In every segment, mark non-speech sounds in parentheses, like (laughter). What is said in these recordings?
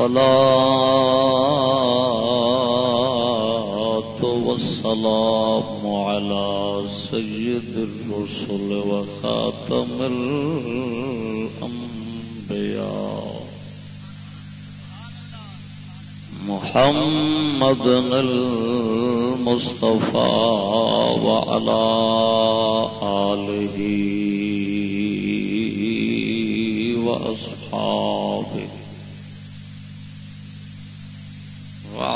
والصلاة والسلام على سيد الرسل وخاتم الأنبياء. محمد المصطفى وعلى آله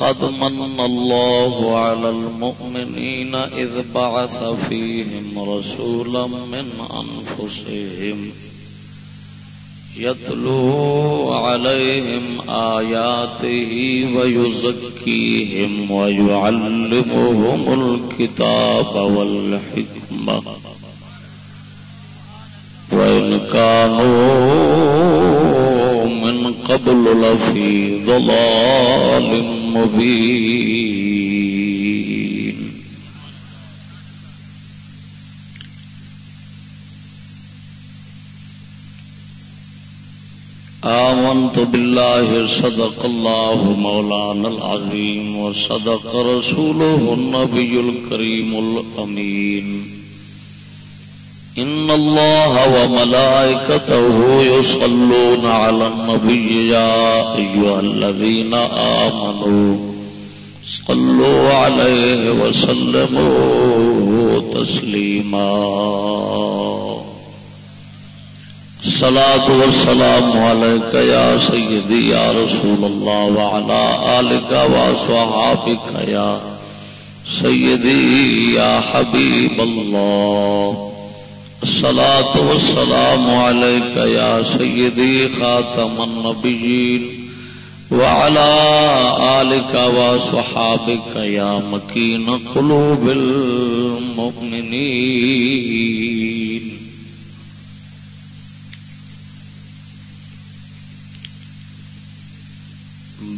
لقد من الله على المؤمنين إذ بعث فيهم رسولا من أنفسهم يتلو عليهم آياته ويزكيهم ويعلمهم الكتاب والحكمة وإن كانوا من قبل لفي ضلال مبين آمنت بالله صدق الله مولانا العظيم وصدق رسوله النبي الكريم الأمين. إن الله وملائكته يصلون على النبي يا أيها الذين آمنوا صلوا عليه وسلموا تسليما صلاة والسلام عليك يا سيدي يا رسول الله وعلى آلك وصحابك يا سيدي يا حبيب الله الصلاة والسلام عليك يا سيدي خاتم النبيين وعلى آلك وصحابك يا مكين قلوب المؤمنين.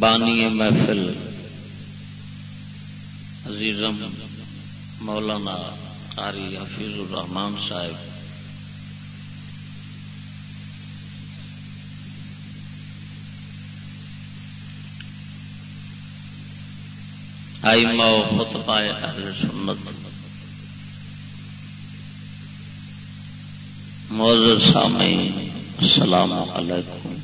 بانی محفل عزیزم مولانا قاری حفیظ الرحمان صاحب آئی ماؤ خطبہ اہل سنت۔ موزر سامعین، السلام علیکم۔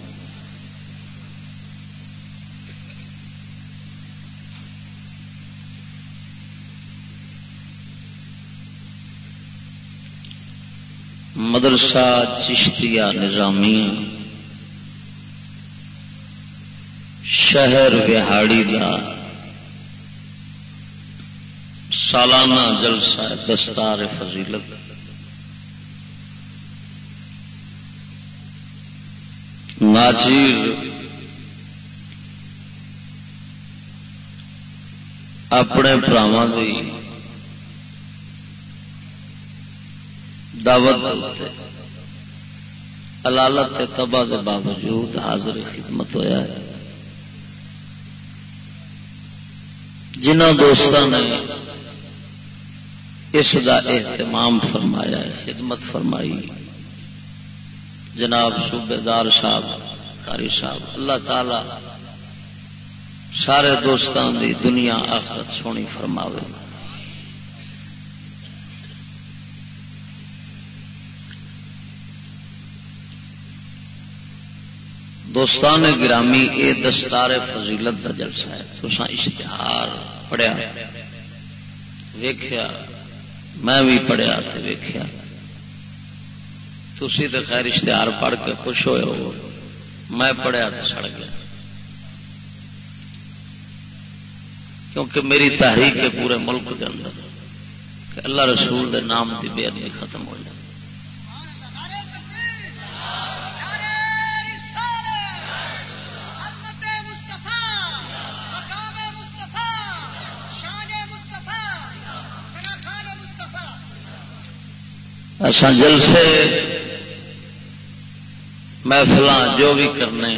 مدرسہ چشتیہ نظامی شہر وہاڑی کا سالانہ جلسہ دستار فضیلت۔ ناچیر۔ اپنے براوا کی دعوت علالت تباہ کے باوجود حاضر خدمت ہوا ہے۔ جنہ دوستوں نے اس کا اہتمام فرمایا ہے، خدمت فرمائی۔ جناب صوبے دار صاحب کاری صاحب، اللہ تعالی سارے دوستان دی دنیا آخرت سونی فرماوے۔ دوستان گرامی، اے دستار فضیلت کا جلسہ ہے۔ تو اشتہار پڑھیا ویخیا میں بھی پڑھیا ویخیا تھی تو خیر اشتہار پڑھ کے خوش ہوئے ہو۔ میں پڑھیا تو سڑ گیا۔ کیونکہ میری تحریک ہے پورے ملک کے اندر کہ اللہ رسول دے نام کی بے ادبی ختم ہو جائے اسان جلسے محفل جو بھی کرنے،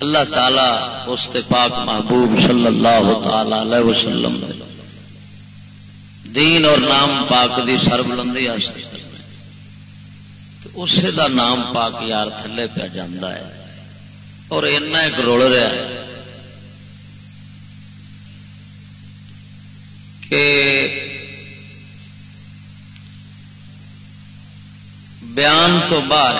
اللہ تعالی اس پاک محبوب صلی اللہ تعالی علیہ وسلم دین اور نام پاک دی سر بلندی اسے دا نام پاک یار تھلے پہ جانا ہے۔ اور اینا ایک رول رہا ہے کہ بیان تو باہر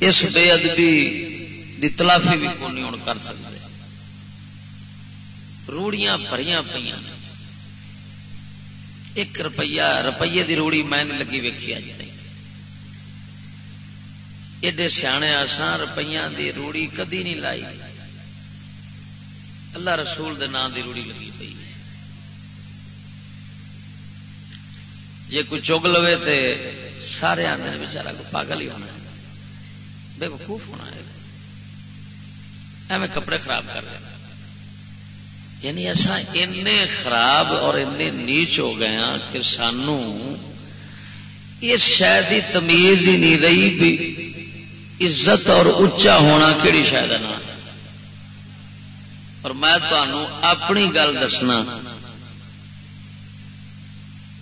اس بے ادبی کی تلافی بھی کون ہوں کر سکتے روڑیاں بھریاں پہ ایک روپیہ روپیے دی روڑی میں نہیں لگی ویکھی اج تک۔ ایڈے سیانے آسان روپیہ دی روڑی کدی نہیں لائی۔ اللہ رسول دے نام دی روڑی لگی۔ جی کوئی چگ لو تو سارے آدھے بچارا کو پاگل ہی ہونا ہے۔ بے وقوف ہونا ہے۔ ایویں کپڑے خراب کر رہے یعنی ایسا این خراب اور این نیچ ہو گیا ہاں کہ سانو اس شاید کی تمیز ہی نہیں رہی بھی عزت اور اچا ہونا کہڑی شاید نہ اور میں تمہوں اپنی گل دسنا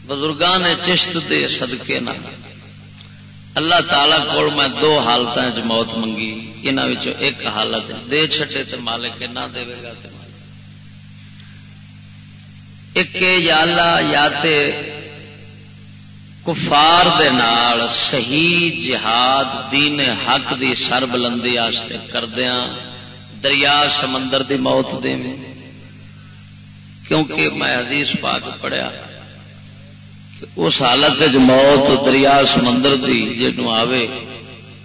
بزرگان چشت دے سدکے نہ اللہ تعالی کو میں دو حالت موت منگی یہاں ایک حالت دے چھٹے تے مالک نہ دے گا تے ایک یا اللہ یا تے کفار دے نال صحیح جہاد، دین حق دی سر بلندی کردیا دریا سمندر دی موت دے میں کیونکہ میں حدیث پاک پڑھیا۔ اس حالت موت دریا سمندر دی جنو آوے،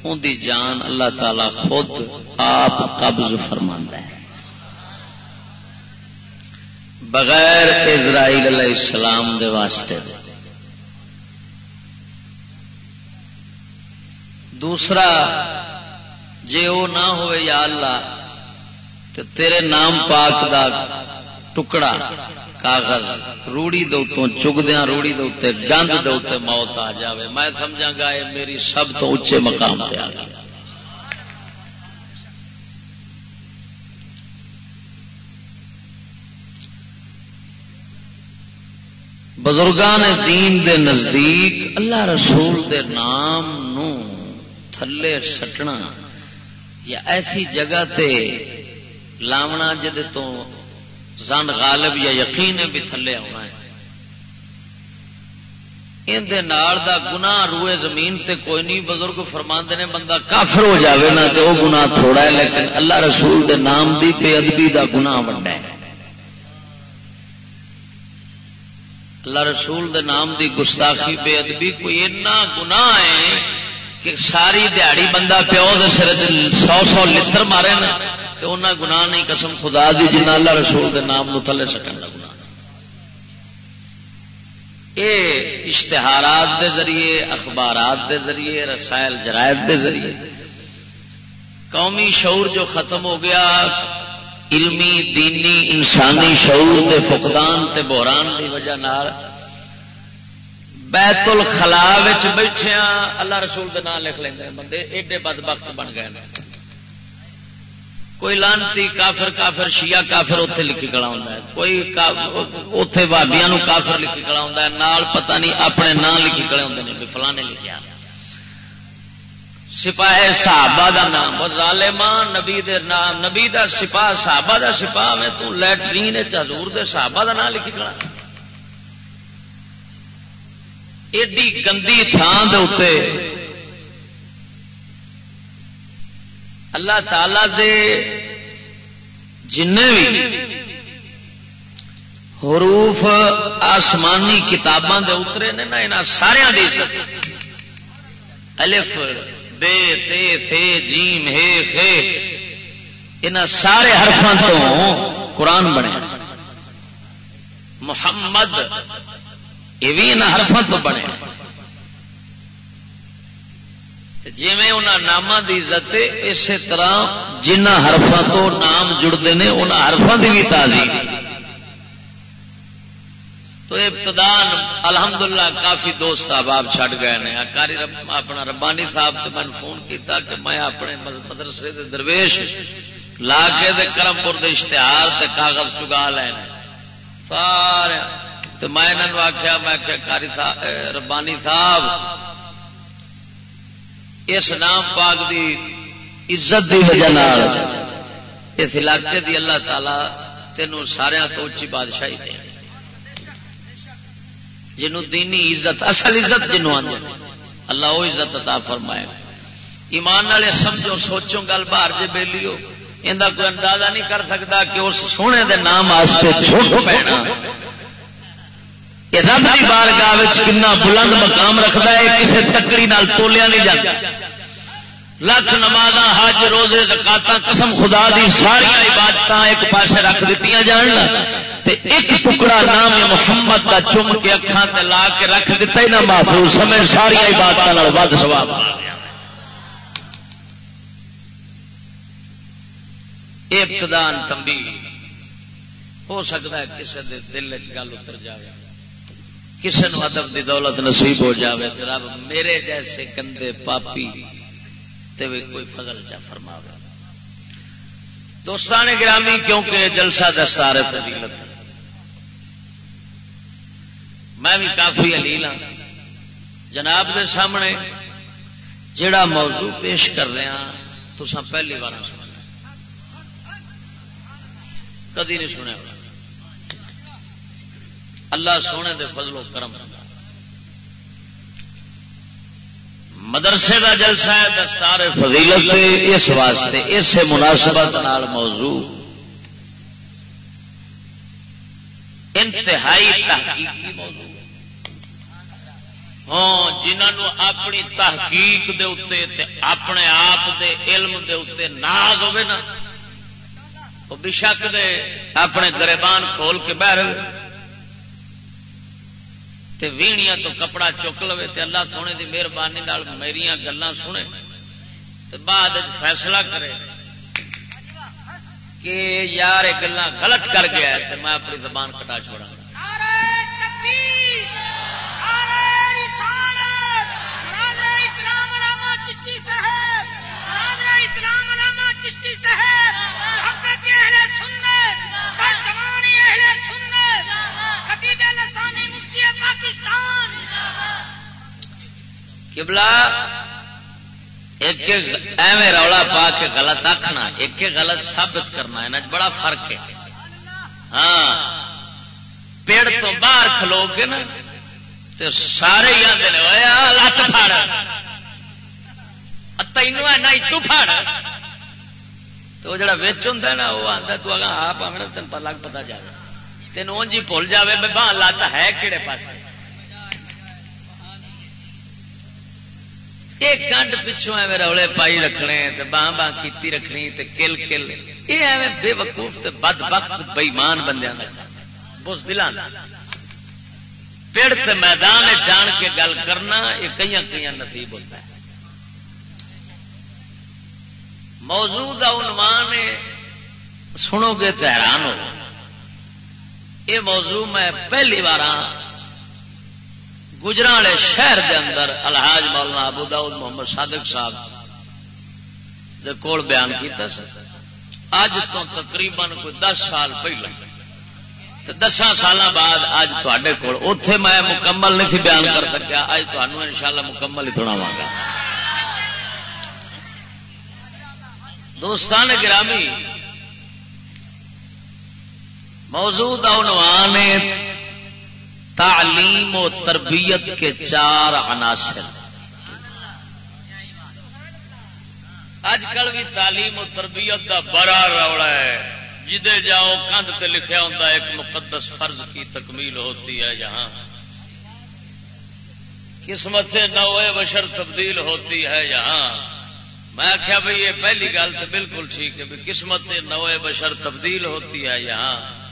ان دی جان اللہ تعالی خود آپ قبض فرما ہے۔ بغیر اسرائیل علیہ السلام دے واسطے۔ دے دوسرا، جے وہ نہ ہوئے یا اللہ تو تیرے نام پاک دا ٹکڑا کاغذ روڑی دوں چگدیا روڑی دے گند دے موت آ جاوے۔ میں سمجھا گا یہ میری سب تو اچے مقام پہ آ گئی۔ بزرگان دین دے نزدیک اللہ رسول دے نام نو تھلے سٹنا یا ایسی جگہ تے لاونا جد تو زن غالب یا یقین بھی تھلے آنا ہے۔ اندر دا گناہ روئے زمین تے کوئی نہیں، بزرگ فرما نے، بندہ کافر ہو جاوے نا تو وہ گناہ تھوڑا ہے، لیکن اللہ رسول دے نام دی بے ادبی دا گناہ بڑا ہے۔ اللہ رسول دے نام دی گستاخی بے ادبی کوئی اینا گناہ ہے کہ ساری دیہڑی بندہ پیو دے سر سو سو لتر مارے نا۔ تو انہیں گناہ نہیں، قسم خدا دی جنہ اللہ رسول دے نام نو تھلے سکن کا گناہ۔ اے اشتہارات دے ذریعے، اخبارات دے ذریعے، رسائل جرائد دے ذریعے۔ قومی شعور جو ختم ہو گیا، علمی، دینی، انسانی شعور دے فقدان تے بحران دی وجہ نال بیت الخلا بیٹھے اللہ رسول دے نام لکھ لیں بندے، ایڈے بد بخت بن گئے کوئی لانتی کافر کافر شیعہ، کافر اتے لکھی کڑا ہے۔ کوئی اتے بابیا کافر لکھی کڑا ہے۔ نال پتہ نہیں اپنے نام لکھی کڑے ہوں بھی فلانے لکھیا۔ سپاہ صحابہ دا نام ظالما نبی دے نام نبی دا سپاہ، صحابہ دا سپاہ میں تو لیٹرین حضور دے صحابہ دا نام لکھی کڑا ایڈی گندی تھان دے اللہ تعالی دے جن بھی حروف آسمانی کتاباں دے اترے نے نا یہاں سارا دی الف، بے، تے، فے، جیم، ہے خے ان سارے حرفوں تو قرآن بنے۔ محمد، یہ بھی ان حرفوں تو بنے۔ جی نام کی عزت اسی طرح جنہ حرفوں تو نام جڑتے ہیں ان حرفوں کی بھی تازی تو ابتدان الحمدللہ کافی دوست احباب چھڑ گئے نے کاری رب، اپنا ربانی صاحب سے میں فون کیتا کہ میں اپنے مدرسے دے درویش لا کے دے کرم پور دے اشتہار تے کاغذ چگا لینے سارے تو میں انہوں آخیا میں کہ کاری صاحب ربانی صاحب اس نام پاک دی عزت دی وجہ اس علاقے دی اللہ تعالی تینوں سارا تو اچھی بادشاہی دے جنوں دینی عزت، اصل عزت جنوں آدھے اللہ وہ عزت عطا فرمائے۔ ایمان والے سمجھو، سوچو، گل باہر جی بہلی ہو کوئی اندازہ نہیں کر سکتا کہ اس سونے دے نام واسطے جھوٹ پینا رب کی بار گاہ کنا بلند مقام رکھتا ہے کسی تکڑی نال تولیا نہیں جاتا۔ لکھ نماز حج، روزے زکات قسم خدا دی ساری عبادت ایک پاسے رکھ دیتی جان ایک ٹکڑا نام محمد کا چم کے اکھان تے لا کے رکھ دیتا ہی نہ محفوظ سمجھ ساری عبادت ود سواب ابتدان تمبی ہو سکتا ہے کسی دل چ گل اتر جائے کسی نو ادب دی دولت نصیب ہو جاوے رب میرے جیسے گندے پاپی تے کوئی فضل چا فرما دوستان گرامی، کیونکہ جلسہ دستار فضیلت میں بھی کافی علیل ہاں۔ جناب دے سامنے جڑا موضوع پیش کر رہا ہاں، تو سب پہلی بار سنا کدی نہیں سنیا۔ اللہ سونے دے فضل و کرم۔ مدرسے کا جلسہ ہے دستار فضیلت اس واسطے اس مناسبت موضوع۔ انتہائی تحقیقی موضوع۔ ہاں جنہوں اپنی تحقیق دے اتے اپنے آپ دے علم دے اتے ناز ہوے نا، وہ بشک دے اپنے گریبان کھول کے بہ رہے۔ تے ویڑیاں تو کپڑا چک لو تے اللہ سونے دی مہربانی نال میری گلا سنے تے بعد فیصلہ کرے کہ یار یہ گلا غلط کر گیا ہے تے میں اپنی زبان کٹا چھوڑا کبلا ایک ایویں رولا پا کے غلط آخنا ایک غلط ثابت کرنا ہے بڑا فرق ہے۔ ہاں پیڑ تو باہر کھلو کے نا تو سارے ہی آتے ہیں لت پھاڑ۔ تینوں ہے نہ تو جڑا وچ ہوں نا وہ آتا تو اگا آپ ہاں آنا تین لگ پتا جائے۔ تینوں جی بھول جائے میں باہ لت ہے کہڑے پاس یہ کنڈ پچھوں ایویں روڑے پائی رکھنے باں باں کیتی رکھنی، تے کل کل۔ یہ ایویں بے وقوف تے بد بخت بےمان بندے بس دلان۔ پیڑ تے میدان جان کے گل کرنا، یہ کئی کئی نصیب ہوتا ہے۔ موضوع عنوان سنو گے تو حیران ہو۔ یہ موضوع میں پہلی بار گجرا والے شہر دے اندر الحاج مولانا ابو داؤد محمد صادق صاحب دے کول بیان کیتا اج تو تقریباً کوئی دس سال پہلے۔ دسان سال بعد اج تے کول۔ اتے میں مکمل نہیں بیان کر سکیا۔ اج تمہوں ان شاء اللہ مکمل ہی سناوا گا۔ دوستان گرامی موضوع عنوان تعلیم و تربیت کے چار عناصر۔ اج کل بھی تعلیم و تربیت کا بڑا روڑا ہے۔ جدے جاؤ کندھ تے لکھیا ہوتا ایک مقدس فرض کی تکمیل ہوتی ہے یہاں۔ قسمت نوے بشر تبدیل ہوتی ہے یہاں۔ میں آخیا بھائی یہ پہلی گل تو بالکل ٹھیک ہے قسمت نوے بشر تبدیل ہوتی ہے یہاں۔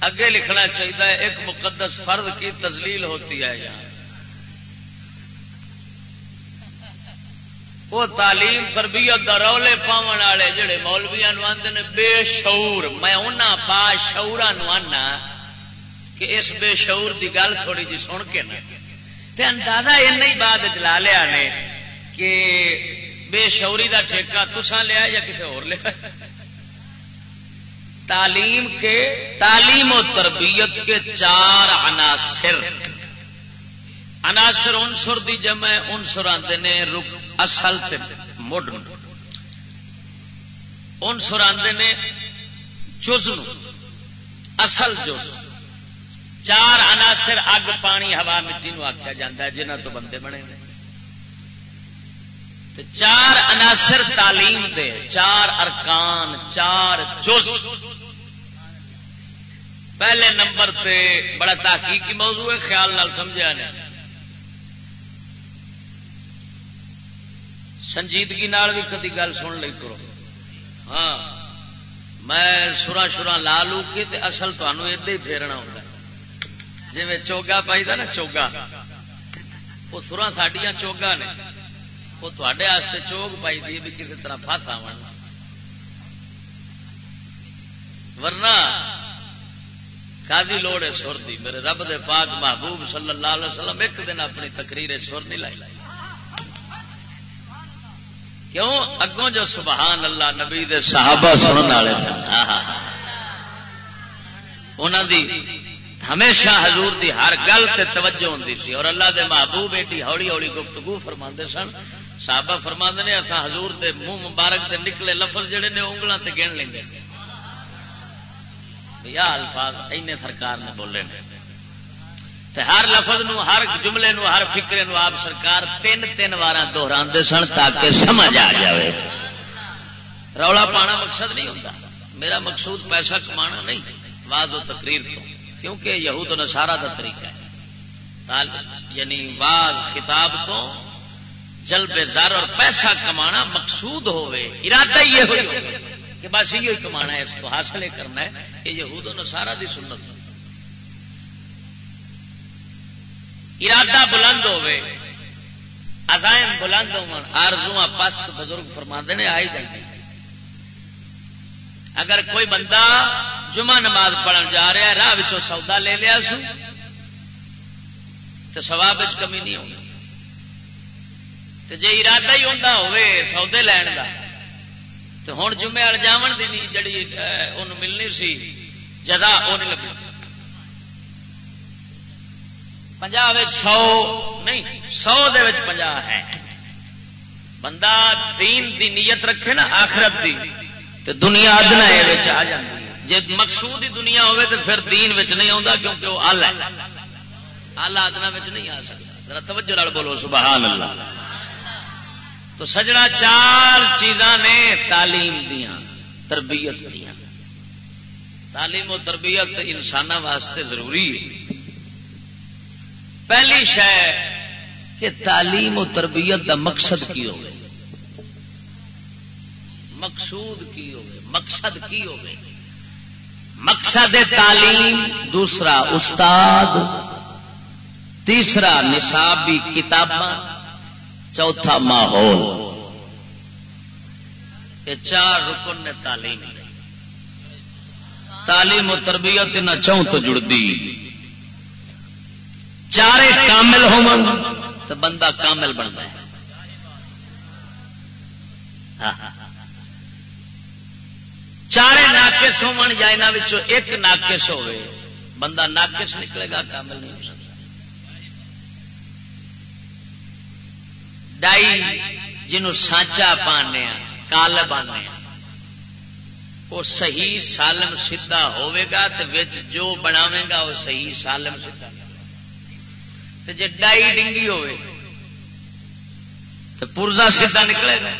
اگے لکھنا چاہیے ایک مقدس فرد کی تزلیل ہوتی ہے یہاں۔ وہ تعلیم تربیت دا رولے پاؤن والے جڑے مولویا آدھے نے، بے شعور۔ میں انہوں با شعورا آنا کہ اس بے شعور دی گل تھوڑی جی سن کے نا۔ تے اندازہ این ہی بعد چلا لیا نے کہ بے شعوری دا ٹھیکہ تسا لیا یا کسی اور لیا۔ تعلیم کے تعلیم و تربیت کے چار عناصر۔ عناصر انصر دی جمع انصر آتے نے رک اصل تے مڈن۔ انصر آتے نے جزن۔ اصل جز چار عناصر اگ، پانی، ہوا، مٹی نو آخیا جا جنہ تو بندے بنے چار عناصر تعلیم دے، چار ارکان، چار جز پہلے نمبر پہ بڑا تحقیقی موضوع ہے، خیال نال سمجھا نے۔ سنجیدگی نال بھی کدی گل سن لی کرو۔ ہاں میں سرا شرا لا لو کے تے اصل تمہیں ادے ہی پھیرنا ہوتا جی میں چوگا پائی دا نا چوگا، وہ سرا ساڈیا چوگا نے۔ وہ تے چوگ پائی دی بھی کسی طرح فس ورنہ کادی لوڑ ہے سر دی۔ میرے رب دے پاک محبوب صلی اللہ علیہ وسلم ایک دن اپنی تقریر سر نہیں لائی۔ لائی کیوں؟ اگوں جو سبحان اللہ نبی دے صحابہ سننے والے سن۔ ہاں، ہاں، ہاں۔ انہوں دی ہمیشہ حضور دی ہر گل تے توجہ ہوندی سی۔ اور اللہ دے محبوب ایڈی ہولی ہولی گفتگو فرما سن۔ صحابہ فرما نے اصا حضور دے منہ مبارک دے نکلے لفظ جڑے نے انگلوں تے گن لیں گے یا الفاظ اینے سرکار نے بولے نے۔ ہر لفظ نو، ہر جملے نو، ہر فکرے نو آپ سرکار تین تین وار دوہرا سن تاکہ سمجھ آ جائے رولا پانا مقصد نہیں ہوتا میرا مقصود پیسہ کمانا نہیں واض و تقریر تو۔ کیونکہ یہود نسارا کا طریقہ ہے۔ یعنی واض خطاب تو جلب زر اور پیسہ کمانا مقصود ہوئے ارادہ یہ ہوئے کہ بس یہ کمانا ہے، اس کو حاصل کرنا ہے یہ یہود و نسارا دی سنت۔ ارادہ بلند ہوئے عزائم بلند ہو آرزو پست بزرگ فرما نے، آئی جائے اگر کوئی بندہ جمعہ نماز پڑھن جا رہا ہے، راہ سودا لے لیا سو، تو سواب کمی نہیں ہوگی جی ارادہ ہی ہوتا ہوئے سودے لین کا تو ہوں جمعے والے جاون کی جڑی ان ملنی سی، جزا وہ نہیں لگی پنجاب سو نہیں، سو پنجا ہے بندہ دین دی نیت رکھے نا، آخرت دی، تو دنیا ادنا آ جی مقصود ہی دنیا ہوے تو پھر دین نہیں آتا کیونکہ وہ آل ہے۔ آلہ ادنا نہیں آ سکتا توجہ بولو، سبحان اللہ۔ تو سجنا چار چیزاں نے تعلیم دیا تربیت دیا تعلیم و تربیت انسان واسطے ضروری ہے۔ پہلی شہ کہ تعلیم و تربیت دا مقصد کی ہو مقصود کی ہو مقصد کی ہو مقصد تعلیم، دوسرا استاد، تیسرا نصابی کتاب چوتھا ماحول۔ یہ چار رکن نے تعلیم تعلیم و تربیت نہ چون تو جڑتی چارے کامل ہو بندہ کامل بنتا ہے۔ ہاں۔ چارے ناقص ہو ایک ناقص ہوئے بندہ ناقص نکلے گا، کامل نہیں۔ ڈائی جنوں سانچا پانے کال بانے وہ صحیح سالم سیدا ہوگا تو جو بناوے گا وہ صحیح سالم سیدا جی ڈائی ڈنگی ہوئے، تو پورزا سیدا نکلے گا۔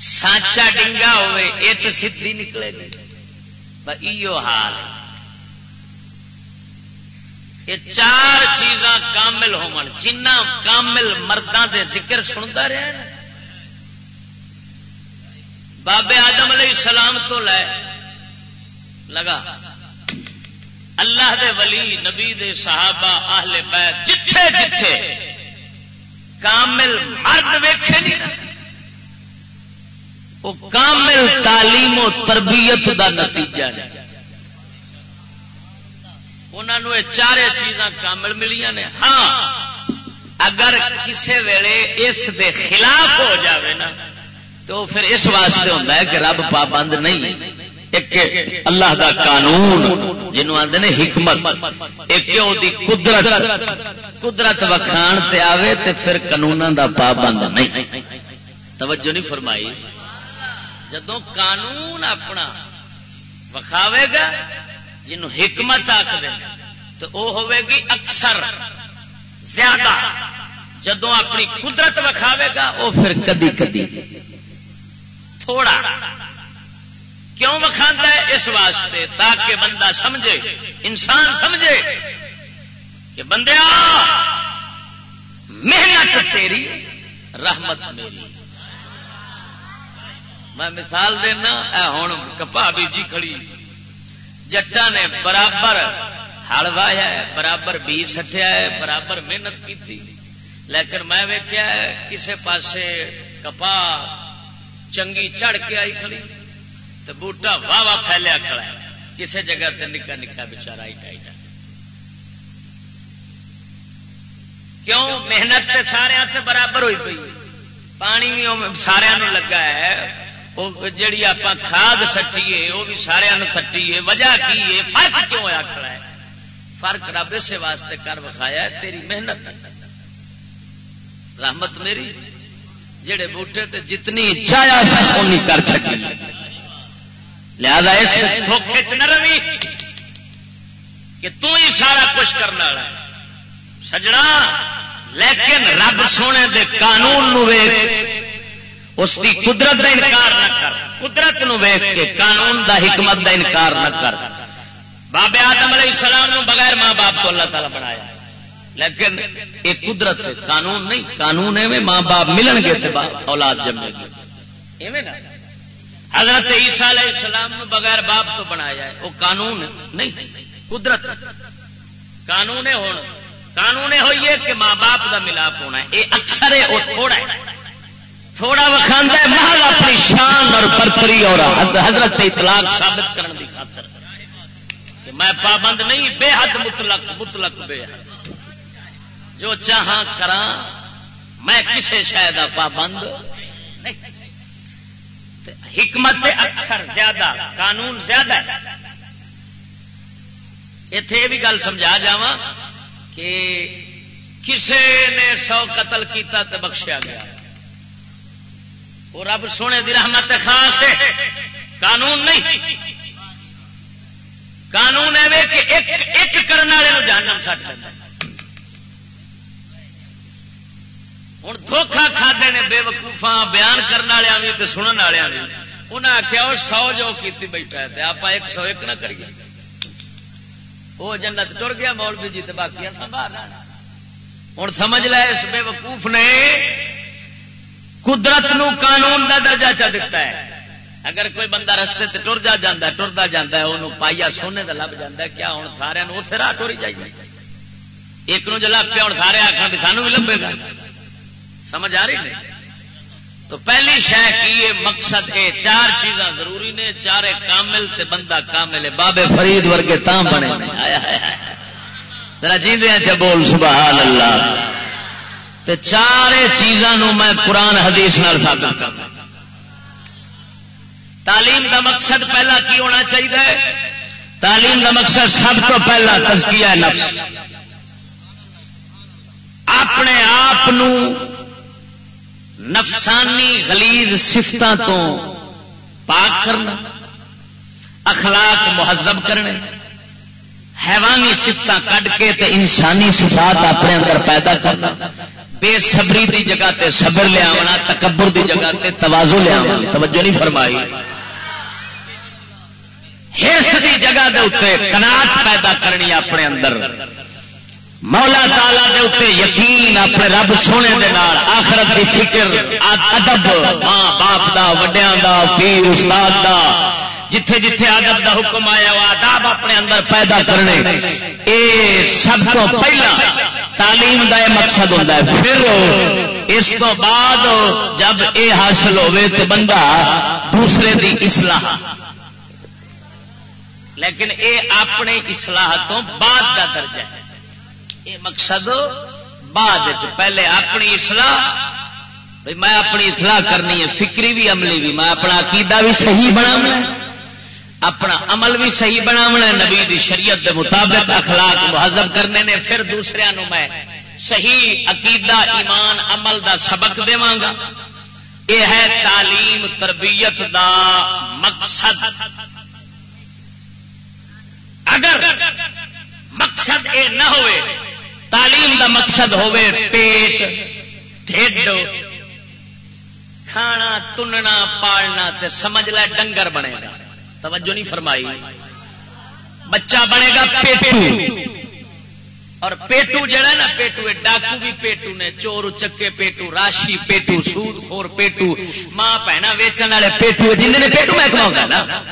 سانچا ڈنگا ہوئے یہ تو سی نکلے گی حال ہے۔ یہ چار چیزاں کامل ہو جنہ کامل مردوں دے ذکر سنتا رہا ہے بابے آدم علیہ السلام تو لے لگا، اللہ دے ولی، نبی دے صحابہ، اہل بیت، جتھے جتھے کامل مرد ویکھے نہیں وہ کامل تعلیم و تربیت دا نتیجہ ہے انہوں یہ چارے چیزاں کامل ملیاں نے۔ ہاں اگر کسی ویلے اس دے خلاف ہو جاوے نا، تو پھر اس واسطے ہوتا ہے کہ رب پابند نہیں۔ ایک اللہ دا قانون جنوب آدھے نے حکمت، ایک دی قدرت۔ قدرت وکھان تے آوے تے پھر قانون دا پابند نہیں۔ توجہ نہیں فرمائی۔ جدو قانون اپنا وکھاوے گا جنوں حکمت آخر تو وہ ہوے گی اکثر، زیادہ۔ جدو اپنی قدرت وکھاوے گا وہ پھر کدی کدی۔ تھوڑا۔ کیوں وکھا ہے؟ اس واسطے تاکہ بندہ سمجھے، انسان سمجھے کہ بندے محنت تیری، رحمت میری۔ میں مثال دینا، اے ہوں کپا بیجی کھڑی۔ جٹا نے برابر ہل وایا ہے برابر بی سٹیا ہے برابر محنت کی لیکن میں ویکیا کسے پاسے کپا چنگی چڑھ کے آئی کھڑی تو بوٹا واہ واہ پھیلیا کھڑا ہے کسی جگہ تے نکا نکا بچارا ہی ٹائٹ کیوں محنت تے سارے برابر ہوئی پی پانی بھی سارا لگا ہے وہ آپ کھاد سٹیے، وہ بھی سارا سٹیے، وجہ کی ہے؟ فرق کیوں ہوا کھڑا ہے؟ فرق رب اسے واسطے کر وکھایا تیری محنت۔ رحمت میری جڑے بوٹے تے جتنی چایا سونی کر چکی لہذا اس دھوکھے چ نہ روی کہ تو ہی سارا کچھ کرنا ہے۔ سجنا لیکن رب سونے دے قانون نو ویخ اس کی قدرت دا انکار نہ کر۔ قدرت نو ویخ کے قانون دا حکمت دا انکار نہ کر۔ بابے آدم علیہ السلام نو بغیر ماں باپ تو اللہ تعالی بنایا۔ لیکن یہ قدرت قانون نہیں، قانون ہے ماں باپ ملن گے تو اولاد جمے گی۔ حضرت عیسیٰ علیہ السلام بغیر باپ تو بنایا ہے۔ وہ قانون نہیں، قدرت۔ قانون ہونا قانون ہوئی ہے کہ ماں باپ کا ملاپ ہونا ہے۔ یہ اکثر ہے، وہ تھوڑا ہے۔ تھوڑا وکھانا ہے محل اپنی شان اور برتری اور حضرت اطلاق ثابت کرنے کی خاطر۔ میں پابند نہیں، بے حد مطلق مطلق بے حد۔ جو چاہاں کرا میں کسی شاید پابند حکمت اکثر زیادہ، قانون زیادہ اتے یہ بھی گل سمجھا جا کہ کسے نے سو قتل کیتا تو بخشیا گیا۔ وہ رب سونے دی رحمت خاص ہے۔ قانون نہیں۔ قانون ہے کہ ایک ایک کرنے والے جاننا سٹ لینا ہوں دھوکھا کھاتے نے بے وقوفا بیان کرنے والے بھی تو سننے والے بھی انہیں آخیا وہ سو جو کی بیٹھا ہے آپ ایک سو ایک نہ کریے۔ وہ جنت ٹر گیا، مولوی جی تو باقی سنبھال ہوں سمجھ لے اس بے وقوف نے قدرت نو قانون کا درجہ چا دیتا ہے۔ اگر کوئی بندہ رستے سے ٹر جا جا ٹرتا جا وہ پائیا سونے کا لب جا کیا ہوں سارے اسے راہ ٹوری چاہیے؟ ایک نو جو لگ پیا ہوں سارے آخر بھی سانو بھی لبے گا۔ سمجھ آ رہی نہیں؟ تو پہلی شہ کی مقصد اے، چار چیزاں ضروری نے، چارے کامل تے بندہ کامل بابے فرید ورگے تاں بنے۔ ذرا جیندیاں چ بول، سبحان اللہ۔ تے چارے چیزاں نو میں قرآن حدیث نال ثابت تعلیم دا مقصد پہلا کی ہونا چاہیے؟ تعلیم دا مقصد سب تو پہلا تزکیہ نفس۔ اپنے آپ نفسانی غلیظ سفتوں تو پاک کرنا، اخلاق مہذب کرنے، حیوانی سفت کھ کے تے انسانی صفات اپنے اندر پیدا کرنا۔ بے صبری دی جگہ تے صبر لیا تکبر دی جگہ تے توازو لیا توجہ نہیں فرمائی۔ ہرس دی جگہ دے اتنے کناٹ پیدا کرنی اپنے اندر۔ مولا تالا دے اتنے یقین اپنے رب سونے دے نال۔ آخرت دی فکر ادب ماں باپ دا، وڈیاں دا، پیر، استاد دا۔ جتھے جتھے ادب دا حکم آیا وہ آداب اپنے اندر پیدا کرنے۔ اے سب تو پہلا تعلیم دا مقصد ہوتا ہے۔ پھر اس تو بعد جب اے حاصل ہوئے تو بندہ دوسرے دی اصلاح۔ لیکن اے اپنے اصلاح تو بعد کا درجہ ہے۔ یہ مقصد بعد پہلے اپنی اصلاح۔ بھائی میں اپنی اصلاح کرنی ہے، فکری بھی عملی بھی۔ میں اپنا عقیدہ بھی صحیح بنا اپنا عمل بھی صحیح بنا نبی دی شریعت دے مطابق اخلاق مہذب کرنے نے، پھر دوسرے میں صحیح عقیدہ، ایمان، عمل دا سبق گا یہ ہے تعلیم، تربیت دا مقصد۔ اگر مقصد اے نہ ہوئے، تعلیم دا مقصد ہوئے پیٹ، ڈھڈ، کھانا، تننا، پالنا تے سمجھ لے، ڈنگر بنے گا۔ توجہ نہیں فرمائی۔ بچہ بنے گا پیٹو۔ اور پیٹو جڑا نا، پیٹو ڈاکو بھی پیٹو نے، چور چکے پیٹو، راشی پیٹو سود خور پیٹو، ماں پہنا ویچن والے پیٹو جن نے پیٹو میں کھاؤں نا۔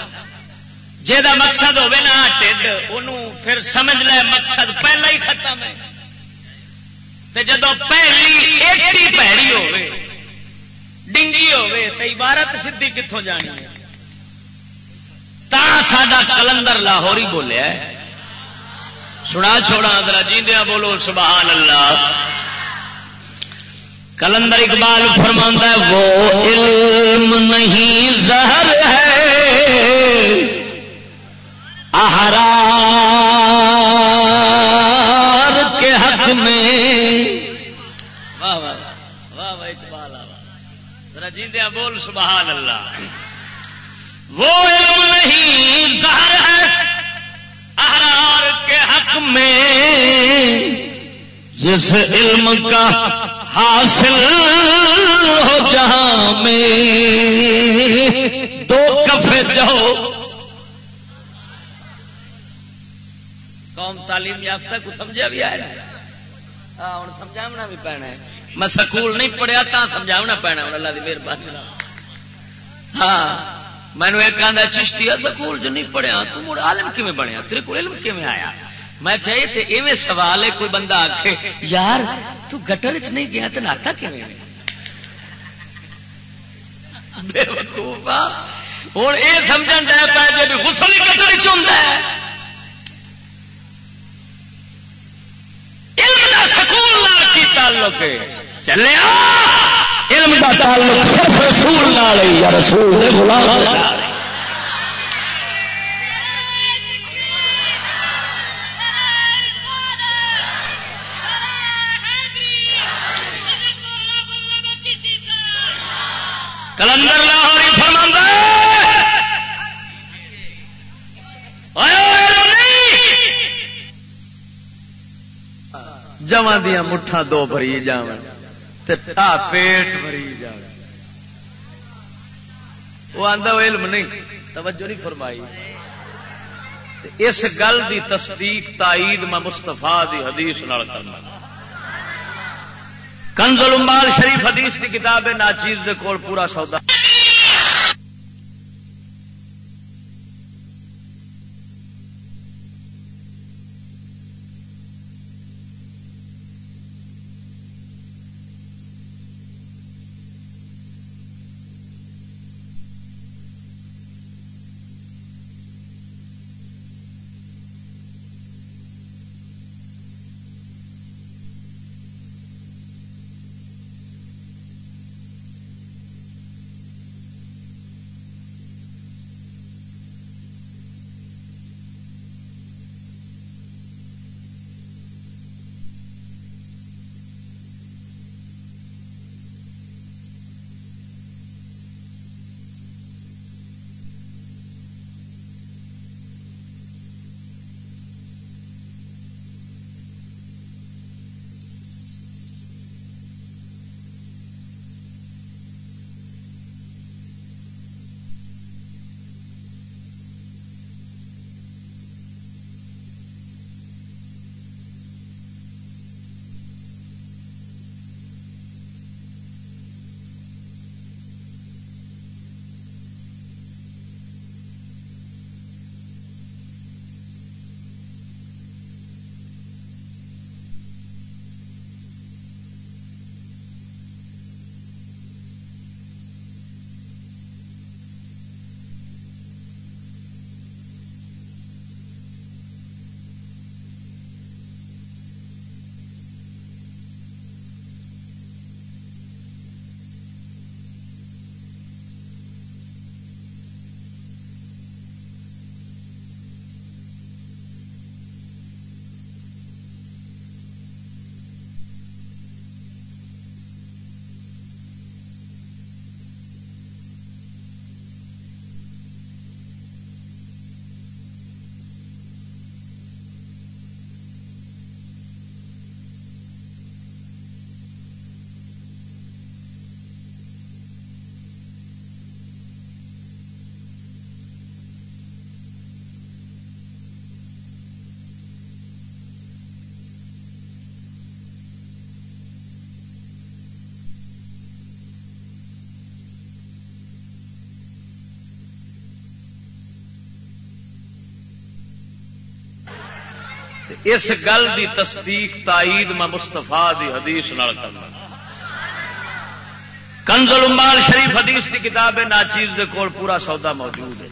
جا مقصد ہوے نا ٹھڈ پھر سمجھ لے مقصد پہلا ہی ختم ہے۔ جدو پہلی ایٹی پیڑی ہوے ڈنگی ہوے تو عبارت سدھی کتوں جانی ہے۔ تا سڈا کلندر لاہور ہی بولیا سنا چھوڑا ذرا جیندیا بولو سبحان اللہ کلندر اقبال فرما وہ علم نہیں، زہر ہے۔ کے حق میں۔ واہ واہ واہ واہ، اقبال رجیندیا بول سبحان اللہ وہ علم نہیں، زہر ہے۔ احرار کے حق میں جس علم کا حاصل ہو جہاں میں۔ دو کفے جاؤ۔ قوم تعلیم یافتہ کو سمجھا بھی آیا ہاں ہوں سمجھاونا بھی پینا ہے۔ میں سکول نہیں پڑھیا تا سمجھاونا پینا ہوں اللہ کی مہربانی۔ ہاں۔ مینو ایک آدھا چشتی سکول جو نہیں پڑھیا، تو مڑ عالم کیون بنیا؟ تیرے کو علم کیون آیا؟ میں کہ ایویں سوال ہے، کوئی بندہ آخ یار، تو گٹر چ نہیں گیا تو ناتا کیون بے وقوف ہوں یہ سمجھ دیا پا جی غسل گٹر چ ہے۔ سکول کی تعلق چلے علم کا تعلق صرف رسول نال یا رسول غلام کلندر لاہور فرماندہ جمع دیا مٹھا دو بھری بری پیٹ بری وہ آدھا علم نہیں، توجہ نہیں فرمائی۔ اس گل دی تصدیق تائید میں مستفا دی حدیث نال کرنا۔ کنزل امبال شریف حدیث کی کتاب ہے ناچیز دے کول پورا سودا۔ اس گل دی تصدیق تائید میں مستفا دی حدیث نال کرنا۔ کنزل امال شریف حدیث کی کتاب ہے، ناچیز دے کول پورا سودا موجود ہے۔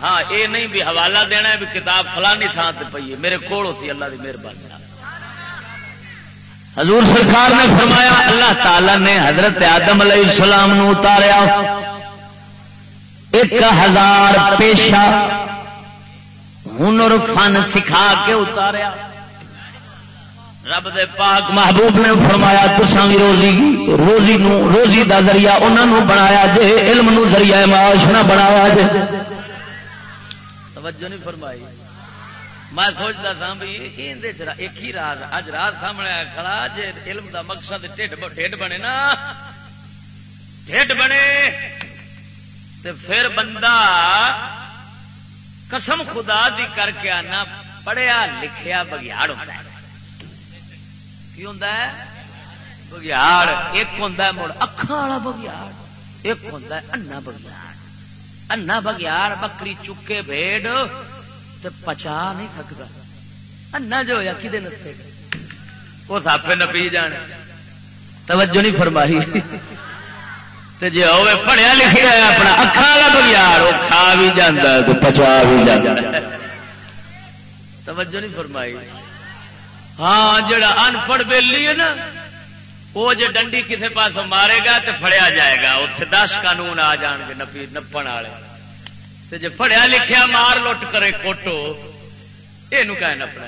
ہاں یہ نہیں بھی حوالہ دینا ہے بھی کتاب فلانی تھان سے پی ہے۔ میرے کول ہوتی اللہ کی مہربانی۔ حضور سرکار نے فرمایا، اللہ تعالی نے حضرت آدم علیہ السلام نو اتاریا۔ ایک ہزار پیشہ ہنر فن سکھا کے اتاریا۔ رب دے پاک محبوب نے فرمایا تسا بھی روزی روزی نو، روزی دا ذریعہ انہوں بنایا جے، علم نو ذریعہ معاش نہ بنایا جے۔ توجہ نہیں فرمائی۔ میں سوچتا تھا بھی ایک ہی راز، اج راز سامنے کھڑا، جے علم دا مقصد ٹھڈ بنے نا۔ ٹھڈ بنے۔ تے پھر بندہ قسم خدا دی کر کے آنا پڑھیا لکھیا بگیاڑ ہوتا ہے۔ کی ہوں بگیاڑ۔ ایک ہوں مڑ اکھان والا بگیاڑ ایک ہوں انا بگیاڑ۔ انا بگیاڑ بکری چکے بھیڑ تو پچا نہیں تھکتا انا جو ہوا کھے نسے وہ ساپے نپی جان توجہ نہیں فرمائی۔ جی ہوے پڑھیا لکھا اپنا اکھان والا بگیاڑ وہ کھا بھی جانا پچا بھی جانا توجہ نہیں فرمائی۔ ہاں جڑا انپڑھ بےلی ہے نا وہ جی ڈنڈی کسی پاس مارے گا تو فڑیا جائے گا۔ اتنے دس قانون آ جان گے نپی نپن والے۔ جی پڑھیا لکھیا مار لٹ کرے کوٹو یہ نپنا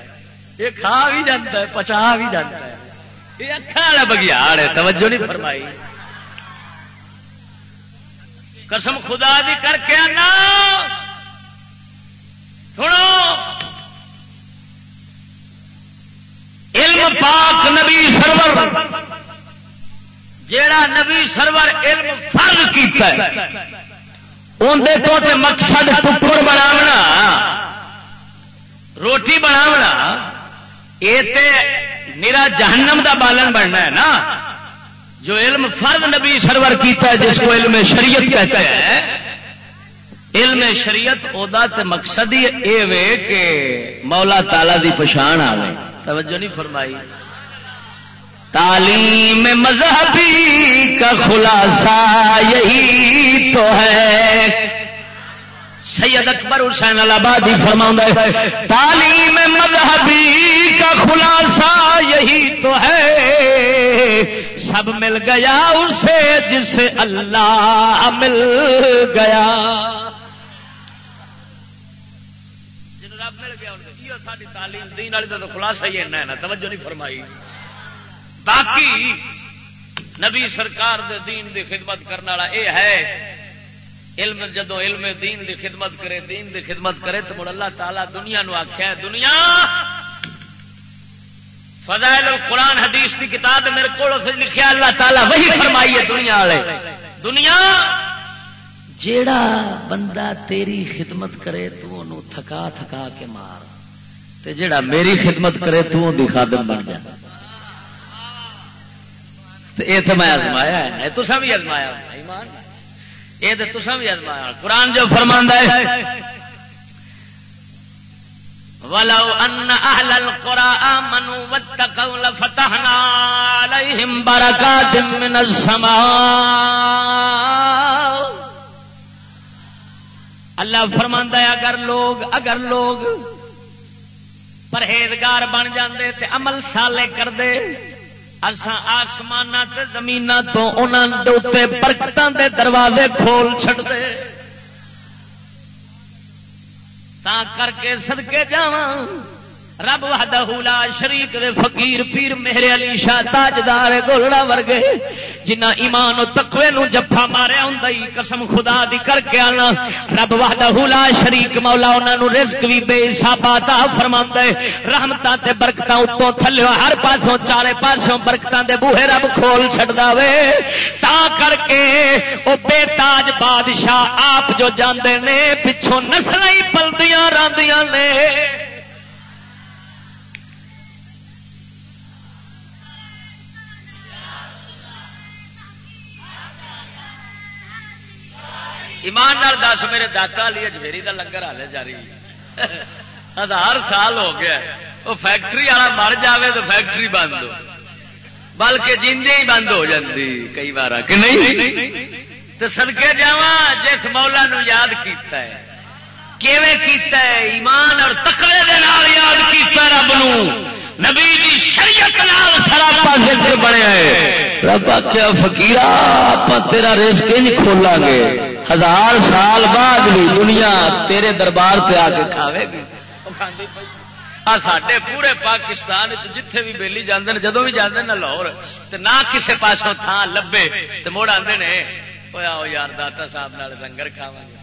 یہ کھا بھی جاتا ہے پچا بھی جاتا ہے۔ یہ اکھا والا بگیاڑ ہے، توجہ نہیں فرمائی۔ قسم خدا دی کر کے آنا۔ سنو۔ علم پاک نبی سرور۔ جیڑا نبی سرور علم فرض کیتا ہے اندر تو تے مقصد ٹکڑ بناونا۔ روٹی بناونا۔ یہ تے میرا جہنم دا بالن بننا ہے نا۔ جو علم فرد نبی سرور کیتا ہے، جس کو علم شریعت کہتے ہیں علم شریعت تے مقصد ہی اے وے کہ مولا تالا دی پچھان آئے توجہ نہیں فرمائی۔ تعلیم مذہبی کا خلاصہ یہی تو ہے۔ سید اکبر حسین آبادی فرما تعلیم مذہبی کا خلاصہ یہی تو ہے۔ سب مل گیا اسے جسے اللہ مل گیا۔ ساری تعلیم دین والی تو خلاصہ ہی ایسا توجہ نہیں فرمائی۔ باقی نبی سرکار دے دین دی خدمت کرنے والا اے ہے، علم جدو علم دین دی خدمت کرے، دین دی خدمت کرے تو مڑ اللہ تعالی دنیا نو آخیا دنیا فضائل القرآن حدیث کی کتاب میرے کو لکھیا، اللہ تعالی وہی فرمائی ہے دنیا والے۔ دنیا، جیڑا بندہ تیری خدمت کرے تو انہوں تھکا تھکا کے مار۔ تے جڑا میری خدمت کرے تو دی خادم بن جائے یہ تو میں ازمایا ہے تو سب بھی ازمایا یہ تو تصا بھی ازمایا قرآن جو فرماندہ ہے ولو ان اهل القرى امنوا واتقوا لفتحنا عليهم بركات من السماء۔ اللہ فرماندا ہے، اگر لوگ اگر لوگ پرہیزگار بن جاندے تے عمل سالے کر دے اساں آسمان تے زمین تو انہاں دے اوتے برکتاں دے دروازے کھول چھڑ دے تا کر کے سدکے جاواں۔ رب وحدہ لا شریک دے فقیر پیر میرے علی شاہ تاجدار گولڑا ورگے، جنہ ایمان و تقوی نو جفا ماریا ہوں قسم خدا دی کر کے آنا۔ رب وحدہ لا شریک مولا، انہاں نو رزق بھی بے حساب عطا فرماندا ہے۔ رحمتاں تے برکتاں اتوں تھلے ہر پاسوں چارے پاسوں برکتاں دے بوہے رب کھول چھڑدا وے۔ تا کر کے او بے تاج بادشاہ آپ جو جاندے نے، پچھوں نسلاں ہی پلدیاں راندیاں نے۔ ایمان نال دس میرے داتا لی اجمیری دا لنگر ہالے جاری۔ ہزار سال ہو گیا۔ وہ فیکٹری والا مر جائے تو فیکٹری بند ہو۔ بلکہ جیندے ہی بند ہو جاتی کئی بار کہ نہیں تو سدکے جا جس مولا نو یاد کیتا ہے۔ کیتا ہے؟ ایمان اور تکڑے یاد کیتا رب نو۔ نبی دی شریعت نال سراپا ذکر بنیا ہے۔ رب آخیا فکیر آپ تیرا رزق نہیں کھولا گے ہزار سال بعد بھی دنیا تیرے دربار پہ آ کے کھاوے گی۔ سڈے پورے پاکستان جتھے بھی بےلی جانے جدو بھی جانے نہ لاہور نہ کسی پاسوں تھان لبے تو مڑ آتے نے آؤ یار داتا صاحب لنگر کھاوا گے۔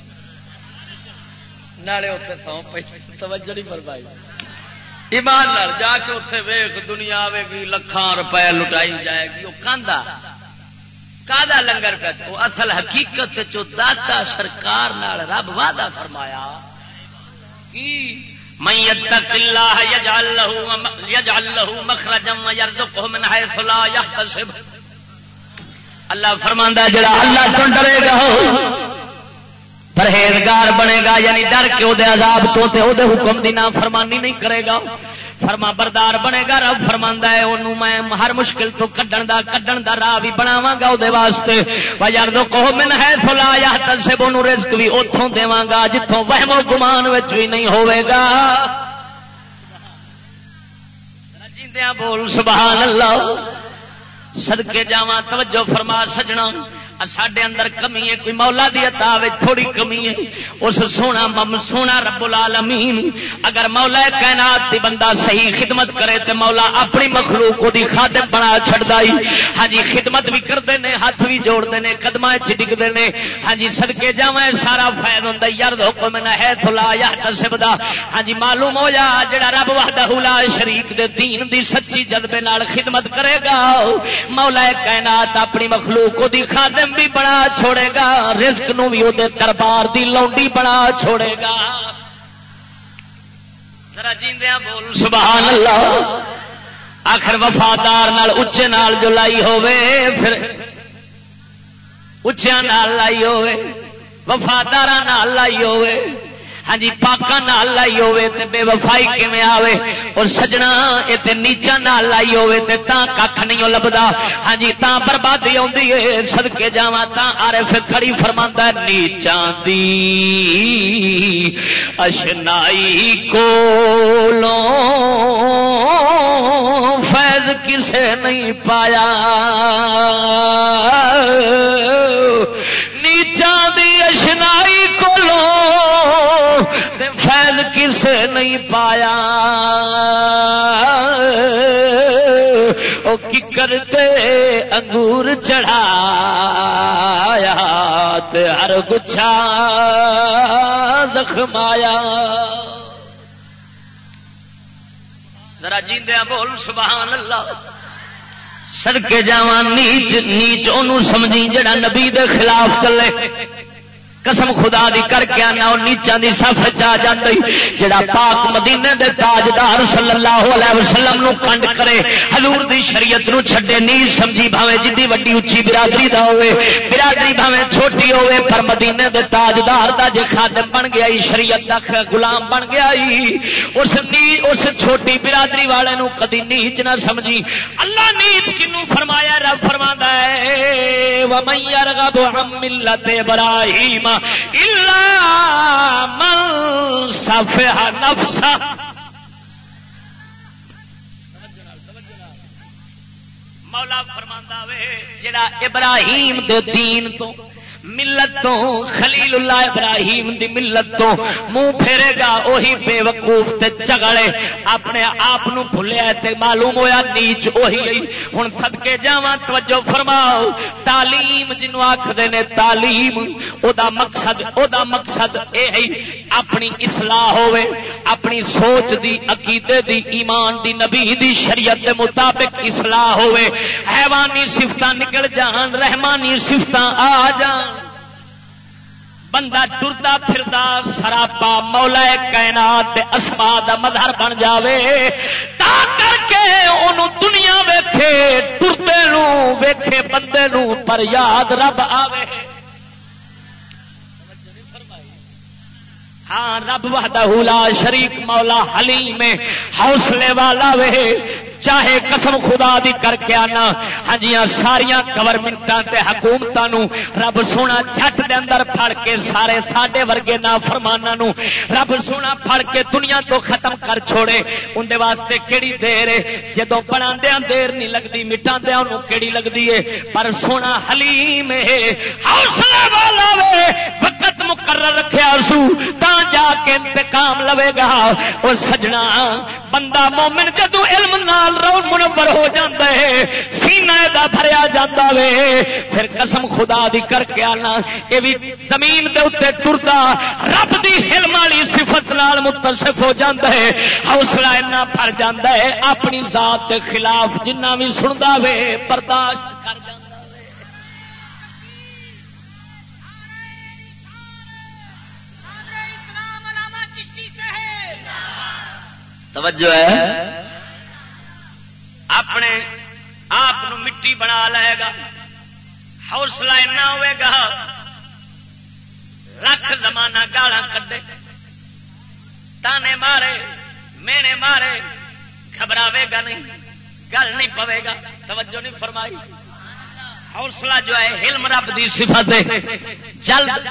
نالے اتنے سو پہ توجہ نہیں فرمائی۔ ایمان لال جا کے اتنے ویخ دنیا آئے گی لکھان روپے لٹائی جائے گی وہ کاندھا کا لنگر پہ اصل حقیقت چو داتا سرکار نال رب وعدہ فرمایا کی من يتق الله يجعل له يجعل له مخرجا ويرزقه من حيث لا يحتسب اللہ فرماندا ہے، جڑا اللہ تو ڈرے گا پرہیزگار بنے گا یعنی ڈر کے وہ عذاب تو تے وہ حکم دی نافرمانی نہیں کرے گا۔ فرما بردار بنے گا، رب فرما ہے انہوں میں ہر مشکل تو کڈن دا کڈن دا راہ بھی بناوا گا وہ واسطے۔ یار دو کہو من ہے فلا یا سے بونو رزق بھی اتوں دوا گا جتوں وہم و گمان بھی نہیں ہوئے گا۔ بول، سبحان اللہ۔ صدقے جاواں، توجہ فرما، سجنا۔ سڈے اندر کمی ہے، کوئی مولا دی عطا تھوڑی کمی ہے۔ اس سونا مم سونا رب العالمین۔ اگر مولا کائنات دی بندہ صحیح خدمت کرے تے مولا اپنی مخلوق دی خادم بنا چھڑدا ہی۔ ہاں جی خدمت بھی کرتے ہیں ہاتھ بھی جوڑتے ہیں قدم ڈگتے ہیں ہاں جی سدکے جا سارا فائد ہوں یار حکم نہ ہے تھلا یا سبدا ہاں جی معلوم ہو جا، جڑا رب وحدہ لا شریک دے دین دی سچی جذبے نال خدمت کرے گا، مولا کائنات اپنی مخلوق دی خادم بھی بنا چھوڑے گا، رزق نو بھی وہ دربار دی لونڈی بنا چھوڑے گا۔ بول، سبحان اللہ۔ آخر وفادار نال اچے نال جو لائی ہوے پھر اچیا نال لائی ہوے وفادار نال لائی ہوے ہاں جی پاکا نال لائی ہوے تے بے وفائی کیویں آوے؟ اور سجنا اتنے نیچا نال لائی ہوے تے تا کھ نہیں لبدا۔ ہاں جی تا بربادی آندی ہے صدکے جاواں تا عارف کھڑی فرماندا ہے نیچا دی اشنائی کولوں فیض کسے نہیں پایا۔ فیض نہیں پایا۔ وہ کی کرتے انگور چڑھایا ہر گچھا زخمایا۔ ذرا جیندیا بول، سبحان اللہ۔ سڑکے جا نیچ نیچ ان سمجھی جڑا نبی دے خلاف چلے۔ قسم خدا دی کر کے آنا وہ نیچا دی سف چا جی جڑا پاک مدینے دے تاجدار صلی اللہ علیہ وسلم نو کنڈ کرے، حضور دی شریعت نو چھڈے نیل سمجھی بھاوے جدی وڈی اچھی برادری دا ہوئے، برادری بھاوے چھوٹی ہوئے، پر مدینے دے تاجدار دا جے خادم بن گیا ہی شریعت دا غلام بن گیا ہی اس نی اس چھوٹی برادری والے نو کدی نیچ نہ سمجھی۔ اللہ نیچ کنو فرمایا، رب فرماندا ہے، ومن يرغب عن ملت ابراہیم من صفح نفسا مولا فرماندا وے جڑا ابراہیم دے دین تو ملت تو خلیل اللہ ابراہیم دی ملت تو منہ پھیرے گا وہی بے وقوف تے چگڑے اپنے آپ بھولیا تے معلوم ہویا نیچ وہی ہوں سدکے جا توجہ فرماؤ۔ تعلیم جنوں آخر نے، تعلیم، او دا مقصد، او دا مقصد اے ہے، اپنی اصلاح ہوے اپنی سوچ دی، عقیدے دی، ایمان دی، نبی دی شریعت دے مطابق اصلاح ہوے حیوانی صفت نکل جان، رحمانی صفت آ جان۔ بندہ ٹرتا پھرتا، سراپا مولا کائنات اسما دا مظہر بن جاوے۔ تا کر کے انہوں دنیا ویکھے ٹرتے ویکھے، بندے نو پر یاد رب آوے۔ ہاں رب وحدہ لا شریک مولا حلیم میں حوصلے والا وے۔ چاہے قسم خدا دی کر کے آنا۔ ہاں جی ساریا گورنمنٹ حکومتوں رب سونا جٹ دے اندر پھڑ کے سارے ساڈے ورگے نا فرمانا نو رب سونا پھڑ کے دنیا تو ختم کر چھوڑے۔ اندر واسطے کہڑی دیر ہے؟ جدو بنا دیر نہیں لگتی مٹا دیا کہڑی لگتی ہے؟ پر سونا حلیم ہے حوصلہ والا وے۔ وقت مقرر رکھا سو تا جا کے انتقام لوے گا اور سجنا، بندہ مومن جدو علم نال رو منور ہو جاتا ہے، سینہ دا بھریا جاتا وے، پھر قسم خدا دی کر کے آنا، یہ بھی زمین دے اتنے ٹرتا رب دی حلم والی صفت نال متصف ہو جاتا ہے، حوصلہ اینا بھر جاتا ہے، اپنی ذات کے خلاف جنہ بھی سنتا وے، برداشت کر توجہ ہے۔ اپنے آپ مٹی بنا لے گا۔ حوصلہ ایسا ہوئے گا۔ لکھ زمانہ گالا کدے تانے مارے، مینے مارے، گھبراوے گا نہیں۔ گل نہیں پوے گا۔ توجہ نہیں فرمائی۔ حوصلہ جو ہے ہلم رب دی صفت ہے۔ جلد،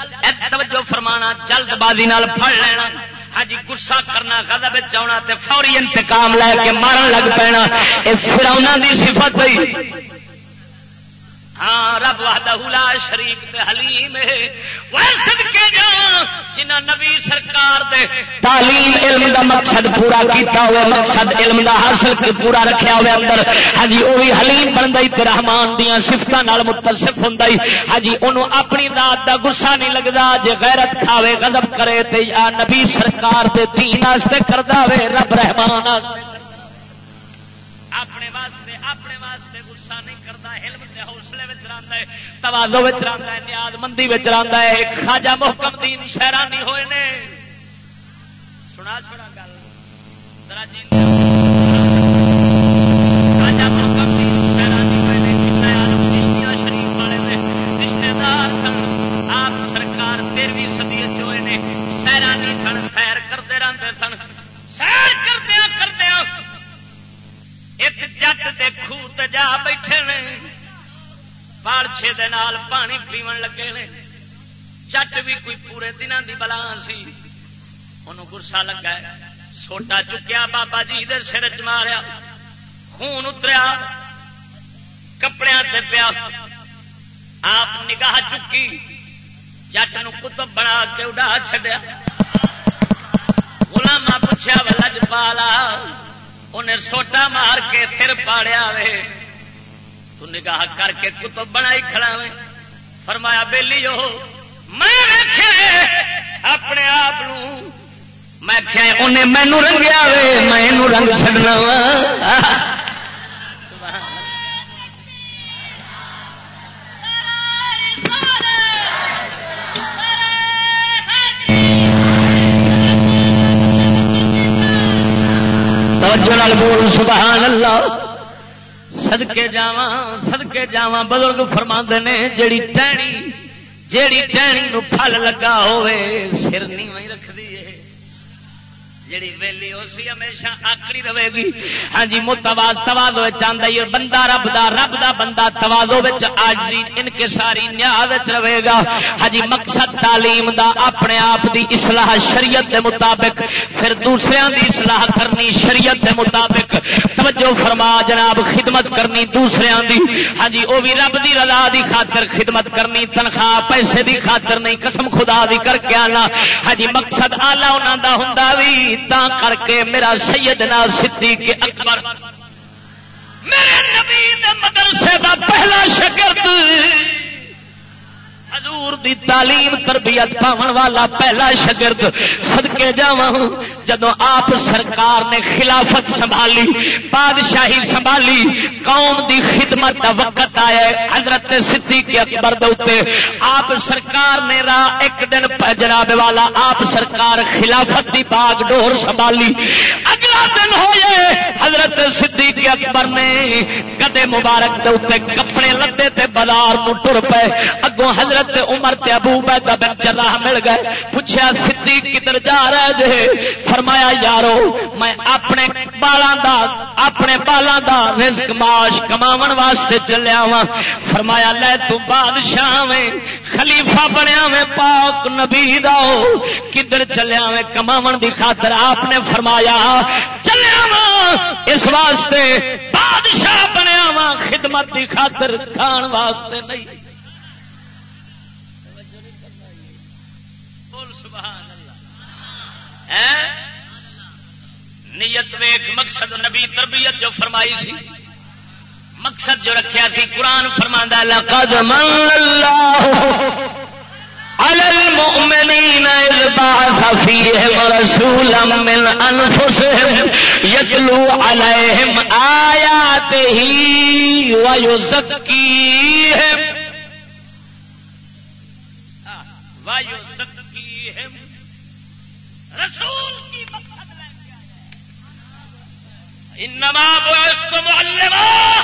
توجہ فرمانا جلد بازی پڑ لینا۔ ہاں گسا کرنا، غضب گدب تے فوری انتقام لے کے مارن لگ پینا۔ اے فراؤنا دی صفت ہوئی۔ ہاں رب لا شریف تے حلیم کے جا جنہ نبی سرکار دے تعلیم علم دا مقصد پورا کیتا ہوئے، مقصد علم دا حاصل کے پورا رکھیا ہوئے اندر۔ ہاں جی وہ بھی حلیم بن گئی تے رحمان دیا سفتوں متصف ہوندا ہوں ہاں جی انہوں اپنی رات دا گسا نہیں لگتا جے غیرت کھاوے، غضب کرے تے یا نبی سرکار دے دین واسطے کردا ہوئے رب رحمان۔ واسطے اپنے واسطے ہے توازو ہے، نیاز مندی ہے، ایک خاجا محکم دین شہرانی ہوئے نے۔ سنا چھوڑا گل۔ جی۔ رشتے دار آپ سرکار ہوئے سیرانی سن سیر کرتے رہتے سن۔ سیر ایک جٹ دے خوہ جا بیٹھے نے۔ پالچے دے نال پانی پیو لگے نے چٹ بھی کوئی پورے دنوں دی بلا سی ان گسا لگا سوٹا چکیا بابا جی دے سر چ ماریا خون اتریا کپڑے تے پیا آپ نگاہ چکی جٹ کتب بنا کے اڈا چڈیا گلاما پوچھا ولج پالا انہیں سوٹا مار کے پھر پاڑیا وے تو نگاہ کر کے کتب بنائی کھڑا وے فرمایا بےلی ہو میں اپنے آپ میں انہیں مینو رنگیا وے، میں رنگ چڈنا وا۔ بول سبحان اللہ۔ سدکے جا سدکے جا بزرگ فرما نے، جیڑی ٹہنی جیڑی ٹہنی نو پھل لگا ہوئے سر نہیں رکھتی ہے جڑی ویلی ہو سی ہمیشہ آکڑی رہے گی۔ ہاں جی متواز توازو چاہتا ہے۔ بندہ رب دا رب دا بندہ توازو آجری ان ساری رہے گا۔ ہاں جی مقصد تعلیم دا، اپنے آپ دی اصلاح شریعت دے مطابق۔ پھر دوسرے دی اصلاح کرنی شریعت دے مطابق۔ توجہ فرما جناب، خدمت کرنی دوسرے دی۔ ہاں جی وہ بھی رب دی رضا دی خاطر خدمت کرنی، تنخواہ، پیسے دی خاطر نہیں، قسم خدا دی کر کے آنا۔ ہاں جی مقصد آلہ انہوں دا ہوں بھی تا کر کے میرا سیدنا صدیق اکبر میرے نبی مدرسے کا پہلا شگرد حضور دی تعلیم تربیت پاون والا پہلا شگرد سدکے جا جدو آپ سرکار نے خلافت سنبھالی، بادشاہی سنبھالی، قوم دی خدمت کا وقت آیا حضرت صدیق اکبر دے آپ سرکار نے را ایک دن جناب والا، آپ سرکار خلافت دی باغ ڈور سنبھالی۔ اگلا دن ہوئے، حضرت صدیق اکبر نے کدے مبارک دے کپڑے لدے تے بازار ٹر پے۔ اگوں حضرت عمر تے ابو بیدہ بن جراح مل گئے پوچھا صدیق کدھر جا رہے جے؟ فرمایا، یارو، میں اپنے بالاں دا، اپنے بالاں دا رزق معاش کماون واسطے چلیا وا فرمایا، لے تو بادشاہ میں خلیفہ بنیا میں پاک نبی دا۔ کدھر چلیا میں کماون دی خاطر آپ نے فرمایا، چلیا وا اس واسطے بادشاہ بنیا وا خدمت دی خاطر کھان واسطے نہیں۔ نیت ویخ مقصد نبی تربیت جو فرمائی سی۔ مقصد جو رکھیا تھی قرآن فرما لقد من اللہ على المؤمنين إذ بعث فيهم رسولا من أنفسهم يتلو عليهم آياته ويزكيهم۔ ويزكيهم۔ رسول کی مقصد لے کے آیا انما بعثت معلما۔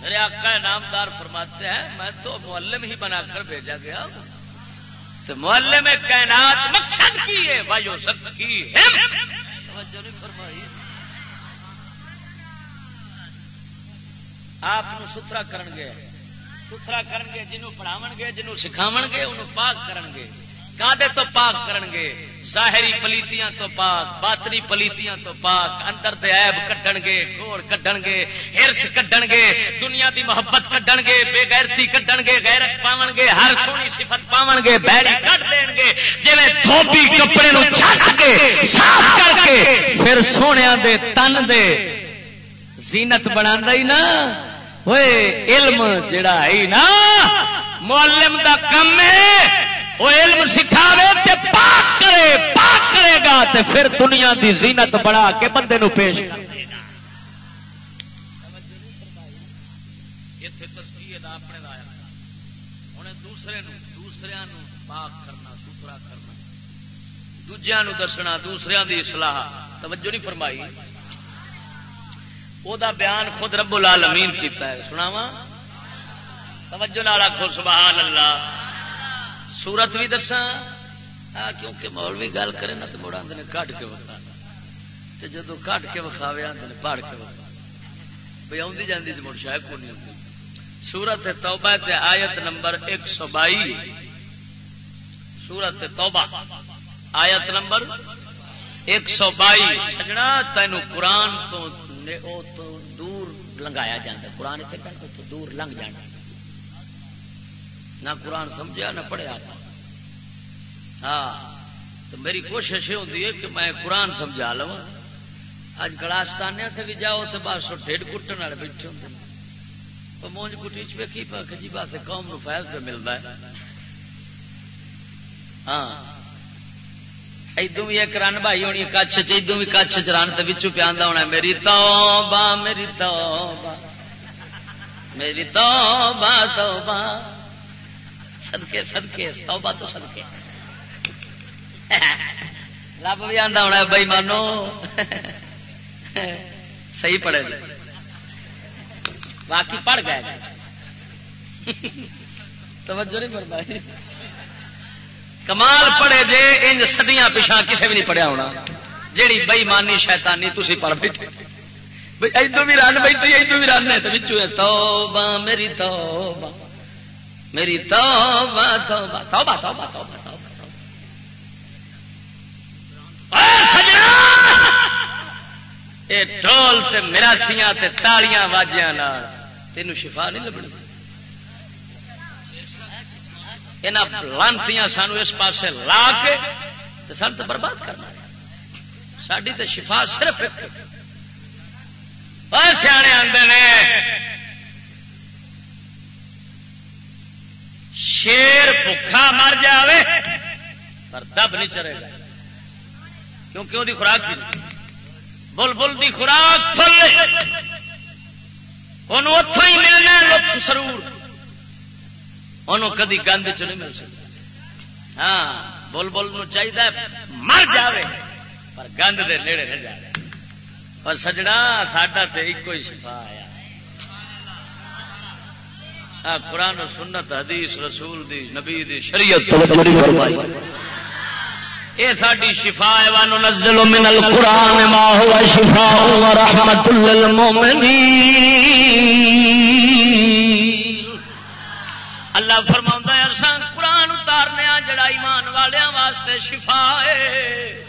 میرے آقا نامدار فرماتے ہیں، میں تو معلم ہی بنا کر بھیجا گیا ہوں۔ تو محلے میں کائنات مقصد کی ہے بھائی سب کی آپ ستھرا کرن گے۔ ستھرا کرن گے، جنہوں پڑھاو گے، جنہوں سکھاو گے، انہوں پاک کرن گے۔ کادے تو پاک کرن گے ظاہری پلیتیاں تو پاک، باطنی پلیتیاں تو پاک، اندر دے عیب کڈن گے گھوڑ کڈن گے ہرس کڈن گے دنیا دی محبت کڈن گے بے غیرتی کڈن گے غیرت پاون گے ہر سونی صفت پاون گے بیڑی کڈ دین گے جویں دھوبی کپڑے نو چھٹ کے، صاف کر کے، پھر سونیاں دے تن دے زینت بناندا ہی نا۔ ہوئے، علم جڑا ہے نا، معلم دا کم ہے۔ وہ علم سکھاوے تے پاک کرے پاک کرے گا تے پھر دنیا دی زینت بڑھا کے بندے نو پیش کر دے گا دوسرے دسنا دوسرے دی اصلاح۔ توجہ نہیں فرمائی۔ وہ بیان خود رب العالمین کیتا ہے۔ سناوا توجہ نالا خود سبحان اللہ۔ سورت بھی دسا کیونکہ مولوی گل کرے نا تو مڑ آدھے کٹ کے وکھا۔ جدو کٹ کے وکھاوے آدھے پڑھ کے وکھا۔ بھائی آدھی جاتی تو مڑ شاید کو نہیں آتی سورت توبہ تے آیت نمبر ایک سو بائی۔ سورت توبہ۔ آیت نمبر ایک سو بائی۔ سجنا تین قرآن تو دور لنگایا جاتا قرآن تو دور لنگ جانا نہ قرآن سمجھا نہ پڑھیا۔ ہاں تو میری کوشش یہ ہوتی ہے کہ میں قرآن سمجھا لوا اج کلاسانیا سے بھی جاؤ تو بس ڈیڈ کٹن والے بیٹھے ہوں مونج کٹی چی پا جی بات قوم نو فیض پہ ملتا ہے۔ ہاں۔ ادو بھی ایک رن بھائی ہونی کچھ ادو بھی کچھ چرن تو بچوں پہ آتا ہونا میری تو میری تو میری تو سدکے سدکے، توبہ تو سدکے۔ رب بھی آتا ہونا بئی مانو۔ صحیح پڑھے جی۔ باقی پڑھ گئے جی۔ توجہ نہیں فرمائی۔ کمال پڑھے جے انج سدیاں پچھا کسے بھی نہیں پڑھیا ہونا۔ جیڑی بئی مانی شیطانی تھی پڑھ بیٹھے۔ ادو بھی رن بیٹھی ادو بھی رن ہے تو میری توبہ۔ میری توبہ توبہ توبہ توبہ توبہ توبہ۔ اے ڈول تے مراسیاں تے تالیاں واجیاں نال تینوں شفا نہیں لبنی۔ یہاں لانتیاں سانو اس پاسے لا کے سن تو برباد کرنا۔ ساری تو شفا صرف سیانے آتے ہیں شیر بھوکھا مر جائے پر دب نہیں چرے گا۔ کیونکہ وہ خوراک بل بل کی خوراک پل اتوں ہی ملنا لطف سرور۔ انہوں کدی گند چ نہیں مل سکتا۔ ہاں بل بل چاہیے مر جائے پر گند دے نیڑے نہ جائے اور سجنا ساڈا تو ایک ہی شفا آیا قرآن و سنت حدیث رسول دی نبی دی شریعت یہ ساری شفا نزل من القرآن ما هو شفاء ورحمت للمؤمنین اللہ فرما ہے ارسان قرآن اتارنے جڑا ایمان والوں واسطے شفا ہے۔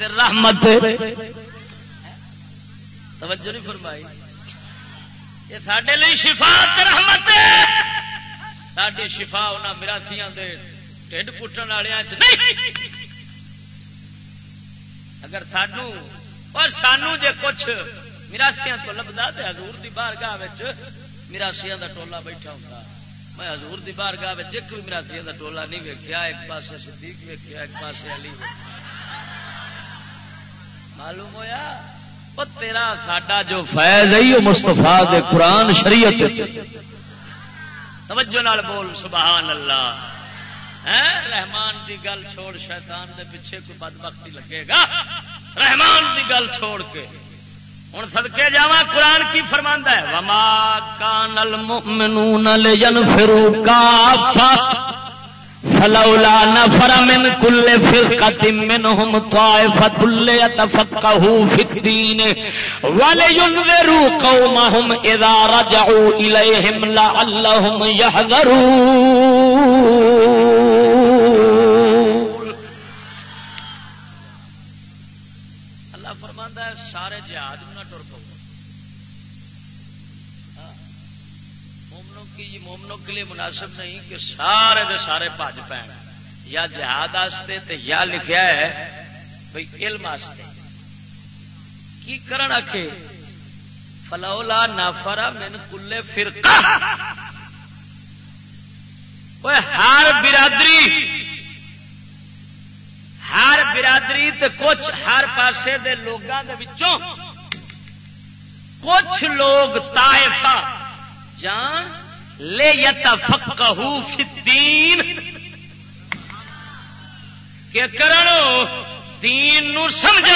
رحمت توجہ نہیں فرمائی۔ یہ سارے لیے شفا رحمت ساری شفا انہوں مراسیاں ٹھڈ پٹن والوں اگر سانو اور سانو جے کچھ مراسیاں تو لبدا تو ہزور کی بارگاہ مراسیاں کا ٹولا بیٹھا ہوں میں ہزور کی بارگاہ ایک بھی مراسیاں کا ٹولا نہیں ویکیا ایک پاس صدیق ویکیا ایک پاس علی معلوم ہوا تیرا، ساڈا جو فیض ہے وہ مستفا دے قرآن شریعت توجہ نال بول، سبحان اللہ۔ رحمان دی گل چھوڑ، شیطان دے پیچھے کوئی بد بختی لگے گا؟ رحمان دی گل چھوڑ کے۔ ہوں سدکے جا قرآن کی فرماندہ ہے، وما کان المؤمنون لینفروا کافا فلولا نفر من كل فرقة منهم طائفة ليتفقهوا في الدين ولينذروا قومهم إذا رجعوا إليهم لعلهم يحذرون. اللہ فرماندا ہے، سارے جہاد نہ ٹر پو مومنوں کے لیے مناسب نہیں کہ سارے دے سارے پج پے یا جہاد آستے تے یا لکھیا ہے، بھئی علم آستے۔ کی کرن آکھے؟ فلولا نافرا من کلے فرقہ ہر برادری ہر برادری تے کچھ ہر پاسے دے لوگوں دے وچوں، کچھ لوگ طائفہ جان لے یتا فکو فدین کہ کرو دین نو سمجھ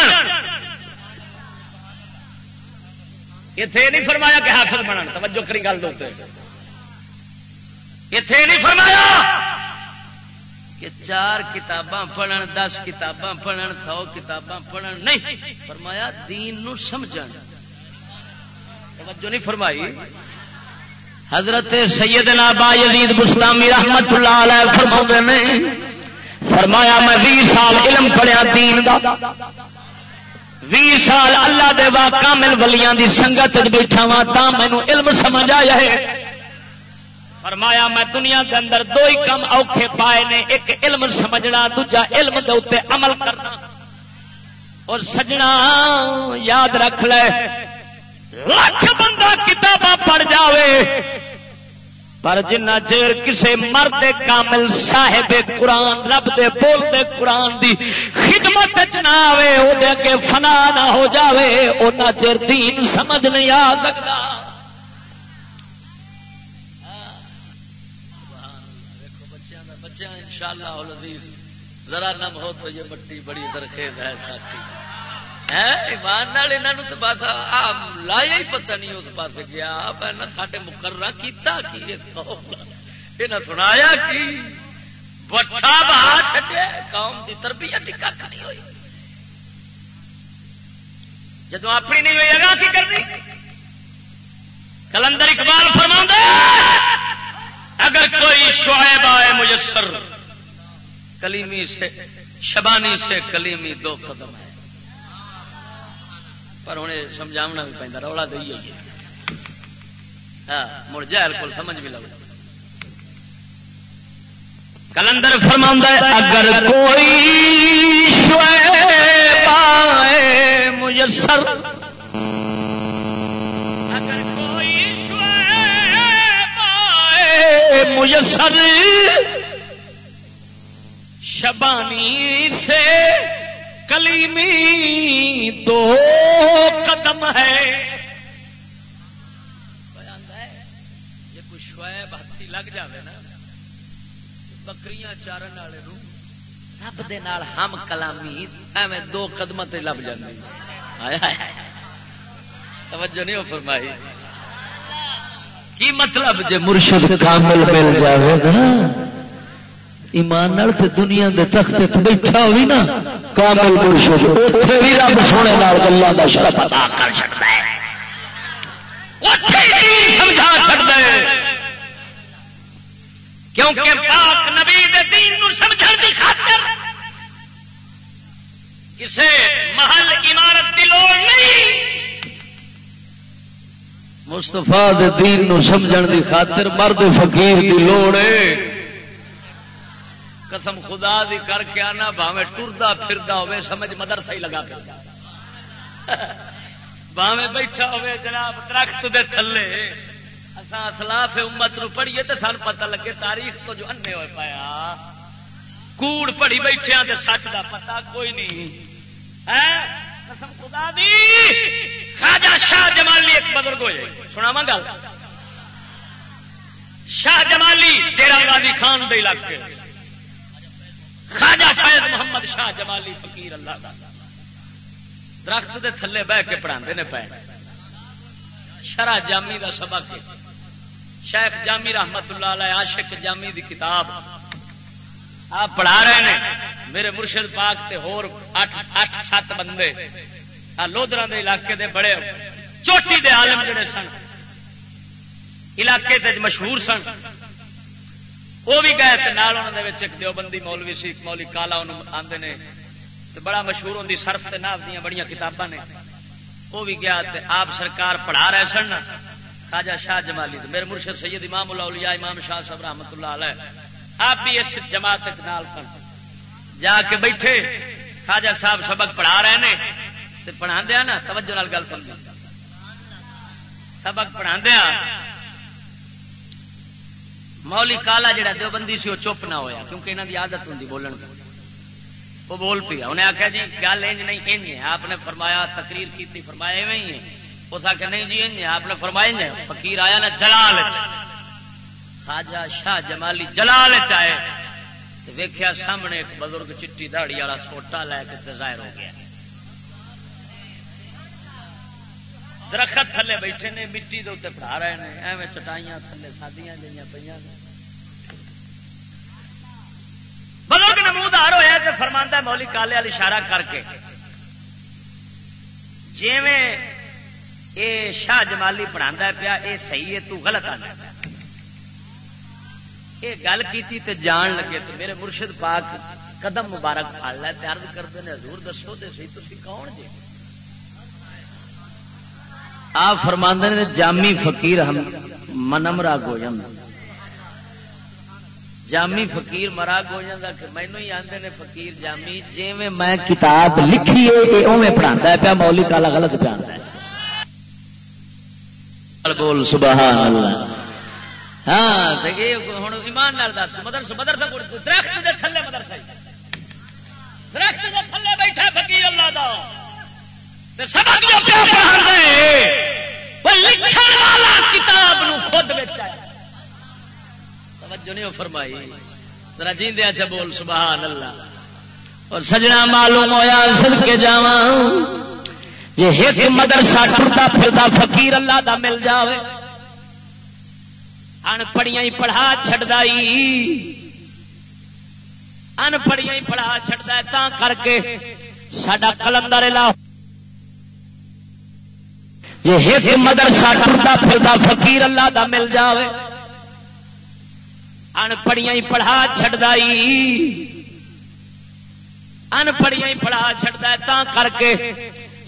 اتے نہیں فرمایا کہ حافظ بنن، توجہ کری گل دو اتے نہیں فرمایا کہ چار کتاباں پڑھن، دس کتاباں پڑھن، سو کتاباں پڑھن۔ نہیں، فرمایا دین نو سمجھن۔ توجہ نہیں فرمائی۔ حضرت سیدنا با یزید بسلامی رحمت اللہ علیہ فرما نے، فرمایا میں بھی سال علم پڑھیا دین دا۔ بھی سال اللہ دے وا کامل ولیاں دی سنگت بیٹھا وا تا مینو علم سمجھ آیا ہے۔ فرمایا میں دنیا کے اندر دو ہی کم اوکھے پائے نے، ایک علم سمجھنا، دوجا علم دے اتنے عمل کرنا۔ اور سجنا، یاد رکھ لے۔ لکھ بندہ کتاباں پڑھ جاوے، پر جنہ چیر کسے مرد کامل صاحب قرآن، رب دے بول دے قرآن دی خدمت نہ آئے وہ اگے فنا نہ ہو جاوے اُنہ چیر دین سمجھ نہیں آ سکتا ذرا نم ہو تو یہ مٹی بڑی درخیز ہے، ساتھی۔ ایمان تو بس لایا ہی پتہ نہیں اس پاس گیا۔ ساڈے مقرر کیتا کی سنایا کی؟ بٹھا بہا چڈیا قوم کی تربیت نہیں ہوئی۔ جدو اپنی نہیں ہوئی اگا کی کرنی؟ کلندر اقبال فرما اگر کوئی شعیب آئے مجسر کلیمی سے، شبانی سے کلیمی دو قدم ہے۔ پر ہوں سمجھاونا بھی پہنتا، رولا تو دے ہاں مڑ جہل کو سمجھ بھی لگ کلندر فرما اگر کوئی مجسر اگر کوئی مجسر شبانی سے کلیمی دو قدم ہے۔ یہ کچھ شعیب ہاتھی لگ جائے نا بکریاں چارن والے رب دے نال ہم کلامی ایویں دو قدم تے لب جاندی توجہ نہیں ہو فرمائی۔ کی مطلب؟ جے مرشد کامل مل جاوے گا۔ ایمان نال تے دنیا دے تخت تے بیٹھا ہوئی نا، کامل مرشد، اوتھے بھی رب سونے نال گلاں دا شرف عطا کر چھڑدا ہے۔ اوتھے ہی سمجھا چھڑدا ہے۔ کیونکہ پاک نبی دے دین نو سمجھن دی خاطر کسے محل عمارت دی لوڑ نہیں۔ مستفا دین نو سمجھن دی خاطر مرد فقیر دی لوڑ ہے۔ قسم خدا دی کر کے آنا باوے ٹردا پھردا ہوے سمجھ مدرسہ ہی لگا پھر باوے بیٹھا ہوے جناب، درخت دے تھلے۔ اساں اسلاف امت نو پڑھیے تے سان پتہ لگے تاریخ تو جو انے ہوئے پایا۔ کوڑ پڑھی بیٹھے تے سچ دا پتہ کوئی نہیں۔ قسم خدا دی۔ خواجہ شاہ جمالی ایک بزرگ ہوئے۔ سنا گل؟ شاہ جمالی ڈیرا گاندھی خان دے علاقے۔ خواجہ فیض محمد شاہ جمالی فقیر اللہ دا۔ درخت دے تھلے بہ کے پڑھا نے پے۔ شرح جامی دا سبق شیخ جامی رحمت اللہ علیہ عاشق جامی دی کتاب۔ آپ پڑھا رہے ہیں میرے مرشد پاک تے ہور اٹھ اٹھ سات بندے۔ لودرا دے علاقے دے بڑے چوٹی دے عالم جڑے سن۔ علاقے تے مشہور سن۔ وہ بھی گئے ایک دیوبندی مولوی سی مولی کالا آتے نے بڑا مشہور ہوں سرف ناف دیا بڑی کتاباں نے۔ وہ بھی گیا آپ سرکار پڑھا رہے سن۔ خاجا شاہ جمالی میرے مرشد سید امام الاولیاء امام شاہ صاحب رحمت اللہ علیہ۔ آپ بھی اس جماعت نال سن۔ جا کے بیٹھے۔ خاجا صاحب سبق پڑھا رہے ہیں پڑھا دیا نا، توجہ گل سمجھ سبق پڑھا دیا مولی کالا جڑا دیوبندی سی، وہ چپ نہ ہویا، کیونکہ انہوں کی عادت ہوں بولن وہ بول پیا انہیں آخیا جی گل انج نہیں، انج ہے۔ آپ نے فرمایا، تقریر کی فرمایا ایویں ہی ہے۔ اس آخیا نہیں جی انج ہے۔ آپ نے فرمایا فقیر آیا نا جلال خاجا شاہ جمالی جلال چائے ویخیا سامنے ایک بزرگ چٹی دہڑی والا سوٹا لے کے ظاہر ہو گیا۔ درخت تھلے بیٹھے نے، مٹی کے اتنے پڑھا رہے ہیں ایویں چٹائیاں تھلے سادیاں جہاں پہ بزرگ نمودار ہوا تو فرماندہ مولی کالے والی اشارہ کر کے۔ جیویں اے شاہ جمالی پڑھا پیا، اے صحیح ہے، تو غلط آنا یہ گل کی جان لگے تو میرے مرشد پاک قدم مبارک پڑ لے تیار کرتے ہیں حضور دسو دے سی تھی کون جی آپ فرماندے نے، جامی فقیر ہم منم راگ ہو جاتا جامی فقیر مراگ ہو جاتا کہ مینو ہی آتے نے فقیر جامی جی میں کتاب لکھی ہے اوے پڑھا پیا مولی کالا غلط پہ بول سبحان اللہ ہاں ہوں ایمان دس، مدرسہ مدرسہ درخت دے تھلے مدرسہ۔ درخت دے تھلے بیٹھا فقیر اللہ دا۔ سبق جو پڑھا لکھن والا کتاب نو خود توجہ نہیں فرمائی۔ ذرا جیندے اچھا بول، سبحان اللہ۔ اور سجنا معلوم ہویا سن کے جاوا جی ایک مدرسہ ٹرتا پھرتا فقیر اللہ دا مل جاوے۔ ان پڑھیاں ہی پڑھا چھڑدا ان پڑھیاں ہی پڑھا چھڑدا ہے تا کر کے ساڈا کلندر لاہور جی ایک مدرسہ ٹرتا پھرتا فقیر اللہ دا مل جاوے۔ ان پڑھیاں ہی پڑھا چڑھتا ان پڑھیاں ہی پڑھا چڑھتا ہے تا کر کے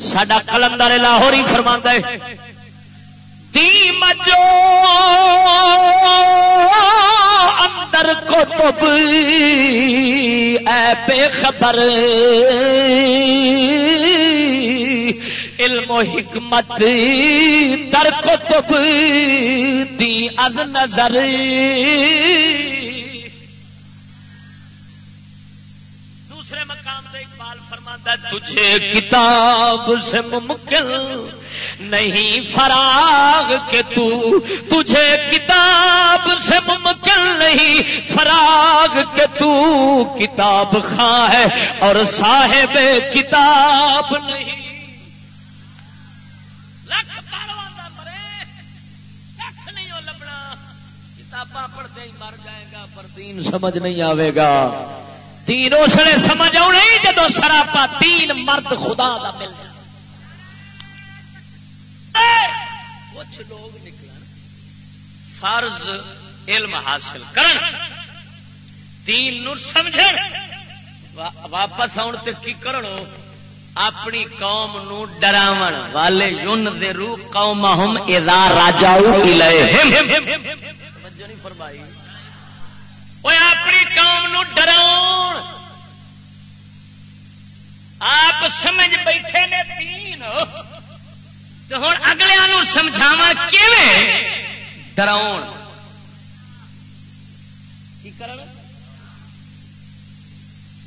سڈا کلندر لاہور ہی فرما ہے تی مجو اندر کو تب اے بے خبر علم و حکمت در کتب دی از نظر۔ دوسرے مقام پہ اقبال فرماتا تجھے کتاب سے ممکن نہیں فراغ کے تو تجھے کتاب سے ممکن نہیں فراغ کے تو کتاب خاں ہے اور صاحب کتاب نہیں۔ کتاباں پڑھتے ہی مر جائے گا، پر دین سمجھ نہیں آئے گا۔ دین اس لیے سمجھ آنے جب سراپا تین مرد خدا دا مل جائے۔ کچھ لوگ نکل فرض علم حاصل کرن۔ دین نو سمجھ واپس آن تے کی کرنو؟ اپنی قوم نو ڈراون۔ والے یون دے رو قوم ہم اذا راجاؤ الیہم۔ توجہ نہیں فرمائی۔ اوے اپنی قوم نو آپ سمجھ بیٹھے نے تین۔ تو ہوں اگلے سمجھاو کیویں؟ کی کرن؟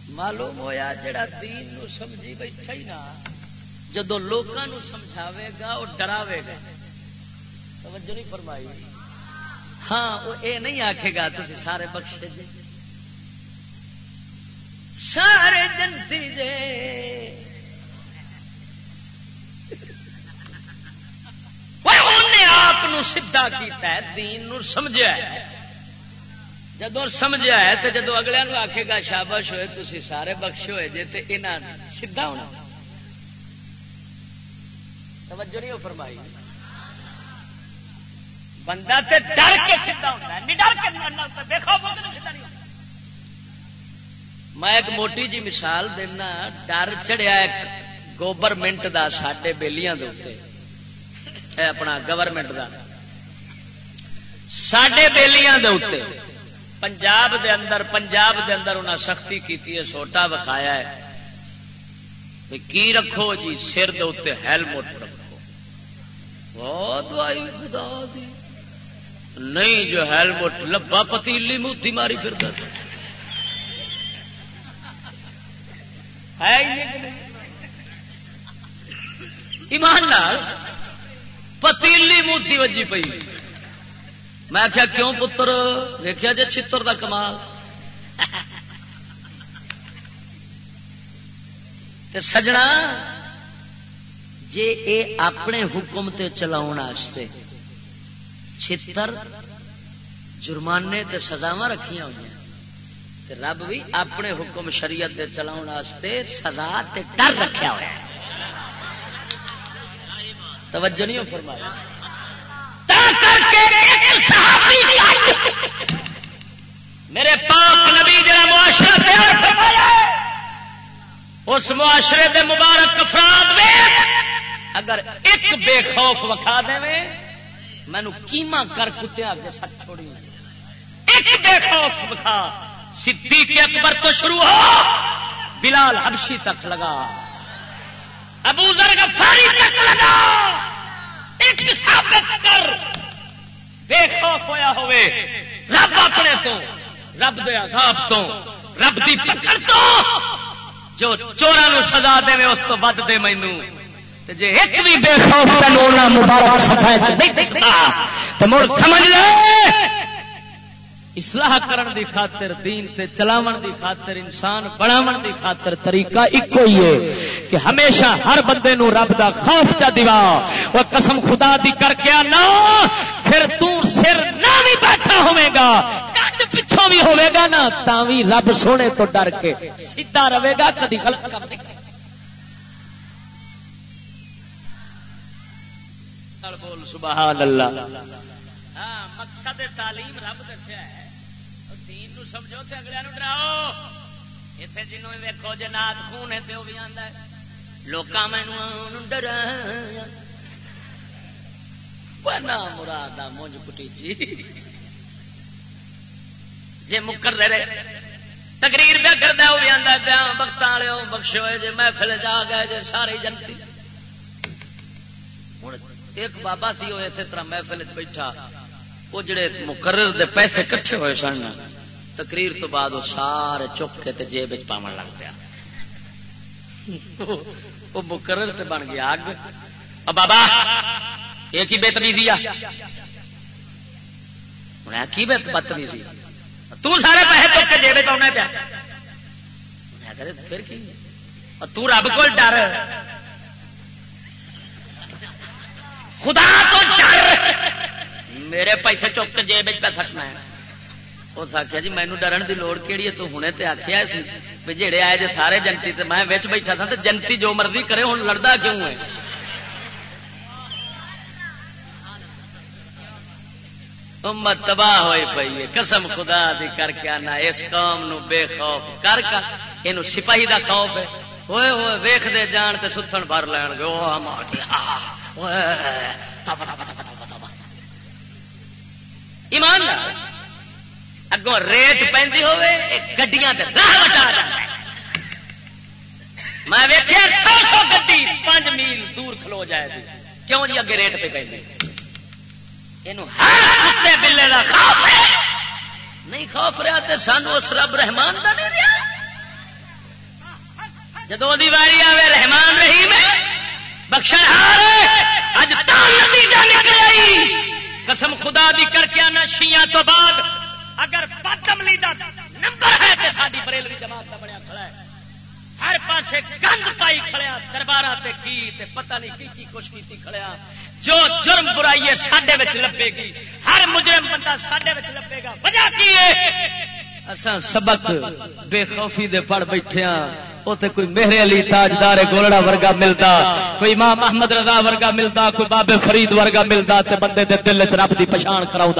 معلوم ہویا جڑا دین نو سمجھی بیٹھا ہی نا، جدو لوگوں سمجھاوے گا وہ ڈراوے گا۔ توجہ نہیں فرمائی۔ ہاں وہ اے نہیں آکھے گا تھی سارے بخشے جی سارے جنتی جے آپ سیدھا کیتا ہے دین نو سمجھا ہے جدو سمجھا ہے تو جدو اگلے آخے گا شابش ہوئے تھی سارے بخش ہوئے جی تو یہاں سیدا ہونا توجہ نہیں فرمائی بندہ تے ڈر کے سیدا ہوتا ہے۔ ڈر کے دیکھو میں ایک موٹی جی مثال دینا، ڈر چڑیا ایک گورنمنٹ کا سڈے بےلیاں اپنا گورنمنٹ کا سڈے بےلیاں پنجاب دے اندر، پنجاب دے اندر انہیں سختی کی ہے، سوٹا وکھایا ہے۔ کی رکھو جی سر دے ہیلمٹ رکھو۔ دوائی خدا دی۔ نہیں جو ہیلمٹ لبا پتیلی موتی ماری پھر ایمان پتیلی موتی وجی پی میں کیا کیوں پتر؟ ویکیا جی چھتر کا کمال۔ سجنا، جے اے اپنے حکم تے چلاؤ چھتر، جرمانے تے سزاوا رکھیا ہوئی تے رب بھی اپنے حکم شریعت تے چلاؤ واسطے سزا تے ڈر رکھا ہوا توجہ نہیں فرمایا میرے پاک نبی جڑا معاشرہ تیار فرمایا اس معاشرے دے مبارک افراد میں اگر ایک بے خوف وکھا دے مینو کیما کر کتے آگے سٹ چھوڑی ایک بے خوف وکھا صدیق اکبر تو شروع ہو، بلال حبشی تک لگا۔ ابو ذر غفاری تک لگا۔ ایک ثابت کر، بے خوف ہویا ہوئے۔ رب اپنے تو، رب دے عذاب تو، رب دی پکڑ تو، جو چورا نو سزا دے اس تو ود دے مینو جی ایک بھی بے خوف تین مبارک سفید نہیں دستا تو مڑ سمجھ لے۔ اصلاح کرن دی خاطر، دین تے چلاون دی خاطر، انسان بناون دی خاطر، طریقہ ایک ہی ہے کہ ہمیشہ ہر بندے نو رب دا خوف چا دیوا۔ وہ قسم خدا دی کر کے نہ پھر تو سر نہ بھی بیٹھا ہوے گا کٹ پچھوں بھی ہوے گا نا تا بھی رب سونے تو ڈر کے سیدھا رہے گا، کدی غلط کر نہیں۔ بول، سبحان اللہ۔ ہاں مقصد تعلیم رب دسیا ہے۔ دین نو سمجھو تے اگلے نو ڈراؤ۔ اتنے جنوں ویکو جی نات خون ہے تے تو بھی آتا ہے۔ لوگ مینو ڈرا مراد مونج کٹی جی۔ جی مکر رہے تقریر پہ کرتا وہ بھی آتا پیا بخت والے بخشو جی محفل جا گئے جی سارے جنتی۔ ایک بابا سی وہ اسی طرح محفل بیٹھا۔ وہ جڑے مقرر دے پیسے کٹھے ہوئے سن، تقریر تو بعد وہ سارے چک کے تے جیب پاون لگ پیا۔ وہ مقرر تے بن گیا اگ۔ بابا، یہ کی بےتمیزی کی بدتمیزی۔ تو سارے پیسے چک کے جیب پاؤنا پیا۔ پھر کی؟ تو رب کو ڈر۔ خدا تو ڈر۔ میرے پیسے چک کے جیب پہ سٹنا ہے۔ اس آخیا جی مینو ڈرن کی لوڑ کہڑی ہے؟ تو ہوں تو آخیا سی بھی جہے آئے جی سارے جنتی تے میں بیٹھا تھا تو جنتی جو مرضی کرے ہوں لڑتا کیوں ہے؟ امت تباہ ہوئی پی ہے۔ قسم خدا دی کر کے آنا، اس قوم نو بے خوف کر کر یہ سپاہی دا خوف ہے۔ ہوئے ہوئے ویخ دے جان تے ستھن بھر لین گے۔ وہ ہم ایمان اگوں ریٹ پہ ہوئے گڈیاں راہ بٹا میں ویکیا سو سو گڈی پانچ میل دور کھلو جائے گی کیوں جی اگے ریٹ پہ پہ بلے کا خوف ہے۔ نہیں خوف رہا تو سانو اس رب رحمان کا نہیں رہا۔ جدو دی واری آئے رحمان رہی میں بخشن ہار اج نتیجہ نکل آئی۔ قسم خدا دی کر کے آنا شیاں تو بعد۔ اگر پتملی کا نمبر ہے تو ساری بریلوی جماعت کا بنیا کھڑا ہے۔ ہر پاسے گند پائی کھڑیا دربار کی پتہ نہیں کی کی کچھ کی کھڑیا۔ جو جرم برائی ہے سڈے لبے گی۔ ہر مجرم بندہ سڈے لبے گا۔ وجہ کی ہے؟ سبق بے خوفی دے پڑھ بیٹھے ہاں۔ اتنے کوئی میرے علی تاجدار گولڑا ورگا ملتا، کوئی ماں محمد رضا ورگا ملتا، کوئی بابے فرید ورگا ملتا، تے بندے دے دل چ رب کی پچھان کراؤ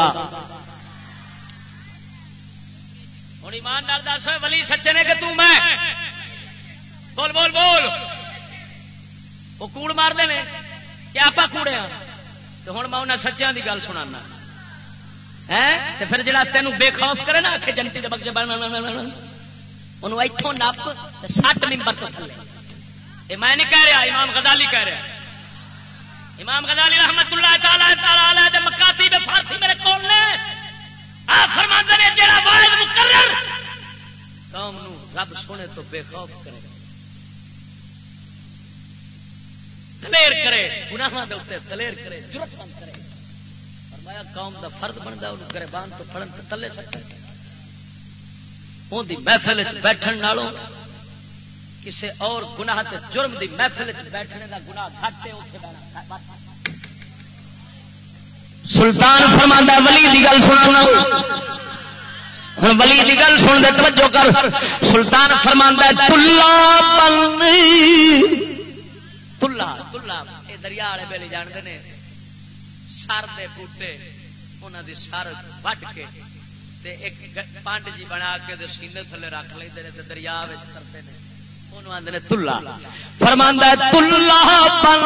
ہوں ایمان دس ولی سچے نے کہ توں میں؟ بول بول بول۔ وہ کوڑ مار دے کہ آپ کوڑے ہاں۔ تو ہوں میں انہیں سچیا کی گل سنا پھر جا تین بے خوف کرے نا آخ جنتی کے بگے انہوں اتوں نپ سٹ ممبر تو تھلے۔ یہ میں نہیں کہہ رہا، امام غزالی کہہ رہا۔ امام غزالی رحمت اللہ تعالی تعالی دے مکاتی میں فارسی میرے کول نے آپ فرما نے جڑا واحد مقرر۔ قوم نو رب سونے تو بے خوف کرے۔ دلیر کرے گناہ دلیر کرے ضرورت مند کرے۔ فرمایا قوم دا فرد بنتا انہوں گربان تو پڑھن تو تلے سکتا ان دی محفل بیٹھن نالوں کسے اور گناہ تے جرم دی محفل بیٹھنے دا گناہ گھٹے اتنے سلطان فرماندا ولی دی گل سننا ہوں۔ ولی دی گل سن دے توجہ کر۔ سلطان فرماندا تلا پل تلا تلا یہ دریا والے بےلی جانتے ہیں سر دے بوٹے انہوں دی سر وٹ کے تے ایک پانڈ جی بنا کے دے سینے تھلے رکھ لیں دریا وچ کرتے ہیں تلا۔ فرماندہ تلا پن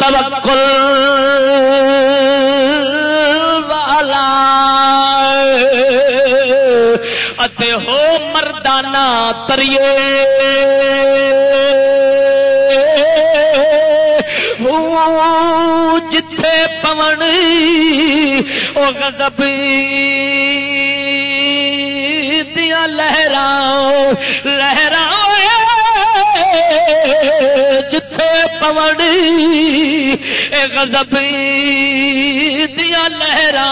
توکل والا اتے ہو مردانہ تریے۔ جتھے پون وہ گزب دیا لہرا لہرا جتھے پون، اے گزب دیا لہرا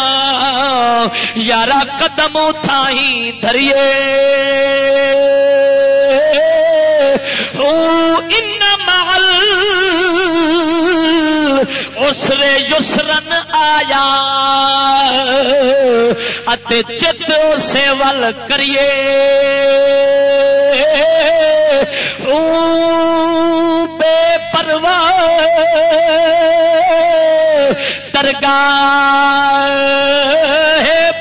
یارا قدم تھائی دھریے ان محل اسرے یسرن آیا۔ اتے چت سے ول کریے۔ بے پرواہ۔ درگاہ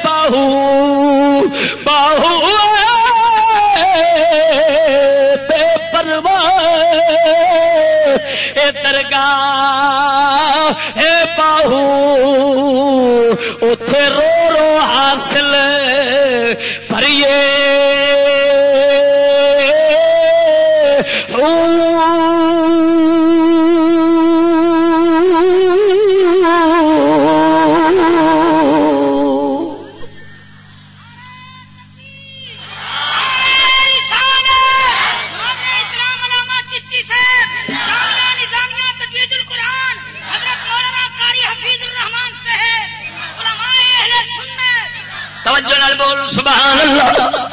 باہو باہو اتے رو رو حاصل بول، سبحان اللہ۔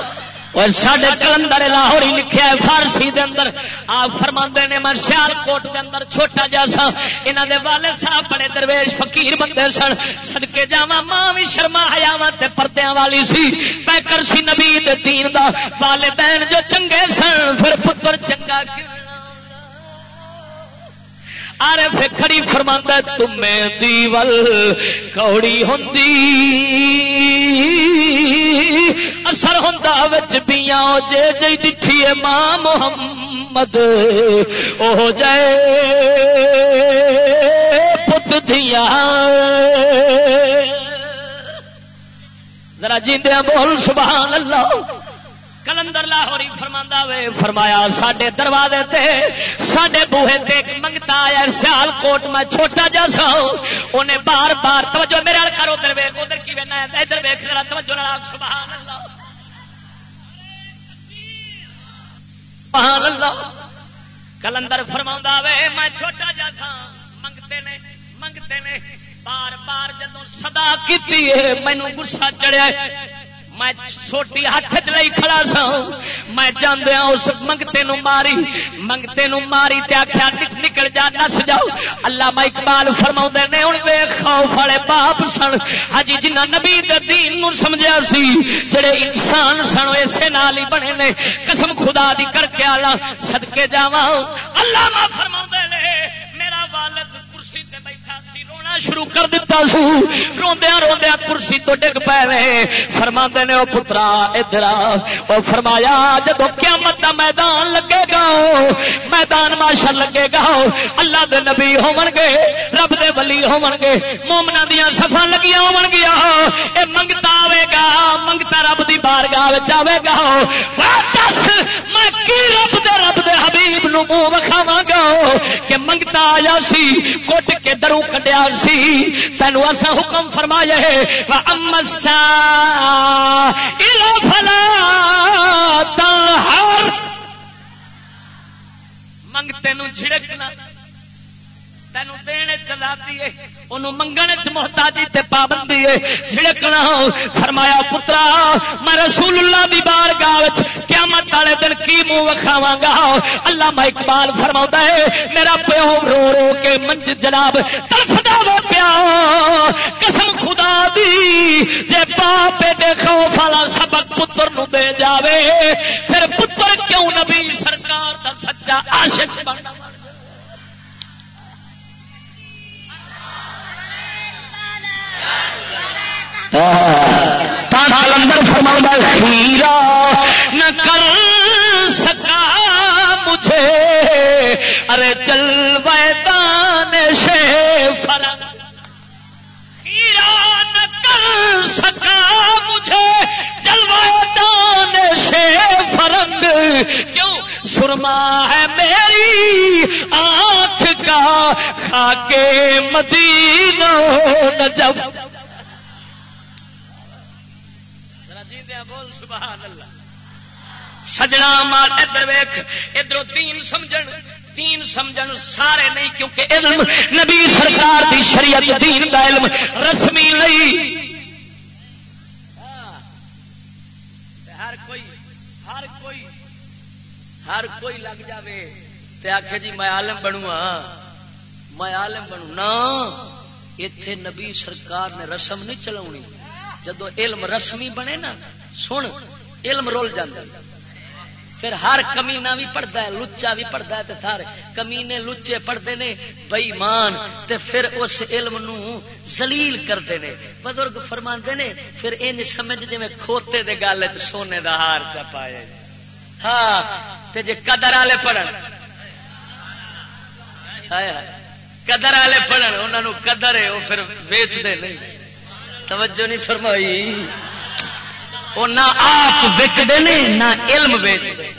سڈے کلندر لاہور ہی لکھا ہے، فارسی دے اندر۔ آپ فرما نے، میں سیال کوٹ دے اندر چھوٹا جا سا یہاں دے والد صاحب بڑے درویش، فقیر بندے سن۔ سڑکے جا ماں بھی شرما ہیا پردیاں والی سی۔ پیکر سی نبی دین دا۔ والدین جو چنگے سن، پھر پتر چنگا آرے پھر کھڑی فرما تمہیں دیول کوڑی ہوتی اثر ہوں بیا جے جی دھی ماں محمد، او جائے پت دیا ذرا جیندیا بول سبحان اللہ کلندر لاہوری فرما وے، فرمایا سڈے دروازے تے سڈے بوہے تے ایک منگتا آیا سیال کوٹ میں چھوٹا جا سا۔ انہیں بار بار، توجہ میرے کرو ادھر ویخ ادھر کی وینا ادھر ویخ ذرا توجہ لڑا سبحان اللہ سبحان اللہ کلندر فرما وے، میں چھوٹا جا تھا، منگتے نے منگتے نے۔ بار بار جدو سدا کی مینو گسا چڑھیا میں چھوٹی ہاتھ چ کھڑا سا میں جاندیا اس منگتے نو ماری، منگتے نو ماری تے آخیا نکل جا، نس جاؤ۔ اللہ میں اقبال فرما نے ہوں وے خوف والے باپ سن۔ ہاں جنہ نبی دین نو سمجھا سی، جڑے انسان سن اسے نال ہی بنے نے۔ قسم خدا دی کر کے آلہ سدکے جاوا اللہ فرما نے۔ رونا شروع کر دیتا سو روندیا روندیا کرسی تو ڈگ پے فرما نے وہ پترا، ادھر وہ فرمایا جب قیامت دا میدان لگے گا۔ میدان ماشا لگے گا۔ اللہ دے نبی ہون گے، رب دے ولی ہون گے۔ مومنا دیا سفا لگیا ہون گیا۔ اے منگتا آئے گا، منگتا رب دی بارگاہ آئے گا۔ دس، میں کی رب دے رب دے حبیب نو منہ وکھاوا گا؟ کہ منگتا آیا سی کٹ کے درو کڈیا سی۔ تینو ایسا حکم فرمایا ہے فلا تنہر. منگتے جھڑکنا۔ تینوں دینے چلاتی ہے انہوں منگنے چ محتاجی تے پابندی ہے جھڑکنا۔ فرمایا، پترا، میں رسول اللہ دی بارگاہ قیامت والے دن کی منہ وکھاواں گا۔ اللہ میں اقبال فرماؤں ہے، میرا پیو رو رو کے منج جناب تڑفدا وہ پیا قسم خدا دی، جے باپ دے خوف والا سبق پتر نو دے جاوے، پھر پتر کیوں نبی سرکار دا سچا عاشق بننا فرما ہیرا نہ کر سکا مجھے۔ ارے چل ویدان سے فرق ہیرا کر سکا مجھے؟ چل ویدان سے فرنگ۔ کیوں؟ سرما ہے میری آنکھ کا خاکے مدینہ نجب جی سجنا مال ادھر ویخ ادھر تین سمجھن۔ تین سمجھن سارے نہیں کیونکہ علم نبی سرکار دی شریعت دین دا علم رسمی نہیں۔ ہر کوئی ہر کوئی ہر کوئی لگ جاوے تے آخے جی میں عالم بنوں میں عالم بنوں۔ نا اتے نبی سرکار نے رسم نہیں چلا جدو علم رسمی بنے نا سن علم رول جاتا پھر ہر کمینا بھی پڑھتا ہے، لچا بھی پڑھتا ہے تھر کمینے لچے پڑھتے ہیں بئی مان تے پھر اس علم نو زلیل کرتے ہیں بزرگ فرما نے، پھر ان سمجھ جی کھوتے دے گل سونے دا ہار چ پائے۔ ہاں تے جے قدر والے پڑھن۔ قدر والے پڑھن انہوں قدر ہے وہ پھر ویچتے نہیں۔ توجہ نہیں فرمائی۔ وہ نہ آپ وکتے نے، نہ علم ویچتے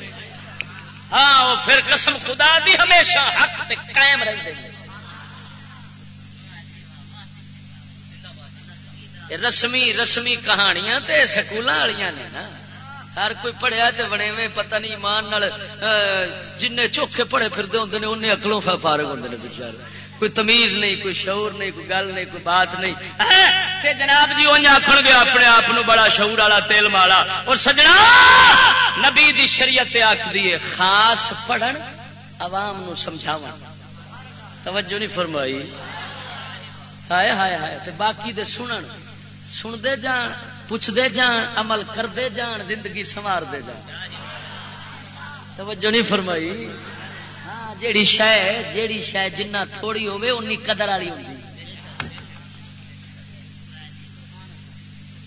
ہاں وہ پھر قسم خدا دی ہمیشہ حق تے قائم رہتے ہیں۔ رسمی رسمی کہانیاں تے سکول والی نے نا۔ ہر کوئی پڑھیا تے بنے میں پتہ نہیں ایمان جن چوکھے پڑھے پھرتے ہوں نے، انہیں اکلوں فارغ ہوں بچار کوئی تمیز نہیں، کوئی شعور نہیں، کوئی گل نہیں، کوئی بات نہیں۔ تے جناب جی وہ آخر گیا اپنے آپ بڑا شعور والا، تیل مالا۔ اور سجنا، نبی دی شریعت آخری ہے، خاص پڑھن، عوام نو سمجھاو توجہ نہیں فرمائی۔ ہائے ہائے ہائے، تے باقی دے سنن۔ سنتے جان پوچھتے جان، عمل کرتے جان، زندگی سنوارتے جان۔ توجہ نہیں فرمائی۔ جیڑی شہ جیڑی شہ جنہ تھوڑی ہوے انی قدر والی ہوگی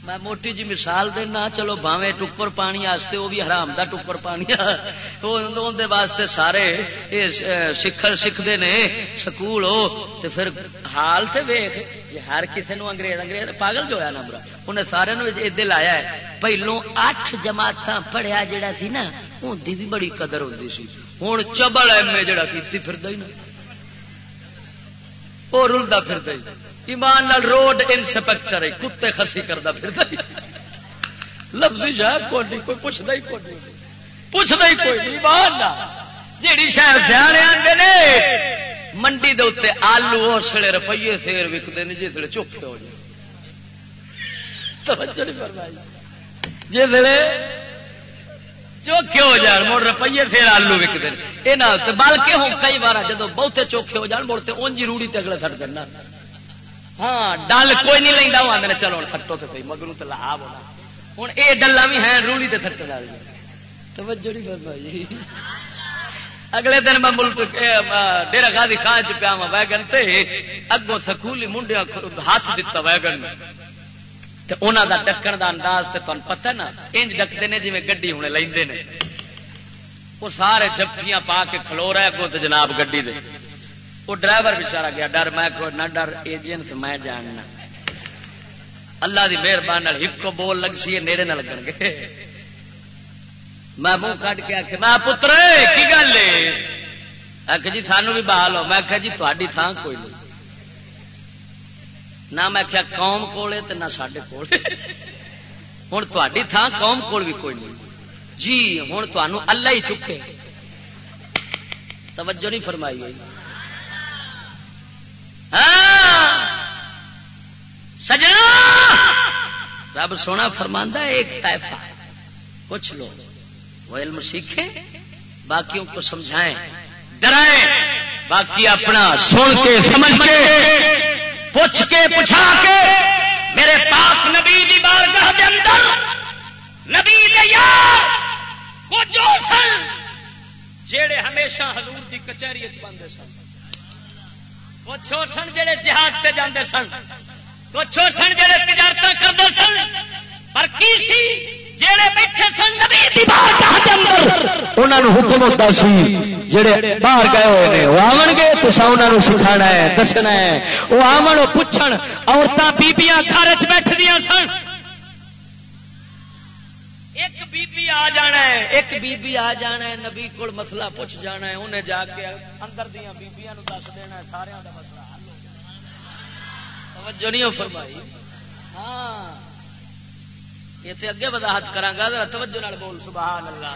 میں موٹی جی مثال دینا، چلو باوے ٹکر پانی آستے، وہ بھی حرام دا ٹکر پانی۔ واسطے سارے سکھر سکھتے نے، سکول ہو پھر حال تے ویخ جی ہر کسی نو انگریز انگریز پاگل جو ہے نمبر انہیں سارے ادے لایا ہے۔ پہلو اٹھ جماعت پڑھیا جڑا سی نا ان کی بھی بڑی قدر ہوتی سی۔ ہوں چبل ایم اے جڑا کی پھر ہی نا۔ وہ رلتا پھر ایمان نال روڈ انسپیکٹر ہے، کتے خسی کرتا پھر لفظ شاید کوئی کوئی پوچھتا ہی کوئی پوچھتا ہی کوئی نہیں، ایمان نال۔ جیڑی شہر سیانے آتے نے، منڈی دے اتنے آلو اور سڑے روپیے سیر وکتے ہیں جی چوکھے ہو جائے۔ توجہ نہیں فرمائی۔ جی چوکھے ہو جان، مڑ روپیے پھر آلو وکتے یہ بل کے ہوں کئی بار جب بہتے چوکھے ہو جان مڑتے اونجی روڑی تے اگلے سٹ دینا۔ ہاں ڈل کوئی نہیں لینا وہ آدھے چلو سٹو تو مگر تو لا بولا ہوں یہ ڈلا بھی ہیں، روڑی تے سٹ ڈال توجہ نہیں فرمائی اگلے دن میں ملک ڈیرا گاہی خان چ پیا ویگن تے اگوں سکولی منڈیا ہاتھ دتا، ویگن انہوں دا ڈکن دا انداز تے تمہیں پتہ نا، انج ڈکتے ہیں جی گڈی ہونے لے وہ سارے جفیاں پا کے کھلو رہا اگوں تے جناب گڈی دے۔ وہ ڈرائیور بچارا گیا ڈر میں نہ ڈر ایجنٹ میں جاننا۔ اللہ دی مہربانی ایک بول لگ سی نیڑے نہ لگن گے۔ میں منہ کٹ کے آخ میں پتر کی گل آخ جی سانو بھی بحال ہو۔ میں آخیا جی تاری تھان کوئی نہیں۔ نہ میں کیا قوم کولے تو نہ سڈے کول ہوں تاری تھان قوم کول بھی کوئی نہیں۔ جی ہوں تمہوں اللہ ہی چکے۔ توجہ نہیں فرمائی گئی ہاں۔ سجنا! رب سونا فرماندہ ایک طائفہ۔ کچھ لوگ وہ علم سیکھیں باقیوں کو سمجھائیں۔ ڈرائیں، باقی اپنا سن کے، سمجھ کے۔ پوچھ کے پوچھا کے میرے پاک نبی دی بارگاہ دے اندر نبی دے یار کو جو سن، جیڑے ہمیشہ حضور دی کچہری بندے سن۔ کچھ سن جڑے جہاد تے جاندے سن۔ کچھ سن جڑے تجارت کرتے سن۔ پر کی سی؟ حکم ہوتا سی جڑے باہر گئے ہوئے ہیں وہ آن گے تو انہوں سکھا ہے، دسنا ہے۔ وہ آمن پوچھ عورتیں بیبیاں گھر چ بیٹھ دیا سن۔ ایک بی بی آ جانا ہے، ایک بی بی آ جانا ہے، نبی کو مسئلہ پوچھ جانا ہے، انہیں جا کے اندر دیا بیبیاں دس دینا ہے سارے کا مسئلہ حل ہو توجہ نہیں فرمائی۔ ہاں۔ یہ اگے وضاحت کرا ذرا توجہ نال بول سبحان اللہ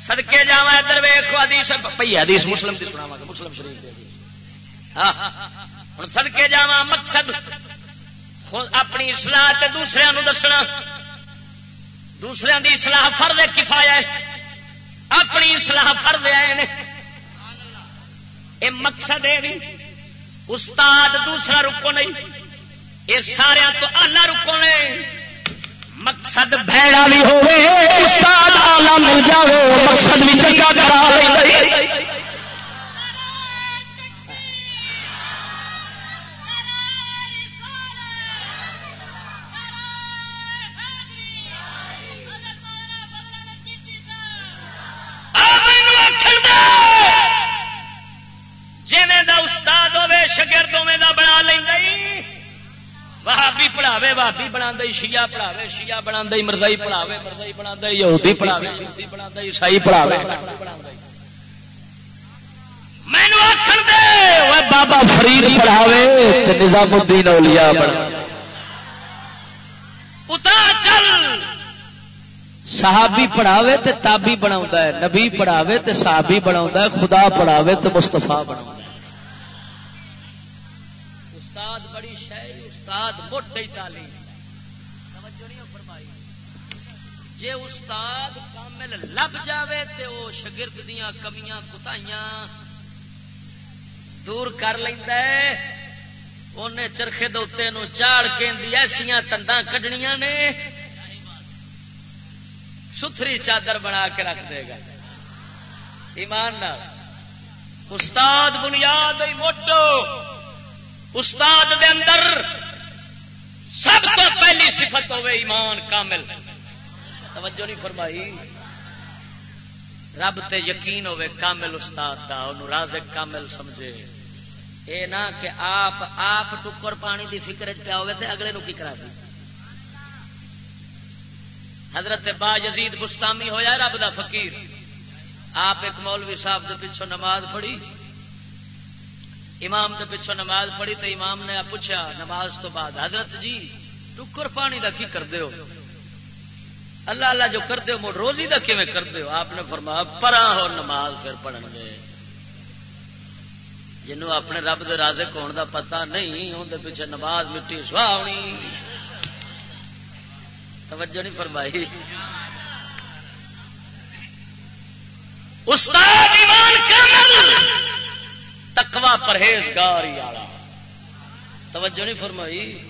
سدکے جا ادھر ویخو حدیث پی حدیث مسلم کی سنا مسلم شریف ہوں سدکے جا مقصد اپنی اصلاح تے دوسرے دسنا۔ دوسرے کی سلاح فرد کفایا اپنی سلاح فرد آئے نے یہ مقصد ہے بھی، استاد دوسرا رکو نہیں یہ سارا تو آلہ رکو نہیں۔ مقصد بھڑا بھی ہوے استاد آلہ مل جائے مقصد بھی چنگا کرا لے جی استاد ہوے شگرد میں بنا لیں وہابی پڑھاوے، وہابی بنا شیعہ پڑھاوے، شیعہ بنا مردائی پڑھاوے مردائی بنا یہودی پڑھاوے، یہودی بنا عیسائی پڑھاوے۔ مینو آخر دے بابا فرید پڑھاوے نظام الدین اولیاء پتا چل۔ صحابی پڑھاوے تے تابی بنا ہے، نبی پڑھاوے تے صحابی بنا ہے، خدا پڑھاوے تے مستفا بنا استاد موٹے تعلیم۔ جے استاد کامل لب جاوے تے وہ شگرد دیا کمیاں کتائیاں دور کر لینا انہیں چرخے دے چاڑ کے ایسا تندا کڈنیاں نے۔ ستری چادر بنا کے رکھ دے گا۔ ایمان استاد بنیاد ہی موٹو۔ استاد دے اندر سب تو پہلی صفت ہوے ایمان کامل۔ توجہ نہیں فرمائی۔ رب تے یقین ہوے کامل استاد دا، انہوں رازق کامل سمجھے۔ اے نہ کہ آپ آپ ٹکر پانی دی فکر پیا ہوے تے اگلے نو کی کرا دی۔ حضرت با یزید گستامی ہویا، رب دا فقیر۔ آپ ایک مولوی صاحب دے پیچھو نماز پڑھی۔ امام دے پیچھو نماز پڑھی تو امام نے پوچھا، نماز تو بعد حضرت جی ٹکر پانی دا کی کر ہو؟ اللہ اللہ جو کرتے ہو روزی دا کیویں کرتے ہو؟ آپ نے فرمایا، پرا ہو نماز پھر پڑھن گے جنوں اپنے رب دے رازق ہونے دا پتہ نہیں اندر پیچھے نماز مٹی سواونی توجہ نہیں فرمائی۔ استاد ایمان کامل! تکوا پرہیزگاری والا۔ توجہ نہیں فرمائی؟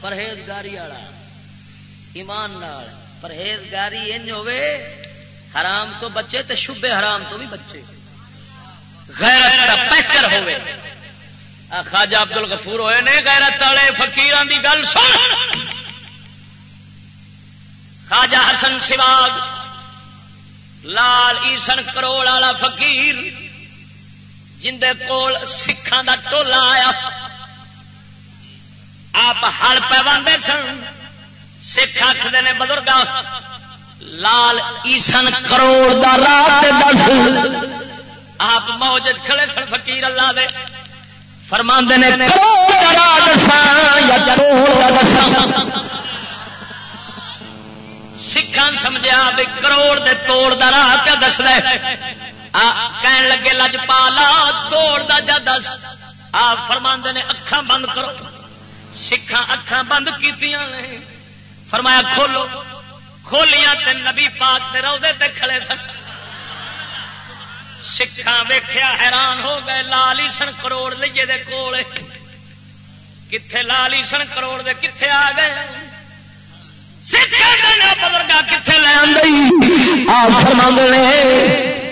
پرہیزگاری والا۔ ایمان نال پرہیزگاری ان ہوے حرام تو بچے تے شبے حرام تو بھی بچے۔ غیرت پیکر ہوئے۔ خواجہ عبد الغفور ہوئے نے، غیرت والے فقیران دی گل سن۔ خواجہ حسن سواگ، لال ایسن کروڑ والا فقیر۔ جندے کول سکھان دا ٹولا آیا۔ آپ ہل پہ سن۔ سکھ آخر نے بزرگ لال ایسن کروڑ دا رات دس آپ موج کھڑے سن فقیر اللہ دے۔ فرماندے نے، کروڑ دا رات دساں یا توڑ دا دساں سکھان سمجھا بھی کروڑ دے توڑ دا راہ پہ دس دے کہن لگے لج پالا توڑ دا جا دس۔ آپ فرما نے اکھان بند کرو۔ سکھان اکھان بند کی فرمایا کھولو۔ کھولیاں تے نبی پاک تے روزے تے کھڑے سن۔ سکھان ویخیا حیران ہو گئے لالی سن کروڑ لیے دے کول کتنے لالی سن کروڑ دے کتنے آ گئے؟ بزرگا کتنے لے آئی آپ فرما نے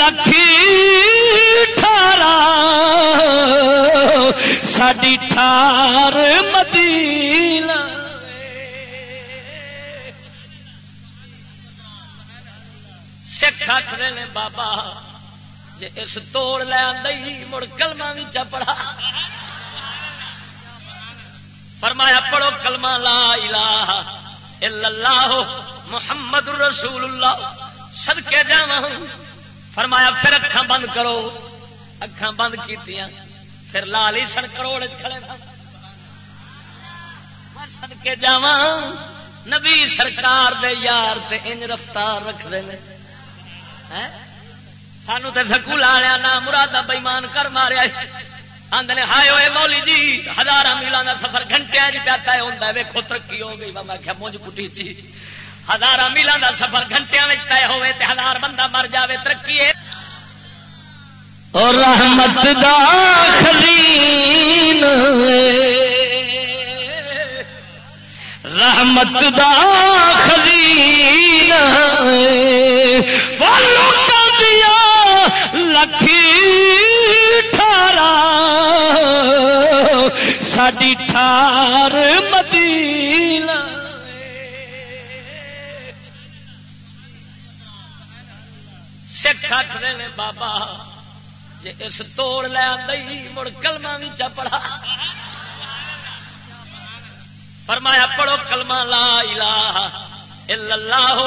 لکھی ٹھارا ساڈی ٹھار مدینہ سکھ آخر نے بابا جی اس توڑ لے آئی مڑ کلمہ بھی چپڑا فرمایا پڑھو کلمہ لا الہ الا اللہ محمد رسول اللہ سدکے جا فرمایا، پھر اکھان بند کرو۔ اکھان بند کی پھر لال ہی سن کروڑ کھڑے سدکے جا نبی سرکار دے یار تے انج رفتار رکھ ہیں؟ سانو تو سکول آیا نہ مرادہ بےمان کر ماریا۔ آدھے ہائے ہوئے مولی جی ہزار میلوں کا سفر گھنٹے پیا طے ہوتا ہے۔ ویکو ترقی ہو گئی۔ میں کیا مجھ کٹی چی۔ ہزار میلوں کا سفر گھنٹے طے ہوئے تے ہزار بندہ مر جائے ترقی ہے اور رحمت دا خزین رحمت دا خزین دیا لکھی ساڈی ٹھار مدینہ۔ سکھ آخر نے، بابا جی اس توڑ لے آئی مڑ کلمہ بھی چپڑا فرمایا، پڑھو کلمہ لا الہ الا اللہ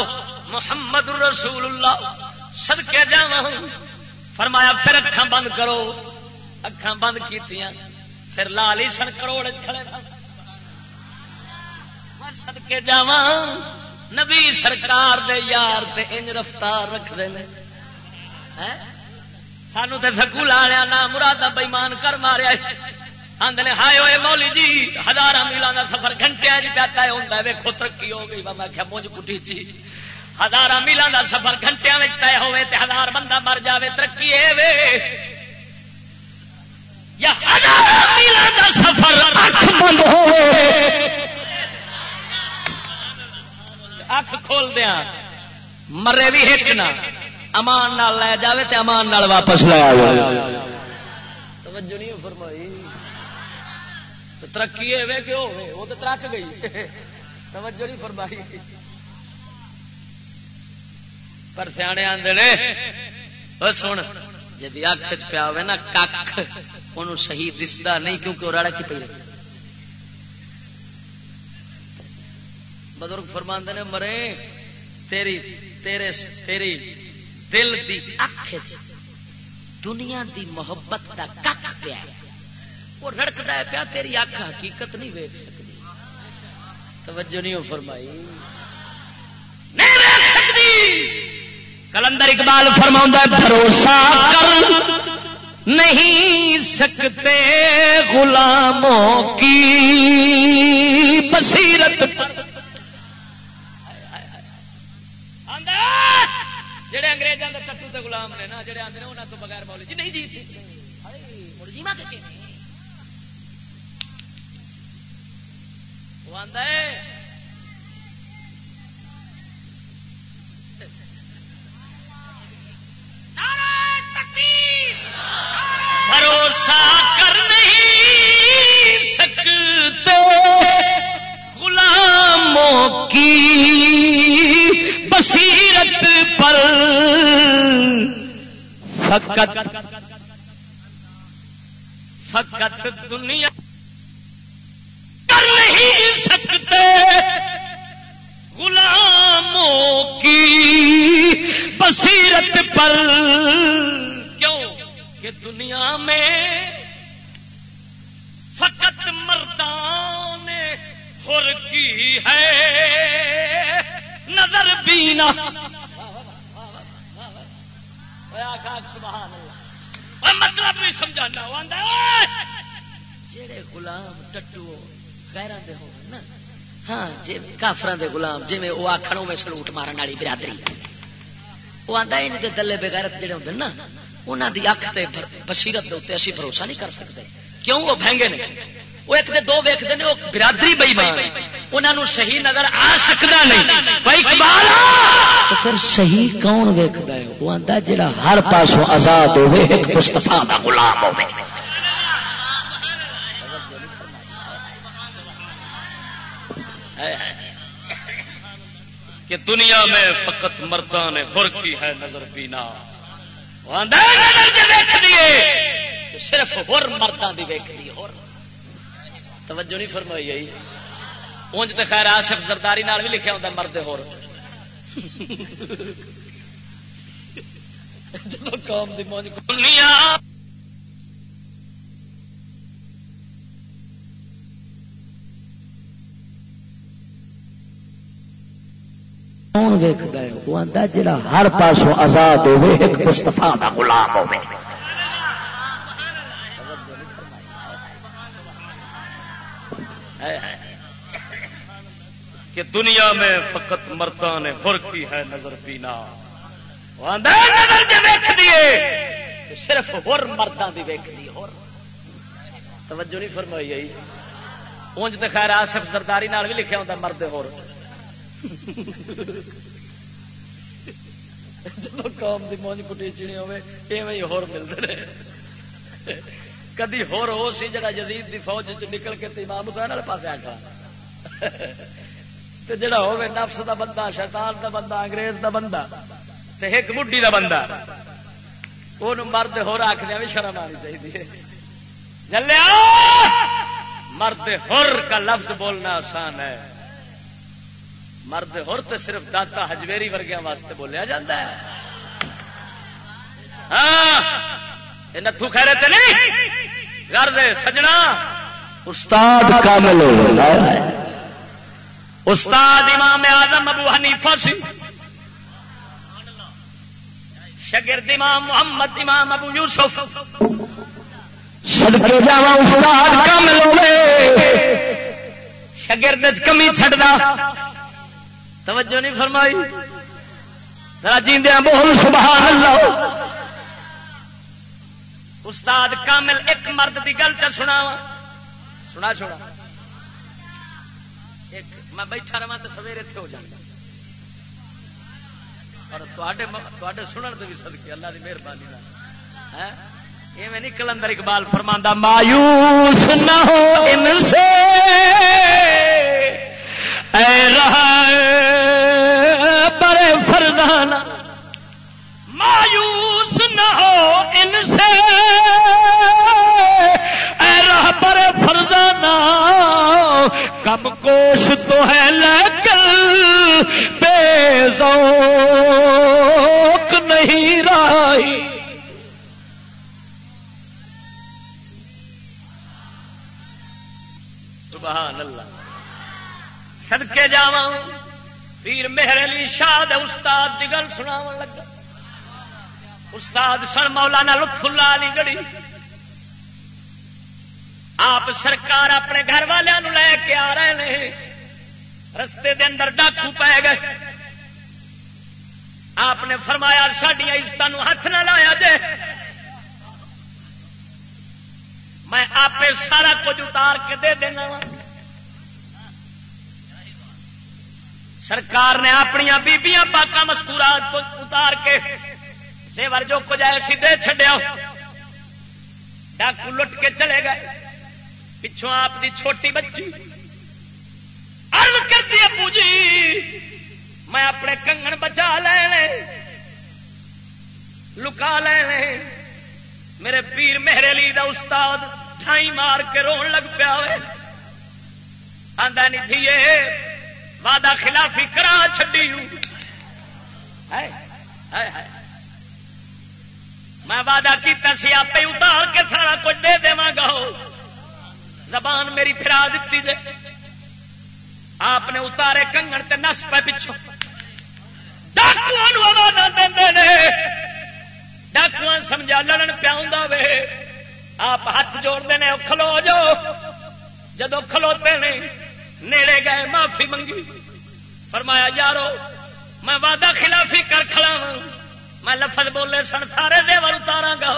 محمد رسول اللہ صدقے جاواں فرمایا، پھر اکھاں بند کرو. اکھاں بند کیتیاں، پھر لال ہی سن کروڑ کھڑے سدکے جا نبی سرکار دے یار تے انج رفتار رکھتے ہیں سانو تو سکول آیا نہ مراد بےمان کر ماریا آدھے ہائے ہوئے مولی جی ہزار میلوں کا سفر گھنٹے جی پیا ہوتا ہے ویکو ترقی ہو گئی۔ میں کیا مجھ کٹی چی۔ ہزار میلوں کا سفر گھنٹے طے ہوے تے ہزار بندہ مر جائے ترقی ہے یا ہزار میلوں کا سفر اکھ بند ہوئے اکھ کھول دیا مرے بھی ایک نہ۔ امان نال لے جاوے تے امان نال واپس لے آئے توجہ نہیں فرمائی۔ ترقی ہے کہ ہوے وہ تو ترک گئی۔ توجہ نہیں فرمائی۔ پر سیانے آندے نے، او سن جدی اکھ پیا ہوے نا کک انہوں صحیح دستا نہیں کیونکہ وہ رڑ کی پی بزرگ فرماند نے، مرے، تیری، تیرے، تیری دل دی اکھ دنیا دی محبت دا کک پیا وہ رڑکتا ہے پیا، تیری اکھ حقیقت نہیں ویک سکتی۔ توجہ نہیں ہو فرمائی۔ نہیں ویک سکتی۔ کلندر اقبال فرما بھروسہ کر۔ نہیں سکتے غلاموں کی بصیرت۔ جڑے انگریزوں کے کٹو کے گلام نے نا جڑے ہیں انہوں تو بغیر بولے جی نہیں جی جی وہ آتا ہے بھروسہ کر نہیں سکتے۔ غلاموں کی بصیرت پر فقط فقط دنیا کر نہیں سکتے غلاموں کی بصیرت پر۔ کیوں کہ دنیا میں فقط مردان خور کی ہے۔ نظر بینا مطلب نہیں سمجھانا جڑے غلام ٹٹو غیران دے ہو نا۔ ہاں جی کافران دے غلام جی میں وہ آخروں میں سلوٹ مارن والی برادری۔ وہ آتا ہے ان دلے بغیرت جڑے ہوتے نا انہوں دی اکھ تے بصیرت دے اتنے اسی بھروسہ نہیں کر سکتے۔ کیوں؟ وہ بہنگے نے۔ وہ ایک دو ویکتے ہیں وہ برادری بئی مان انہوں صحیح نظر آ سکتا نہیں۔ بھائی تو پھر صحیح کون ویکتا ہے؟ وہ آتا جڑا ہر پاسوں آزاد ہوے ایک مستفا کا غلام ہوے کہ دنیا میں فقط مردان ہر کی ہے نظر پینا صرف ہور مردان دی ویک دی ہور توجہ نہیں فرمائی آئی۔ اونج تے خیر آصف زرداری نال بھی لکھیا ہوتا مرد ہور۔ جب قوم دی مونج دنیا کون ویکد وہ آتا جا ہر پاسوں آزاد ہوے ایک مستفا کا غلام ہو کہ دنیا میں فقط مردان ہر کی ہے نظر پینا نظر جی ویک دیے صرف ہر مردان کی ویک دی توجہ نہیں فرمائی آئی۔ اونج تو خیر آصف سرداری بھی لکھا ہوتا مرد ہور جب قوم کی مونج کٹی چنی ہوئی ہو ملتے ہیں کدی ہور ہو سی جڑا یزید دی فوج چ نکل کے امام حسین والے پاس آ گیا تے جڑا ہوے نفس دا بندہ، شیطان دا بندہ، انگریز دا بندہ، تے ایک بڈھی دا بندہ۔ وہ مرد ہو آخر بھی شرم آنی چاہیے جلیا مرد ہر کا لفظ بولنا آسان ہے۔ مرد ہر تو صرف داتا ہجویری ورگیا واسطے بولیا جاتا ہے۔ ہاں! نتو خیرے تے نہیں؟ کر دے سجنا؟ استاد کامل استاد امام آدم ابو حنیفہ سی۔ شگرد امام محمد امام ابو یوسف۔ سڑکے جا استاد کامل ہوئے شگرد کمی چھڑدا توجہ نہیں فرمائی۔ جیندیا بول سبحان اللہ۔ استاد کامل ایک مرد کی گل چ سنا سنا چھوڑا۔ ایک میں بیٹھا رہا تو سویرے تھے ہو جانا اور سنن تو بھی سدکی اللہ کی مہربانی ہاں؟ ایویں نہیں کلندر اقبال فرماندہ مایوس نہ ہو ان سے۔ اے رہا برے فرزانہ۔ مایوس نہ ہو ان سے۔ کم کوش تو ہے لیکن بے ذوق نہیں رہی سبحان اللہ۔ سدکے جا پیر مہر علی شاہ استاد کی گل سنا لگا۔ استاد سن مولانا لطف اللہ علی گڑی۔ آپ سرکار اپنے گھر والوں لے کے آ رہے ہیں رستے دے اندر ڈاکو پی گئے۔ آپ نے فرمایا سڈیا عزت ہاتھ نہ لایا جے۔ میں آپ سارا کچھ اتار کے دے دینا سرکار نے اپنی بیبیاں پاکا مستورات اتار کے سیور جو کچھ آئے سی دے چڈیا ڈاکو لٹ کے چلے گئے۔ پچھوں آپ دی چھوٹی بچی۔ ارد کرتی ابو جی میں اپنے کنگن بچا لے لکا لے میرے پیر مہر علی دا استاد ٹھائی مار کے رون لگ پیا آدھا نہیں تھی وعدہ خلافی کرا چڈی میں وعدہ کیتا سی، آپ اتار کے سارا کچھ دے دے گا۔ زبان میری پھرا دیتی جے آپ نے اتارے کنگن تے نس پہ پچھو ڈاکو ڈاکو سمجھا لڑن پیا وے۔ آپ ہاتھ جوڑتے ہیں کھلو جو جدو کھلوتے ہیں نیڑے گئے، معافی منگی۔ فرمایا، یارو، میں وعدہ خلافی کر کھلا میں لفظ بولے سن، سارے دیور اتارا گا۔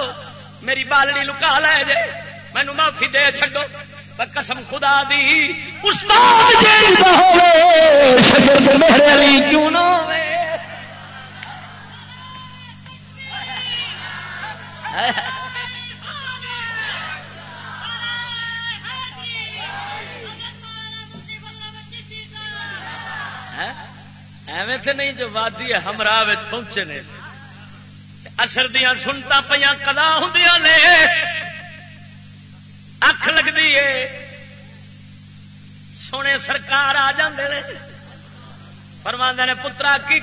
میری بالڑی لکا لے جے۔ مینو معافی دے چڈو قسم خدا دی، استاد جیل دا ہوے شجر دے مہر علی کیوں نہ ایویں تو نہیں جو وادی ہمراہ پہنچے نے۔ اثر دیا سنتا پہ کدا ہوں نے۔ اکھ لگتی ہے۔ سونے سرکار آ جاندے پروانے نے، پترا، کی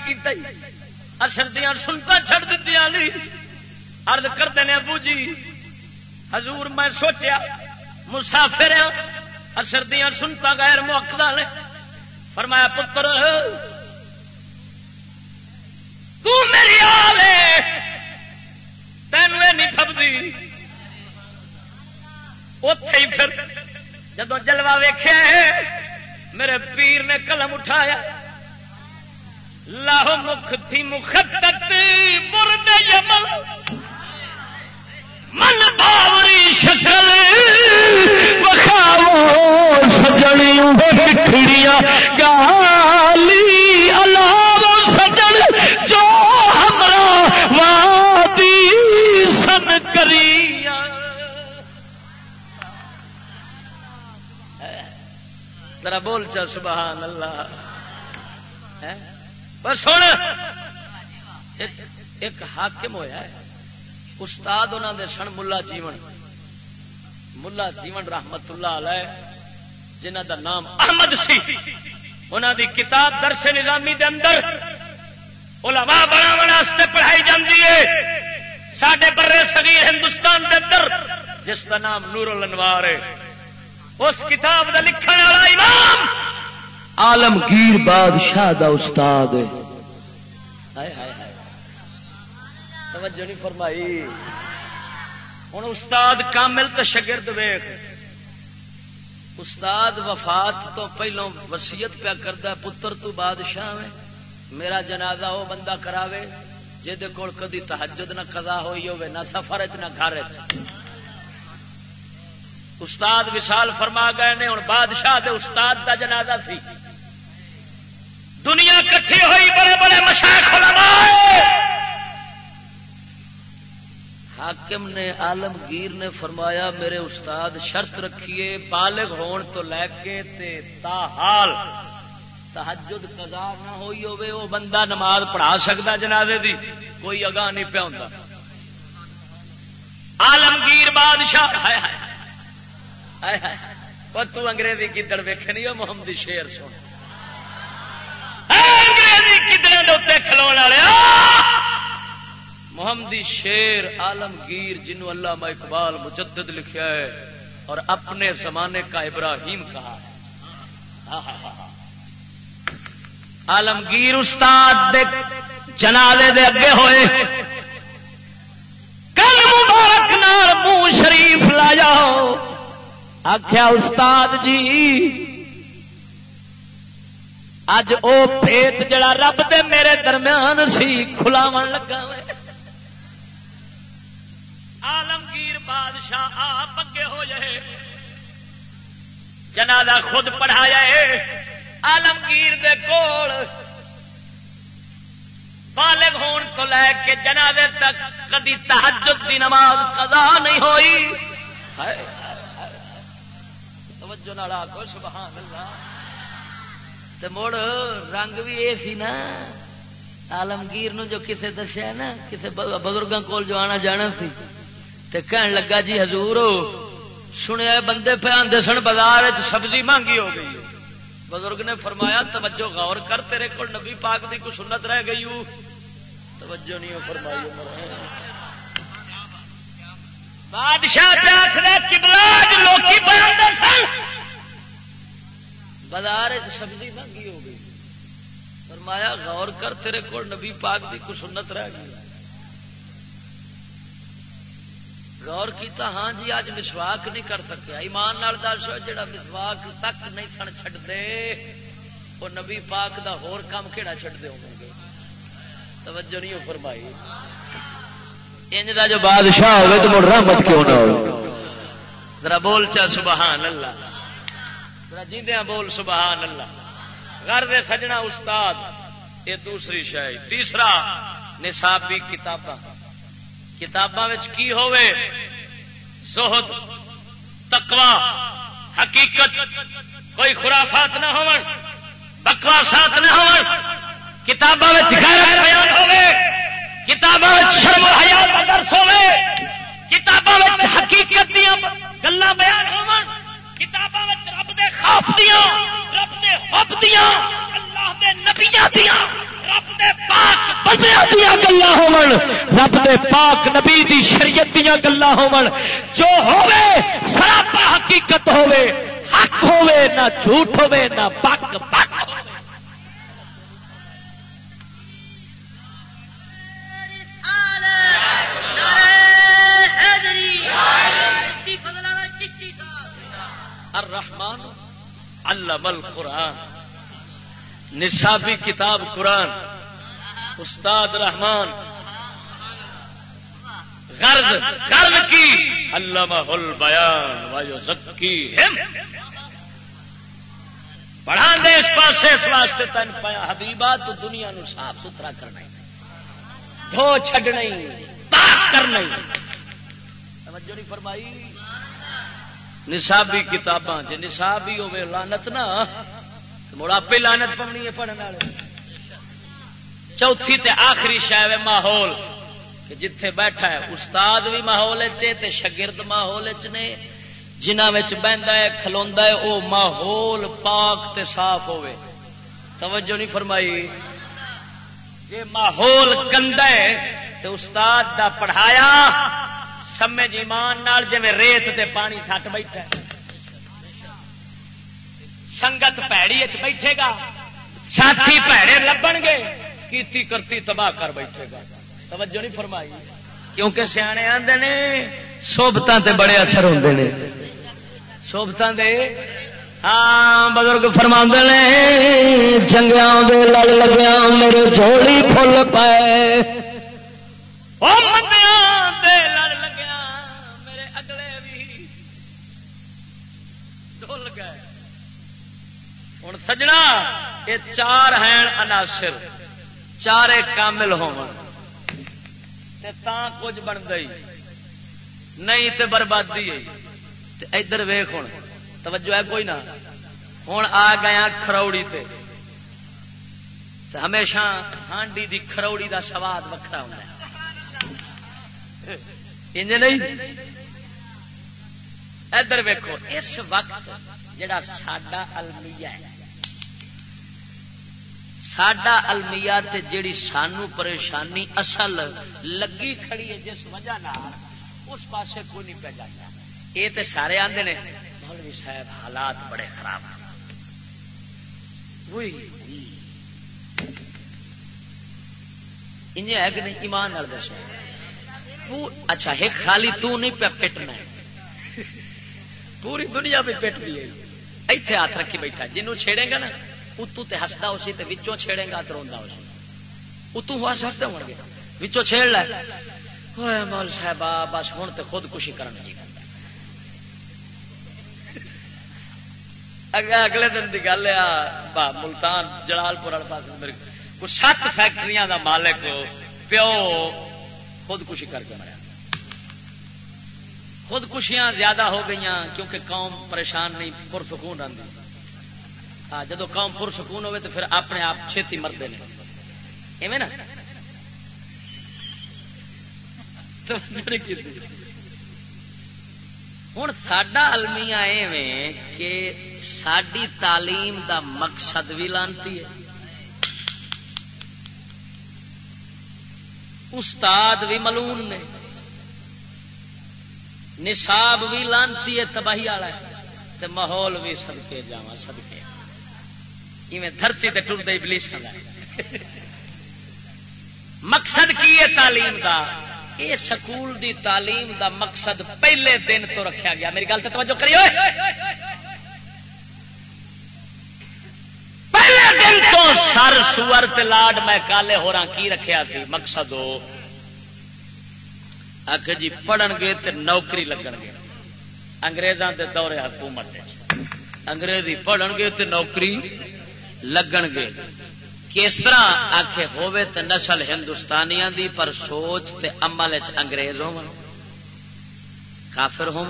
اثر دیا سنتا چڑ دیتی ارد کرتے ہیں ابو جی حضور میں سوچیا، مسافر ہاں۔ اثر دیا سنتا غیر موقع نے۔ فرمایا، پتر، تو میری آل تینوں نہیں تھبتی اتے ہی پھر جدو جلوا ویخیا میرے پیر نے قلم اٹھایا لاہو مکھ تھی مخدت مرد یمل من باوری شکل بخاو سجنی بکھڑیاں گالی علاوہ ذرا بول چل، سبحان اللہ۔ پر سن۔ ایک حاکم ہویا ہے۔ استاد انہوں دے سن ملا جیون۔ ملا جیون رحمت اللہ علیہ جنہ دا نام احمد سی۔ انہوں دی کتاب درس نظامی دے اندر علماء بنا واسطے پڑھائی جاتی ہے۔ سڈے برے صغیر ہندوستان دے اندر، جس کا نام نور الانوار ہے۔ اس کتاب دا لکھن والا امام عالمگیر بادشاہ دا استاد ہے۔ توجہ نہیں فرمائی۔ ہوں استاد کامل تو شگرد ویخ استاد وفات تو پہلو وسیعت پیا کرتا پتر تو بادشاہ میں میرا جنازہ وہ بندہ کراوے جہد کول کدی تحجد نہ قضا ہوئی ہوے نہ سفر نہ گھر استاد وشال فرما گئے نے ہوں بادشاہ دے استاد دا جنازہ سی۔ دنیا کٹھی ہوئی، بڑے بڑے مشاق علماء۔ حاکم نے، عالمگیر نے فرمایا، میرے استاد شرط رکھیے، بالغ ہون تو لے کے تے تا حال۔ تحجد قضا نہ ہوئی ہوے وہ بندہ نماز پڑھا سکتا جنازے دی، کوئی اگاہ نہیں پیا ہوں عالمگیر بادشاہ، ہائے ہائے۔ ہائے تو انگریزی کدڑ ویکھے نہیں محمد شیر سن انگریزی کدڑے کھلو والے محمدی شیر عالمگیر جنہوں اللہ اقبال مجدد لکھا ہے اور اپنے زمانے کا ابراہیم کہا ہے عالمگیر استاد دے جنازے دے اگے ہوئے کل مبارک نال منہ شریف لا جاؤ آخیا استاد جی اج او پیت جڑا رب دے میرے درمیان سی کھلاو لگا آلمگیر بادشاہ آپ اگے ہو جائے۔ جنازہ خود پڑھایا آلمگیر دے کول بالغ ہون تو لے کے جنازے تک کدی تحجد دی نماز قضا نہیں ہوئی۔ توجہ نالا کو سبحان اللہ تے مڑ رنگ بھی یہ سی نا آلمگیر نو جو کسے دسیا نا، کسے بزرگوں کول جو آنا جانا سی۔ تے کہن لگا جی حضور، سنیا بندے پہ آدھے سن، بازار سبزی مانگی ہو گئی۔ بزرگ نے فرمایا، توجہ غور کر، تیرے کو نبی پاک دی کوئی سنت رہ گئی توجہ نہیں فرمائی بادشاہ بازار سبزی مہنگی ہو گئی۔ فرمایا، غور کر، تیرے کو نبی پاک دی کوئی سنت رہ گئی۔ غور کیتا ہاں جی اج مسواک نہیں کر سکیا۔ ایمان نال دس جڑا مسواک تک نہیں سن چڈتے وہ نبی پاک دا ہور کام کہڑا چڈتے ہوں گے توجہ نہیں فرمائی۔ انج دا جو بادشاہ ہوگا تو مڑ رحمت کیوں نہ ہو ذرا بول چا سبحان اللہ۔ ذرا جیندیاں بول سبحان اللہ۔ گھر دے سجنا استاد، یہ دوسری شاید تیسرا، نصابی کتاباں۔ کتاباں کی ہوئے زہد تقوا حقیقت۔ کوئی خرافات نہ ہو بکواسات نہ ہو کتاباں بیان ہوئے کتاباں شرم و حیات درس ہوئے کتاباں حقیقت دیا گلا بیان ہو رب دے خوف دیا رب دے حب دیا اللہ دے نبیاں دیا رب دے پاک بندیاں دیا گلا ہون رب دے پاک نبی دی شریعت دیا گلا ہون جو ہوے سراپا حقیقت ہوے حق ہوے نہ جھوٹ ہوے نہ پک پک الرحمن علم القرآن۔ نصابی کتاب قرآن۔ استاد رحمان۔ غرض غرض کی؟ اللہ بیان ذکی پڑھا دے اس پاس اس واسطے تین پایا حبیبا تو دنیا نو صاف ستھرا کرنا دھو چھڈنا چڈنا پاک کرنا توجہ نہیں فرمائی؟ نصابی کتاباں جی نصابی ہوے لانت نہ۔ مڑ آپ لانت پونی ہے پڑھنے والے۔ چوتھی تے آخری شاید ماحول جتھے بیٹھا ہے، استاد بھی ماحول تے شگرد ماحول نے۔ جنہ بہتا ہے کھلوا ہے وہ ماحول پاک تے صاف ہوے توجہ نہیں فرمائی۔ جی ماحول گندا ہے تو استاد دا پڑھایا سمجھ جی ایمان نال جی ریت تے پانی تھٹ بیٹھا سنگت پیڑی بیٹھے گا۔ ساتھی پیڑے لبن گے۔ کیتی کرتی تباہ کر بیٹھے گا۔ توجہ نہیں فرمائی۔ کیونکہ سیانے آتے نے سوبتوں تے بڑے اثر ہوتے ہیں سوبتوں دے ہاں بزرگ فرما نے چنگیا لڑ لگیا میرے جھولی فل پائے۔ ہوں سجنا، یہ چار ہیں عناصر۔ چارے کامل ہو کچھ بن گئی۔ نہیں تے بربادی ادھر ویخ ہوں توجہ ہے کوئی نہ۔ ہوں آ گیا کروڑی تے۔ ہمیشہ ہانڈی دی کروڑی دا سواد وکرا ہونا انج نہیں؟ ادھر ویکو اس وقت جڑا ساڈا المیہ ہے ساڈا المیہ تے جیڑی سانو پریشانی اصل لگی کھڑی ہے جس وجہ اس پاسے کوئی نہیں پہ جاتا۔ یہ تے سارے آندے نے، مولوی صاحب حالات بڑے خراب۔ ہیں ہے کہ نہیں؟ ایمان نال دسو۔ اچھا ایک خالی تو نہیں پہ پٹنا پوری دنیا پہ پٹ بھی ہے۔ ایتھے ہاتھ رکھی بیٹھا۔ جنوں چھیڑے گا نا اتو تے ہستا اسی تے وچوں چھیڑے گا تو روندا اسی اتو ہوا ہستے ہون گے وچوں چھیڑ لے مول صاحب بس ہن تے خود کشی کرن اگلے دن کی گل ہے ملتان جلال پور والے پاس میرے کو سات فیکٹری دا مالک پیو خودکشی کر کے مریا خودکشیاں زیادہ ہو گئی کیونکہ قوم پریشان نہیں پرسکون رہی ہاں جدو قوم پرسکون ہوئے تو پھر اپنے آپ چھتی مرد نے۔ ایویں نا؟ ہوں ساڈا المیہ ایویں کہ ساری تعلیم دا مقصد بھی لانتی ہے۔ استاد بھی ملون نے۔ نصاب بھی لانتی ہے تباہی والا۔ ہے ماحول بھی سدکے جا سدکے دھرتی تے ٹرتے بلیس مقصد کی ہے تعلیم کا یہ سکول دی تعلیم دا مقصد پہلے دن تو رکھا گیا۔ میری گل تو توجہ کریو پہلے دن تو سر سور لاڈ میں کالے ہو کی رکھیا سی؟ مقصد ہو۔ آخ جی پڑھن گے تو نوکری لگن گے۔ انگریزاں دے دورے حکومت انگریزی پڑھن گے تو نوکری لگن گے کس طرح آخے ہوے تو نسل ہندوستانیاں دی پر سوچ تے عمل انگریز ہو کافر ہو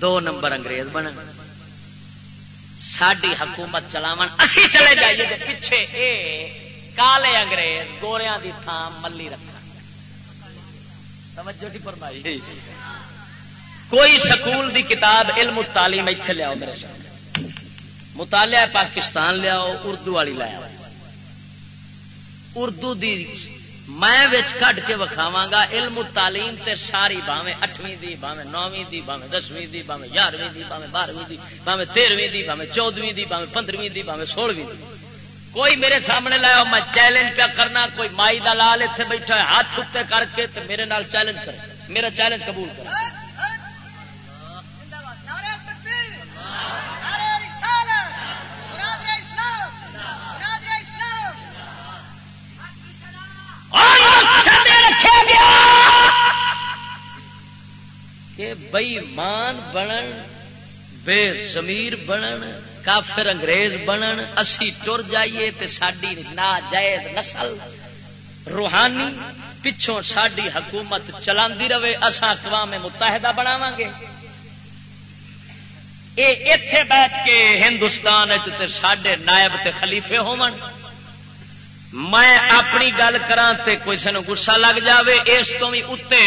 دو نمبر انگریز بن ساری حکومت چلاو اسی چلے جائیے دے پیچھے اے کالے انگریز گوریاں دی تھان ملی رکھا توجہ فرمائی۔ کوئی سکول دی کتاب علم تعلیم اتنے لیا میرے سامنے مطالعہ پاکستان لیا اردو والی لایا اردو دی میں کٹ کے وکھاوا گا، علم تعلیم تے ساری باویں اٹھویں دی باویں نویں دی باویں دسویں دی باویں یارویں دی باویں بارہویں دی باویں تیرہویں دی باویں چودویں دی باویں پندرہویں دی باویں سولہویں دی۔ کوئی میرے سامنے لایا میں چیلنج پیا کرنا، کوئی مائی دلال اتنے بیٹھا ہاتھ چھٹے کر کے میرے نال چیلنج کرے، میرا چیلنج قبول کرے۔ کہ بئی مان بنن بے زمیر بنن، کافر انگریز بنن، اسی ٹر جائیے تے ساڈی ناجائز نسل روحانی پچھوں ساڈی حکومت چلاندی رہے اسا اقوام متحدہ بناواں گے۔ اے ایتھے بیٹھ کے ہندوستان تے ساڈے نائب تے خلیفے ہون میں اپنی گل کرا کوئی سن گسا لگ جاوے، اس تو بھی اتنے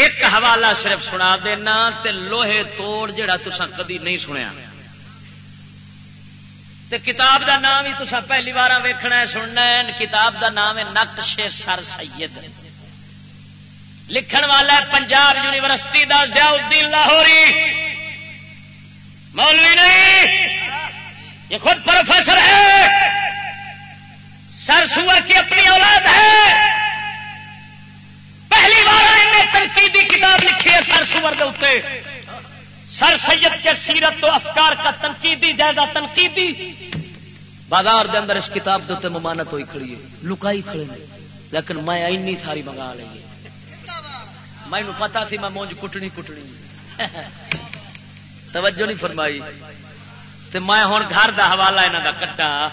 ایک حوالہ صرف سنا دینا تے لوہے توڑ جڑا تسا کدی نہیں سنیا۔ تے کتاب دا نام ہی تسا پہلی بار ویکھنا ہے، سننا ہے کتاب دا نام ہے نقش سر سید۔ لکھن والا ہے پنجاب یونیورسٹی دا ضیاء الدین لاہوری۔ مولوی نہیں، یہ خود پروفیسر ہے۔ سر سور کی اپنی اولاد ہے۔ پہلی بار تنقیدی کتاب لکھی ہے سر سور کے اتنے سر سید کے سیرت تو افکار کا تنقیدی جائزہ، تنقیدی۔ بازار دے اندر اس کتاب کے ممانت ہوئی کھڑی ہے۔ لکائی کھڑے نے۔ لیکن میں اینی ساری منگا لی میں پتا سی میں مونج کٹنی کٹنی۔ (laughs) توجہ نہیں فرمائی۔ تو میں ہوں گھر دا حوالہ یہاں کا کٹا۔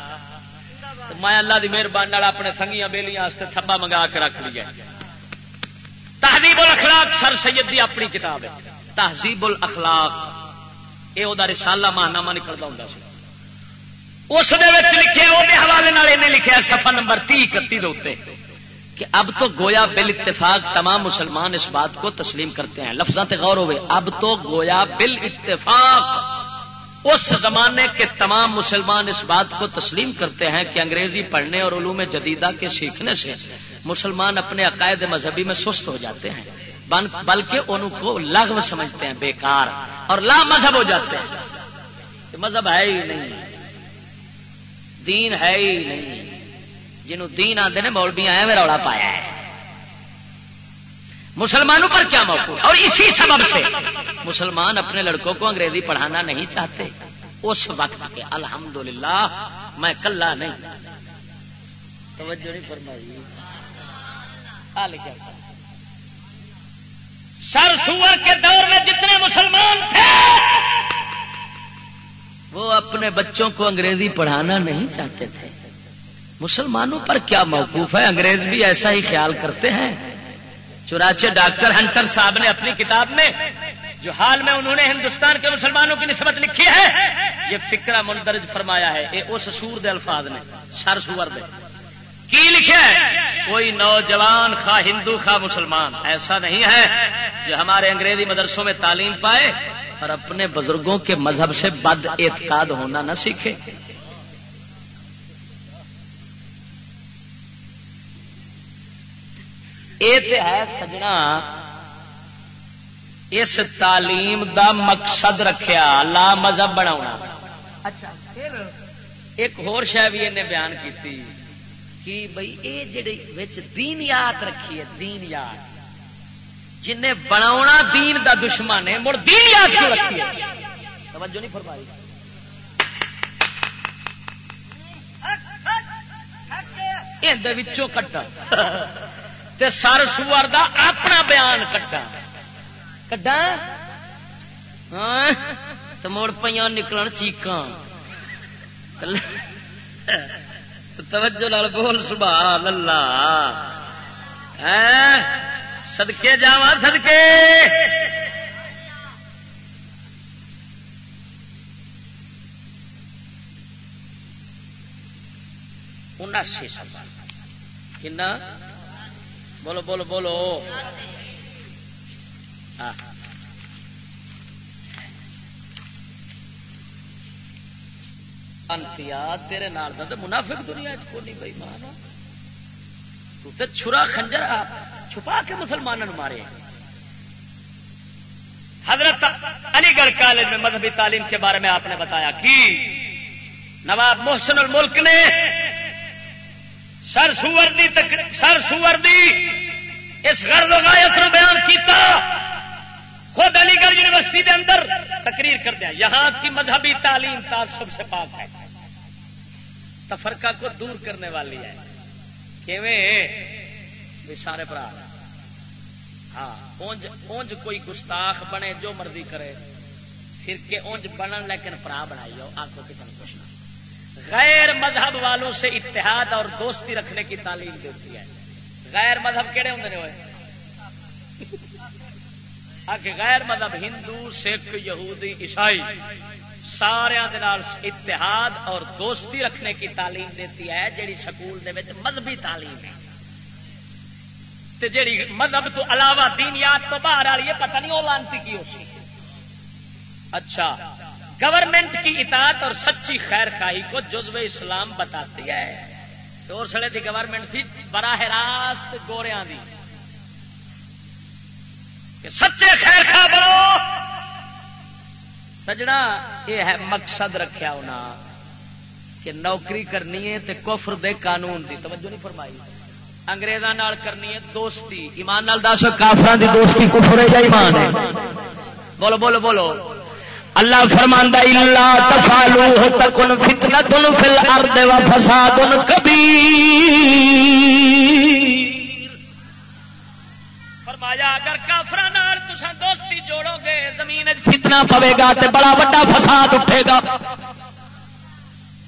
میں اللہ دی مہربانی اپنے سنگیاں بیلیاں تھبا منگا کے رکھ لیا۔ تہذیب الاخلاق سر سید دی اپنی کتاب ہے۔ تہذیب الاخلاق یہ وہ رسالہ ماہنامہ نکلتا ہوں اس لکھے وہ حوالے لکھا سفا نمبر تی اکتی کہ اب تو گویا بل اتفاق تمام مسلمان اس بات کو تسلیم کرتے ہیں۔ لفظات غور ہوئے، اب تو گویا بل اتفاق اس زمانے کے تمام مسلمان اس بات کو تسلیم کرتے ہیں کہ انگریزی پڑھنے اور علوم جدیدہ کے سیکھنے سے مسلمان اپنے عقائد مذہبی میں سست ہو جاتے ہیں۔ بلکہ ان کو لغو سمجھتے ہیں، بیکار اور لا مذہب ہو جاتے ہیں۔ مذہب ہے ہی نہیں۔ دین ہے ہی نہیں۔ جنہوں دین آتے نے مولبی آیا میں روڑا پایا ہے۔ مسلمانوں پر کیا موقع؟ اور اسی سبب سے مسلمان اپنے لڑکوں کو انگریزی پڑھانا نہیں چاہتے۔ اس وقت کے الحمدللہ میں کلا نہیں۔ توجہ نہیں فرمائی۔ سر سور کے دور میں جتنے مسلمان تھے، وہ اپنے بچوں کو انگریزی پڑھانا نہیں چاہتے تھے۔ مسلمانوں پر کیا موقوف ہے؟ انگریز بھی ایسا ہی خیال کرتے ہیں۔ چراچے ڈاکٹر ہنٹر صاحب نے اپنی کتاب میں، جو حال میں انہوں نے ہندوستان کے مسلمانوں کی نسبت لکھی ہے، یہ فکرہ مندرج فرمایا ہے۔ یہ اس سور دے الفاظ نے، سر سور دے۔ کی لکھے کوئی نوجوان خواہ ہندو خواہ مسلمان ایسا نہیں ہے جو ہمارے انگریزی مدرسوں میں تعلیم پائے اور اپنے بزرگوں کے مذہب سے بد اعتقاد ہونا نہ سیکھے۔ یہ ہے سجنا اس تعلیم دا مقصد رکھیا لا مذہب بنا اچھا، ایک ہور شہ بھی انہیں بیان کی بھائی یہ جڑی وچ دین یاد رکھی ہے، دین یاد۔ جن بنا دین دا دشمن ہے، مڑ دین یاد کیوں رکھی ہے؟ توجہ نہیں فرمائی۔ یہ کٹا۔ تے سر سور دا اپنا بیان کٹا۔ کڈا ہاں؟ تو مڑ پہ نکل چیقاں توجہ لال بول سبحان اللہ۔ سدکے جا سدکے اناسی سال کنا؟ بولو بولو بولو۔ ہاں۔ انتیا تیرے نال دا منافق دنیا کو نہیں بھائی مان تو چھرا خنجر چھپا کے مسلمانوں مارے۔ حضرت علی گڑھ کالج میں مذہبی تعلیم کے بارے میں آپ نے بتایا کہ نواب محسن الملک نے سر سور دی تک، سر سور دی اس غرض غایت نو بیان کیتا۔ خود علی گڑھ یونیورسٹی دے اندر تقریر کر دیا۔ یہاں کی مذہبی تعلیم تعصب سے پاک ہے۔ تفرقہ کو دور کرنے والی ہے۔ سارے برا۔ ہاں اونج اونج کوئی گستاخ بنے جو مرضی کرے۔ پھر کے اونج بنن، لیکن پرا بنائی ہو آپ کو کسی کچھ نہ غیر مذہب والوں سے اتحاد اور دوستی رکھنے کی تعلیم دیتی ہے۔ غیر مذہب کہڑے ہوں ہوئے؟ غیر مذہب ہندو، سکھ، یہودی، عیسائی۔ سارا اتحاد اور دوستی رکھنے کی تعلیم دیتی ہے، جیڑی سکول دے مذہبی تعلیم ہے۔ تے جیڑی مذہب تو علاوہ دینیات تو باہر آ رہی ہے، پتہ نہیں وہ لانتی کی ہو اچھا گورنمنٹ کی اطاعت اور سچی خیر خائی کو جزو اسلام بتاتی ہے۔ تو سڑے دی گورنمنٹ تھی، براہ راست گوریاں دی۔ کہ سچے خیر خا بنو۔ سجنا، یہ ہے مقصد رکھیا ہونا کہ نوکری کرنی ہے تے کفر دے قانون دی، توجہ نہیں فرمائی۔ انگریزاں نال کرنی ہے دوستی، ایمان نال دسو کافراں دی دوستی کفر ہے یا ایمان ہے؟ بولو بولو بولو۔ اللہ فرماندا الا تفعلوا تکن فتنه فی الارض و فساد کبیر. فرمایا، اگر کافراں نال دوستی جوڑو گے زمین وچ فتنہ پوے گا تے بڑا بڑا فساد اٹھے گا۔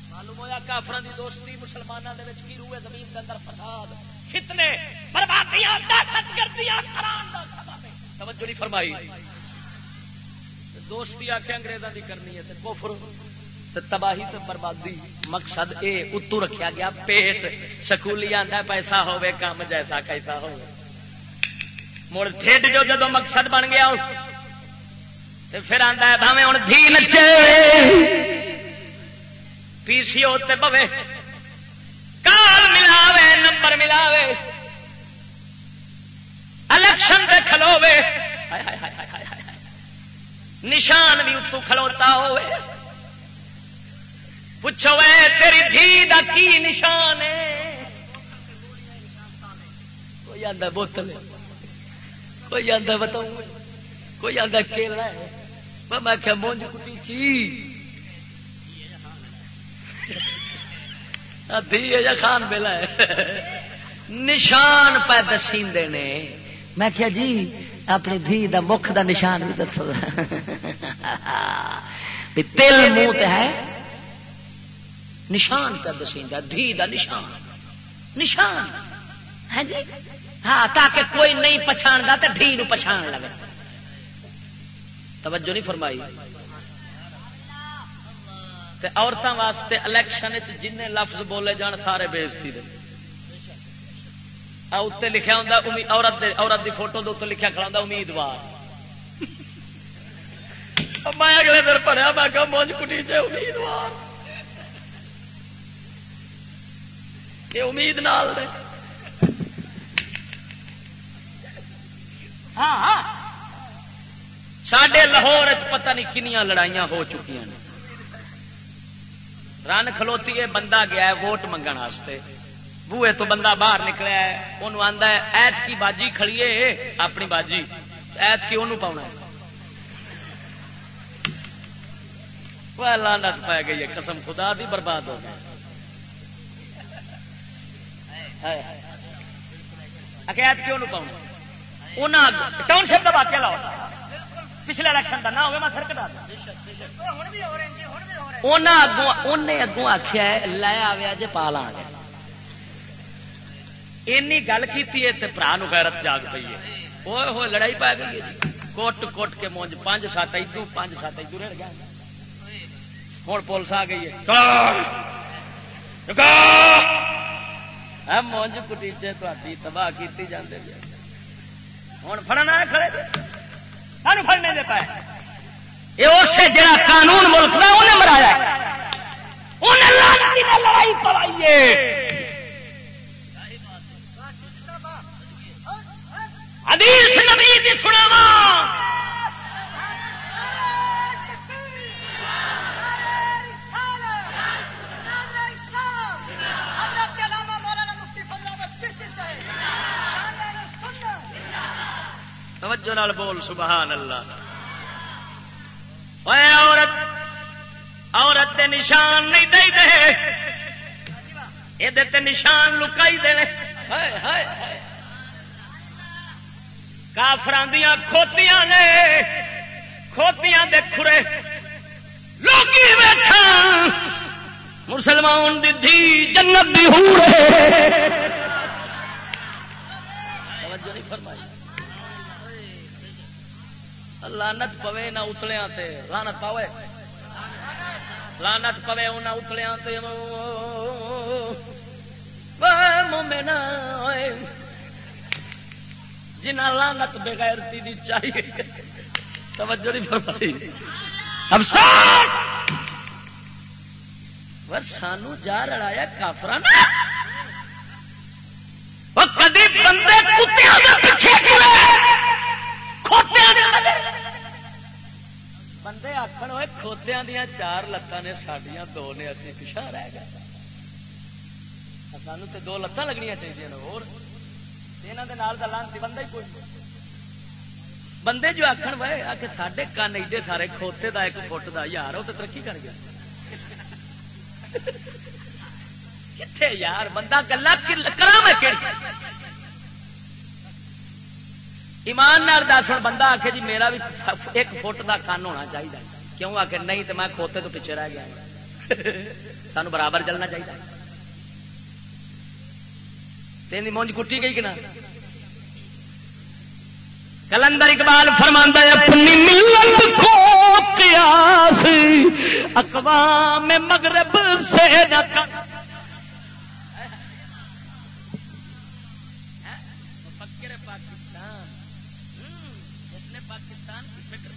معلوم ہویا کافراں دی دوستی مسلماناں دے وچ کی روئے زمین دے اندر فساد، فتنے، بربادیاں دہشت گردیاں کران دا سبب ہے۔ توجہ نہیں فرمائی۔ دوستی آخ انگریزوں کی کرنی ہے کوفر تباہی تو بربادی۔ مقصد اے، اتو رکھا گیا، پیٹ۔ سکولی آتا پیسہ ہوے کام جیسا کیسا ہو مڑ ٹھڈ جو جدو مقصد بن گیا پھر آتا ہے بھاوے ہوں دھی نچے پی سی او پوے کال ملاوے، نمبر ملاوے، الیکشن دے کھلوے نشان بھی اتو کھلوتا ہوئے پوچھو، اے تیری دھی دا کی نشان ہے؟ کوئی آدھا بوتل کوئی آدھا بتاؤں کوئی آدھا کیلا ہے؟ میں کیا مونج کٹی چی دھی ہے یا خان بیلا ہے۔ نشان پہ دسی میں کیا جی اپنی دھی دا مکھ دا نشان بھی دسو۔ تل منہ ہے۔ نشان کا دسی دھی دا نشان۔ نشان۔ ہے جی؟ ہاں تاکہ کوئی نہیں پچھاڑتا تو دھی نو پچھان لگے۔ توجہ نہیں فرمائی۔ عورتوں واسطے الیکشن جن لفظ بولے جان سارے بےزتی دے۔ اتنے لکھا ہوں عورت عورت کی فوٹو کے اتنے لکھا کھڑا ہوں امیدوار۔ میں اگلے دن پڑھیا، میں کہ مونج کٹی چ امیدوار۔ یہ امید نال دے۔ ہاں, ہاں۔ سڈے لاہور پتہ نہیں کنیاں لڑائیاں ہو چکی ہیں رن کھلوتی ہے، بندہ گیا ہے ووٹ منگن واسطے۔ بوئے تو بندہ باہر نکلیا ہے انہوں آتا ہے ایت کی باجی کھڑیے اپنی باجی۔ ایت کی انہوں پاؤنا لانت پی گئی ہے، قسم خدا دی برباد ہو گئی۔ ایت کیوں پاؤنا ٹاؤن شپ کا واقعہ لاؤ. پچھلے الیکشن کا نہ ہوگا میں سرکٹ انہیں اگوں آخیا لے آیا جی پا لا گیا اینی گل کی برا غیرت جاگ پی ہے. ہوئے ہوئے لڑائی پا گئی ہے جی. کوٹ کوٹ کے مونج پانچ سات ادو پانچ سات ادو رہ گیا. ہوں پولیس آ گئی ہے. مونج کٹیچے تھی تباہ کی جانے ہوں فڑنا کھڑے سانو فڑنے دے پائے۔ یہ اسے جڑا قانون ملک کا انہیں مرایا انہیں لڑائی پڑائی حدیث نبی دی سناوا توجہ نال بول، سبحان اللہ۔ اے عورت عورت دے نشان نہیں دے۔ دے یہ نشان لکائی دے۔ کافران دیا کھوتیاں نے، کھوتیاں دے کھڑے۔ لوکی بیٹھا، مسلمان دی دھی جنت دی ہو لانت پوے نہ اتلیا لانت پاوے۔ لانت پوے نہ اتلیا مومنا جنہ لانت بغیرتی دی چاہیے۔ توجہ نہیں فرمائی۔ افسوس! پر سانو جا رڑایا کافر کدی بندے کتیا پیچھے کھوتے بندے آخر ہوئے کھوتیا دیا چار لتان نے سڈیا دو نے اسی پچھا رہ گیا سانو تو دو لتان لگنیا چاہیے اور یہاں لانتی بندہ ہی کوئی بندے جو آخر وے آ کے ساڈے کن ایڈے سارے کھوتے دا ایک فٹ دا یار وہ تو ترقی کر گیا کتنے یار بندہ گلا کرا میں ایمان نال دس ہوں، بندہ آخ جی میرا بھی ایک فٹ دا کن ہونا چاہیے کیوں آ کے نہیں تو میں کھوتے تو پیچھے رہ گیا سانو برابر چلنا چاہیے تین مونج کٹی گئی کہ نہ؟ کلندر اقبال فرماندہ اپنی ملت کو قیاس اقوام مغرب سے نہ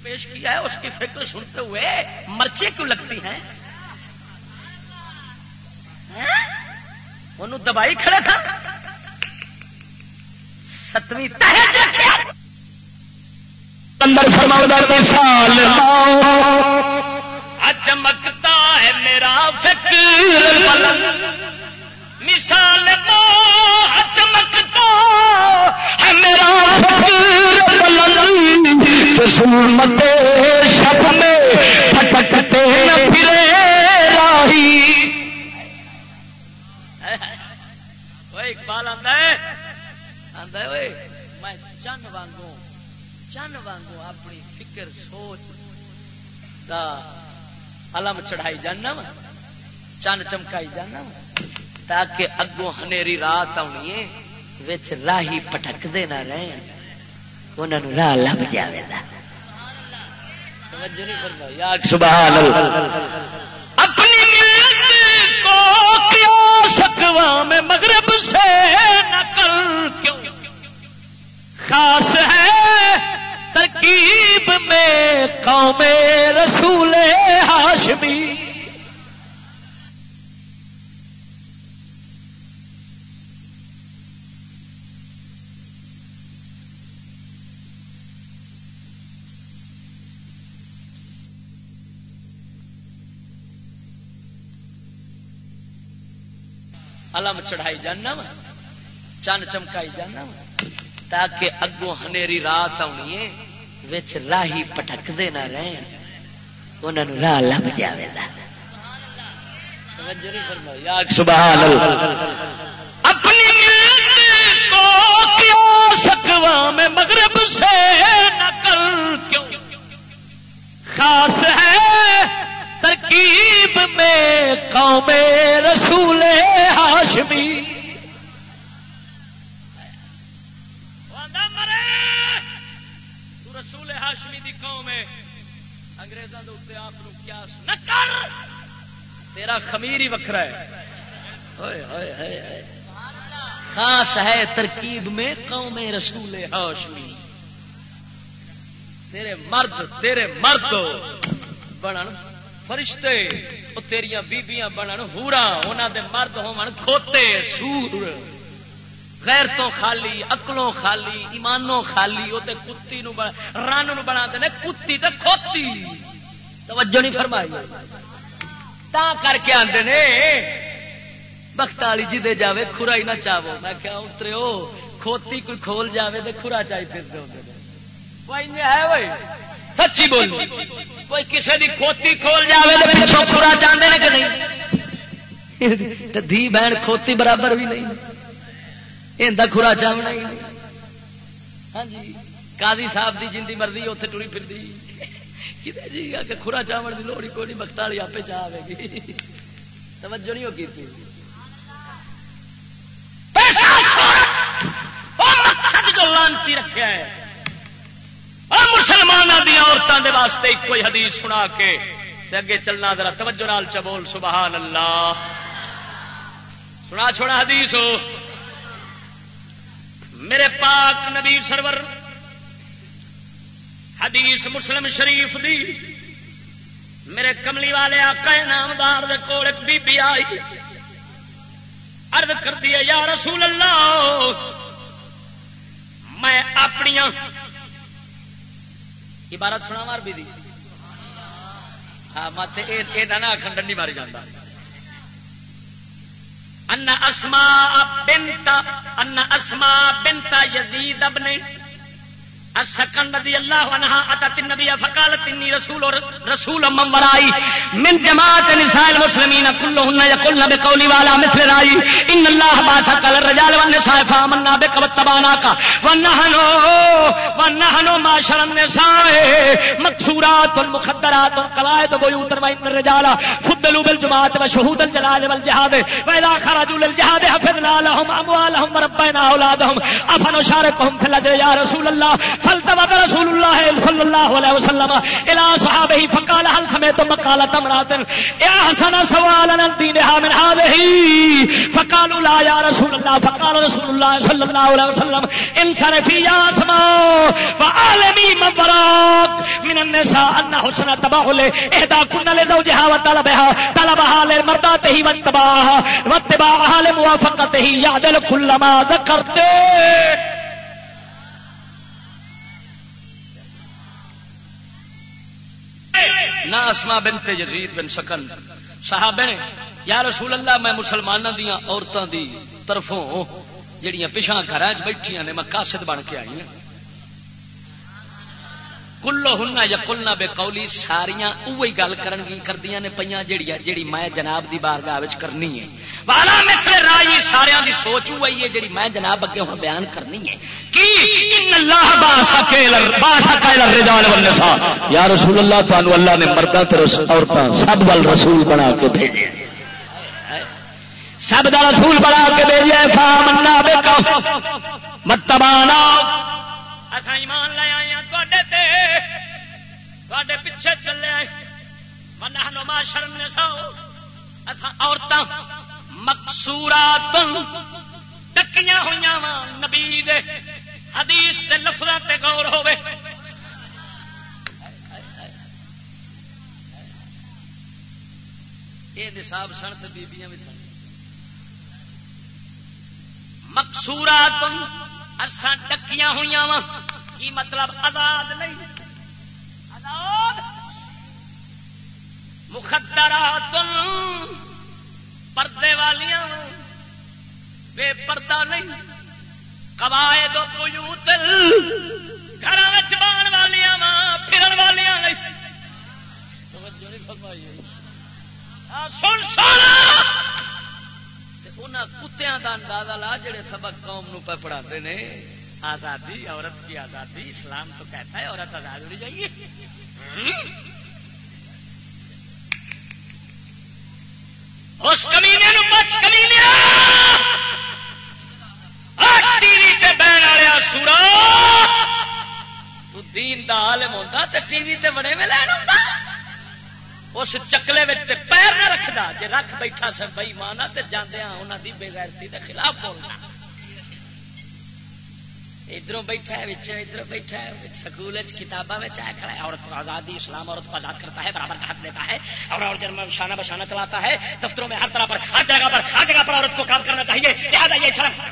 پیش کیا ہے اس کی فکر سنتے ہوئے مرچے کیوں لگتی ہیں؟ انہوں دبائی کھڑے تھا ستویں اندر مثال چمکتا ہے میرا فکر مثال چمکتا ہے میرا فکر سمت شب میں پٹکتے نہ پھرے راہی اقبال آتا ہے آتا ہے میں چند وانگوں چن وانگو اپنی فکر سوچ دا علم چڑھائی جانا وا چن چمکائی جانا وا تاکہ اگوں ہنیری رات آنی ہے راہی پٹکتے نہ رہن انہوں راہ لب جائے اپنی کو کیا سکوا میں مغرب سے نقل کیوں؟ خاص ہے ترکیب میں قوم رسول ہاشمی۔ علم چڑھائی جانا وا چند چمکائی جانا وا، تاکہ اگوں ہنیری رات آنی ہے راہی پٹکتے نہ رہن انہوں راہ لب جائے اپنی ملت کو کیوں سکوا میں مغرب سے نقل کیوں؟ خاص ہے ترکیب میں قوم رسول ہاشمی۔ رسول ہاشمی دی قوم ہے۔ انگریزوں کے اتنے آپ قیاس نہ کر، تیرا خمیر ہی وکر ہے۔ خاص ہے ترکیب میں قوم رسول ہاشمی۔ تیرے مرد تیرے مرد بنن۔ فرشتے تیریا بیبیاں بنن ہورا انہوں دے مرد ہون کھوتے، سور۔ غیر تو خالی اکلوں خالی، ایمانوں خالی وہ کتی نو رن نو بنا دے کتی تے کھوتی۔ توجہ نہیں فرمائی۔ تا کر کے آتے نے بخت والی جی دے جاوے خورا ہی نہ چاہو میں کیا اترے ہو کھوتی کوئی کھول جاوے تو خورا چاہی پھر ہے سچی بول۔ کوئی کسی کی کھوتی کھول جاوے تو پچھوں خورا چاہتے ہیں کہ نہیں؟ دھی بہن کھوتی برابر بھی نہیں۔ یہ خورا چاہنا ہی ہاں جی قاضی صاحب دی جن مرضی اتنے ٹری پھر کتنے جی خورا چاول کی لوڑ کوئی بخت والی آپ چاہ گی۔ توجہ نہیں ہوگی لانتی رکھا ہے مسلمانوں دیا عورتوں کے واسطے ایک کوئی حدیث سنا کے اگے چلنا ذرا توجہ نال چبول سبحان اللہ سنا چھوڑا حدیث ہو۔ میرے پاک نبی سرور، حدیث مسلم شریف دی۔ میرے کملی والے آقا نامدار دے کول ایک بی بی آئی۔ عرض کر دیے، یا رسول اللہ، میں اپنی عبارت سنا مار بھی دی؟ ہاں مت یہ نہ ڈنڈی ماری جانا ان اسما بنتا ان اسما بنتا یزید ابن السكن رضي الله عنها اتت النبي فقالت اني رسول رسول من ورائي من جماعه نساء المسلمين كلهن يقولن بقولي وعلى مثل راي ان الله بعثك للرجال والنساء فامنا بك واتبعناك ونحن ونحن معاشر النساء مكسورات المخدرات القواعد بيوت وان الرجال فضلوا بالجماعه وشهود الجلال والجهاد واذا خرجوا للجهاد حفظنا لهم اموالهم وربينا اولادهم افنشاركهم في الاجر يا رسول الله فلتمت رسول الله صلى الله عليه وسلم الى صحابه فقال هل سمعتم مقالة امرأة يا حسن سوالا دينها من هذه. فقالوا لا يا رسول الله. فقال رسول الله صلى الله عليه وسلم انصرفي يا اسماء وعالمي من وراك من النساء ان حسن تباه له. كن لزوجها وطلبها. طلبها لمرضاته واتباعها. واتباعها لموافقته. يعدل كل ما ذكرته نہ اسما بنت یزید بن سکن۔ صحابہ نے، یا رسول اللہ، میں مسلمانوں دیا عورتوں دی طرفوں، جڑیاں پچھا گھر بیٹھیاں نے، میں قاصد بن کے آئی ہوں کلو ہننا یا کلنا بے قولی ساریاں اوہی گل کرن گی کردیاں نے پیاں جڑی جڑی میں جناب دی بارگاہ وچ کرنی ہے۔ والا مثل رائی ساریاں دی سوچ ہوئی ہے جڑی میں جناب اگے ہن بیان کرنی ہے۔ کی؟ ان اللہ باسکل باسکل الرجال والنساء یا رسول اللہ تانوں اللہ نے مرداں تے عورتاں سب ول رسول بنا کے بھیجے۔ سب دا رسول بنا کے بھیجے۔ فامنا بک متبانا۔ اسا ایمان لے آئے ہاں پیچھے چلے آئے۔ منا شرم نے سو عورتیں مقصورات ٹکیاں ہوئی وا نبی حدیث کے لفظوں تے غور ہوے یہ نصاب سن تو بیبیاں بھی سن۔ مقصورات ارساں ٹکیاں ہوئی وا کی مطلب آزاد نہیں۔ آزاد۔ مخدرات پردے والیاں، بے پردہ نہیں۔ قواعد و بیوت گھر بان والیاں وا پھرن والیاں نہیں۔ سن سن کتیا کا اندازہ لا جڑے سبق قوم نو پہ پڑھاتے ہیں آزادی، عورت کی آزادی، اسلام تو کہتا ہے عورت آزاد ہونی چاہیے۔ اس کمینے نو بچ کمینے ٹی وی تے بہن والے سورا تو دین دا عالم ہوتا تے ٹی وی تے بڑے میں لین ہوتا اس چکلے میں پیر نہ رکھدا، جے رکھ بیٹھا سر بئی مانا تے جاندیاں انہاں دی بے غیرتی دے خلاف بولنا ادھر بیٹھا ہے ادھر بیٹھا ہے سکول کتابوں میں آیا کھڑا ہے۔ عورت کو آزادی، اسلام، عورت کو آزاد کرتا ہے، برابر کا حق دیتا ہے۔ اور عورت جنم شانہ بشانہ چلاتا ہے۔ دفتروں میں ہر طرح پر، ہر جگہ پر، ہر جگہ پر عورت کو کام کرنا چاہیے۔ لہٰذا یہ شرم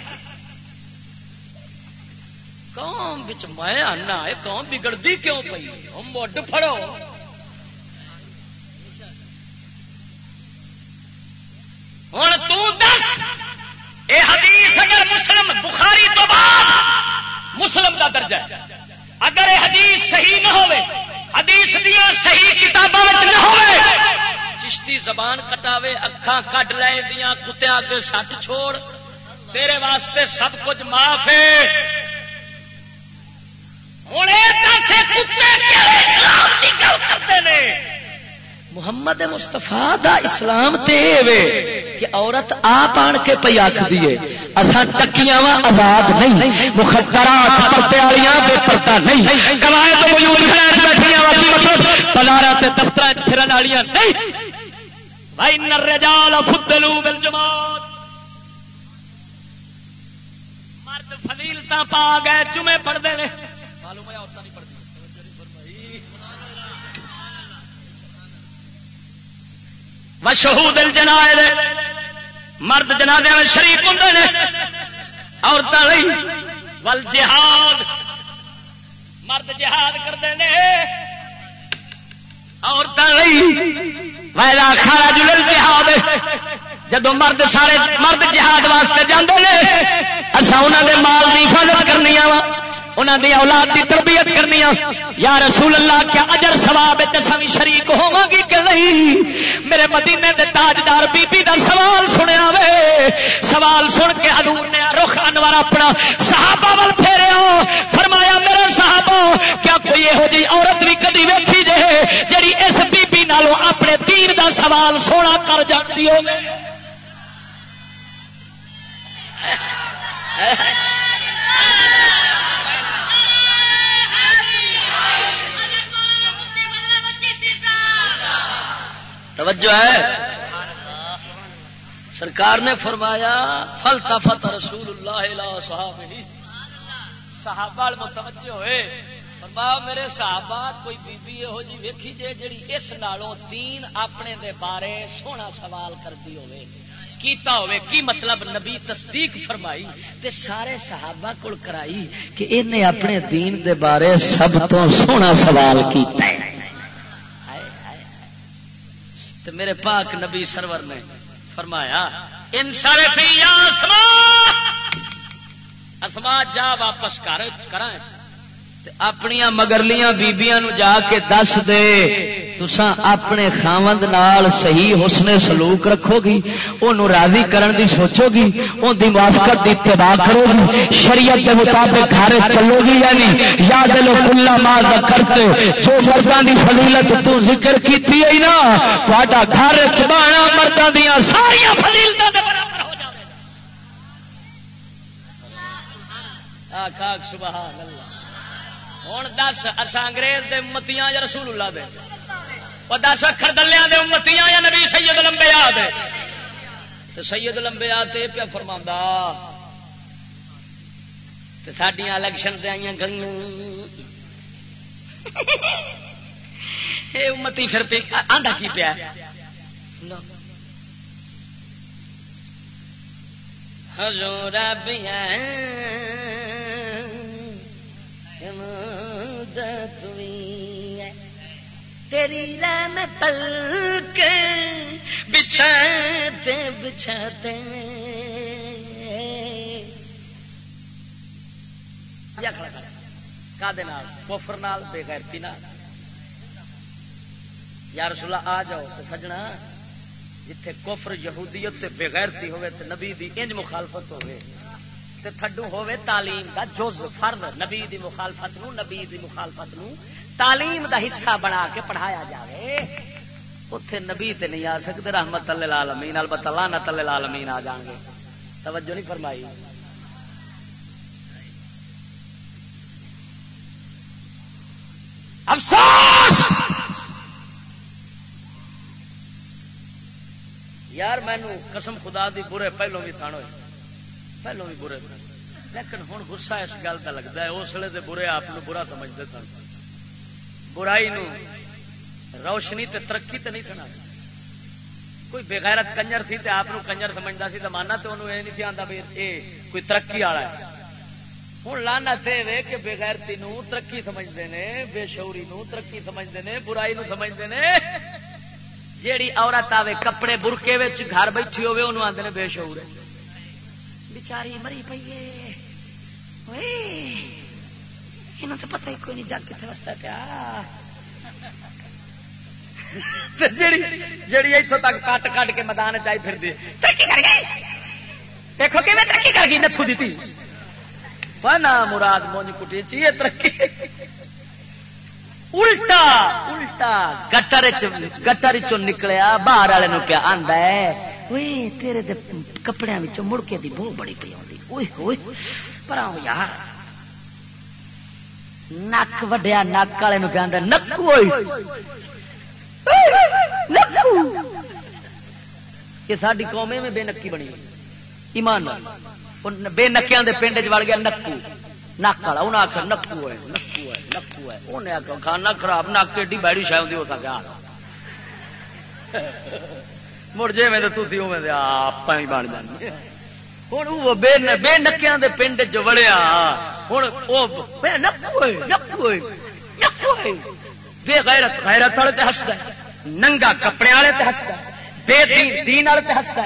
قوم بچ میں آنا ہے، قوم بگڑتی کیوں پی ہم مڈ پھڑو۔ ہوں تس اے حدیث اگر مسلم بخاری تو بعد مسلم کا درجہ اگر یہ حدیث صحیح نہ ہوئے، حدیث دیا صحیح کتابوں نہ ہوئے، چشتی زبان کٹاوے اکھان کٹ لے دیا کتیا کے سٹ چھوڑ، تیرے واسطے سب کچھ معاف ہے۔ ہوں کتے اسلام کی گل کرتے ہیں محمد مستفا دا اسلام تے وے کہ عورت آپ آن کے پی آخ دیے اصا ٹکیاں وا آزاد نہیں۔ مخدرات پردے والیاں بے پردہ نہیں۔ کمائے تو بیٹھیاں بازار سے دفتر پھرن والیاں نہیں۔ بھائی نرجال فدلو بل جماعت مرد فضیلت پا گئے جمے پڑھتے ہیں معلوم ہے عورتیں نہیں پڑھتی مشہور دل جنا مرد جنا شریف ہوں نے عورتیں ول جہاد، مرد جہاد کرتے ہیں عورتیں ویلا کھانا جلل جہاد جدو مرد سارے مرد جہاد واسطے جانے اصا انہوں دے مال کی حفاظت کرنی وا انہوں دی اولاد دی تربیت کرنی یا رسول اللہ کیا اجر سواب بھی شریک ہوا گی کہ نہیں؟ میرے مدینے دے تاجدار بی بی دا سوال سنیا وے۔ سوال سن کے حضور نے رخ انوار اپنا صحابہ ول پھیرے فرمایا میرے صحابہ کیا کوئی یہو جی عورت بھی کدی ویکھی جے جی اس بی بی نالوں اپنے دین دا سوال سونا کر جاتی ہو؟ (laughs) (laughs) توجہ ہے۔ سرکار نے فرمایا فل تفت رسول اللہ صاحب صحابہ متوجہ ہوئے۔ فرمایا، میرے صحابہ، کوئی بی بی یہو جی ویکھی جے جڑی اس نالوں دین اپنے دے بارے سونا سوال کرتی ہوئے۔ کیتا ہوئے، کی مطلب؟ نبی تصدیق فرمائی تے سارے صحابہ کول کرائی کہ انہیں اپنے دین دے بارے سب تو سونا سوال کیتا ہے۔ تو میرے پاک نبی سرور نے فرمایا ان سارے اسما جا واپس کر کرائیں اپنیا مگرلیاں بیبیاں نو جا کے دس دے۔ تسا اپنے خامد نال صحیح حسن سلوک رکھو گی انہوں راضی کرن دی سوچو گی ان دی موافقت دی اتباع کرو گی شریعت کے مطابق گھر چلو گی یعنی یاد لو کلا ماں کرتے، جو مردوں دی فضیلت تو ذکر کیتی ہے نا تھوڑا گھر چبانا مردوں دیا ساریا فضیلت سبحان اللہ۔ ہوں دس اصا انگریز دے متیاں یا رسول اللہ دے؟ وہ دس، اکھر دلیا دے متیاں یا نبی سید لمبے آ دے؟ تو سید لمبے آ تے پیا فرما سڈیا الیکشن سے آئی گئی امتی پھر پہ آنڈا کی پیا؟ حضور بیا تیری رام پل کے بچھاتے بچھاتے کوفر نال بے غیرتی نال۔ یا رسول آ جاؤ تو سجنا۔ جتھے کوفر یہودیت بے غیرتی ہوئے تو نبی دی انج مخالفت ہوئے۔ تے تھڈو ہوے تعلیم دا جز، فرد، نبی دی مخالفت نو، نبی دی مخالفت نو تعلیم دا حصہ بنا کے پڑھایا جائے اتے نبی تے نہیں آ سکتے، رحمت اللہ عالمین البتہ لعنت اللہ آ جان گے۔ توجہ نہیں فرمائی۔ افسوس! یار مینو قسم خدا دی، برے پہلو بھی تھان ہوئے۔ پہلو بھی برے لیکن ہوں گسا اس گل کا لگتا ہے، اس لیے برے آپ برا سمجھتے سن۔ برائی نو روشنی تے ترقی تے نہیں سنا۔ کوئی بےغیرت کنجر تھی تے آپ کنجر سمجھتا سی تو مانا تو انہوں یہ نہیں آتا بھی یہ کوئی ترقی والا ہے۔ ہوں لانا تے کہ بےغیرتی نو ترقی سمجھتے ہیں بے شوری نو ترقی سمجھتے ہیں برائی نو سمجھتے ہیں جیڑی عورت آوے کپڑے برکے گھر بیٹھی ہوے انہوں آتے بے شعور ہے۔ بچاری مری پی تو پتہ ہی کوئی نہیں جگ کتنے وستا پیا۔ جڑی اتوں تک کٹ کٹ کے میدان چاہی پھر دیکھو کہ ترقی کر گئی نتھو دیتی نا مراد مونج کٹی چاہیے ترقی؟ الٹا الٹا گٹر گٹر چ نکلیا باہر والے کیا آندا ہے؟ تیرے دے کپڑے مڑکے دی بو بڑی پی آئی پر یار نک وڈیا نک والے کہ نکو یہ ساری قومے میں بے نکی بنی ایمان بے نکیا کے پنڈ چڑ گیا نکو نک والا انہیں آخر نکو ہے نکو ہے نکو ہے انہیں آخر کھانا خراب نک ایڈی بیڑی شاید ہو سکا مڑ جی میں تو آپ ہی بن جانے ہوں وہ بے نکیا کے پنڈ چ وڑیا ہوں وہ بے غیرت غیرت والے ہستا ننگا کپڑے والے ہستا بے دین دین والے ہستا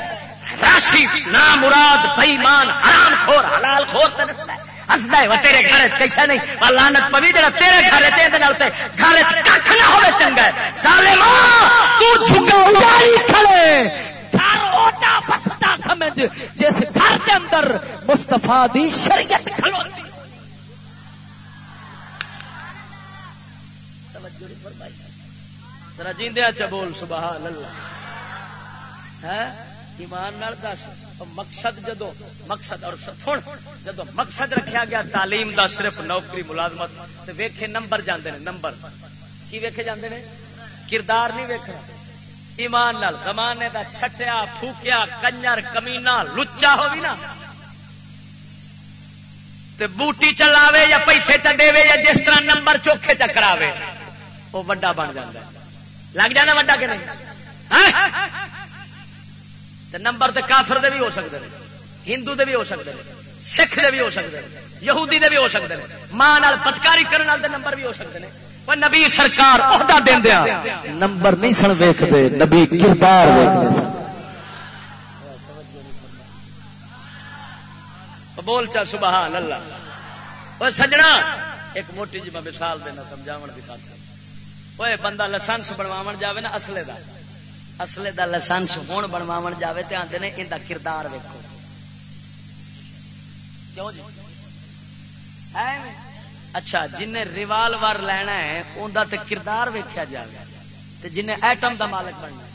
راشی نام مراد بئیمان حرام خور حلال خور تے ہستا ہے وہ تیرے گھر کیسا نہیں۔ لانت پوی جا تیرے گھر چلتے گھر کھ نہ ہو چنگا سالے سمجھ، جس گھر کے اندر مستفا دی شریعت کھلوتی۔ رجیندیا اچھا چبول سبحان اللہ۔ ہے ایمان دس مقصد جدو، مقصد اور جدو مقصد رکھا گیا، تعلیم دا صرف نوکری، ملازمت تو ویکھے نمبر جاندے نے، نمبر۔ کی ویکھے جاندے نے؟ کردار نہیں ویکھنا۔ ایمان نال زمانے دا چھٹیا، پھوکیا، کنجر کمینا لچا ہو بھی نا۔ تے بوٹی چلاوے یا پیسے چڈے یا جس طرح نمبر چوکھے چکراوے، وہ وڈا بن جاتا لگ جانا وڈا کہ نہیں؟ ہاں؟ ہاں؟ نمبر تو کافر دے بھی ہو سکتے ہیں، ہندو دے بھی ہو سکتے ہیں، سکھ دے بھی ہو سکتے ہیں، یہودی دے بھی ہو سکتے ہیں، ماں پتکاری کرنے والے نمبر بھی ہو سکتے ہیں۔ نبی سرکار عہدہ دیا، نمبر نہیں سن ویکتے نبی کردار بول چل سبحان اللہ۔ وہ سجنا، ایک موٹی جی میں مثال دینا سمجھاو کی خاطر۔ وہ بندہ لسنس بنوا جاوے نا اصلے کا اصلے دا لائسنس ہوں بنوا جائے تو آتے ہیں یہ کردار ویکو جی؟ اچھا جن ریوالور لینا ہے اندر تے کردار ویکیا جائے جن ایٹم دا مالک بننا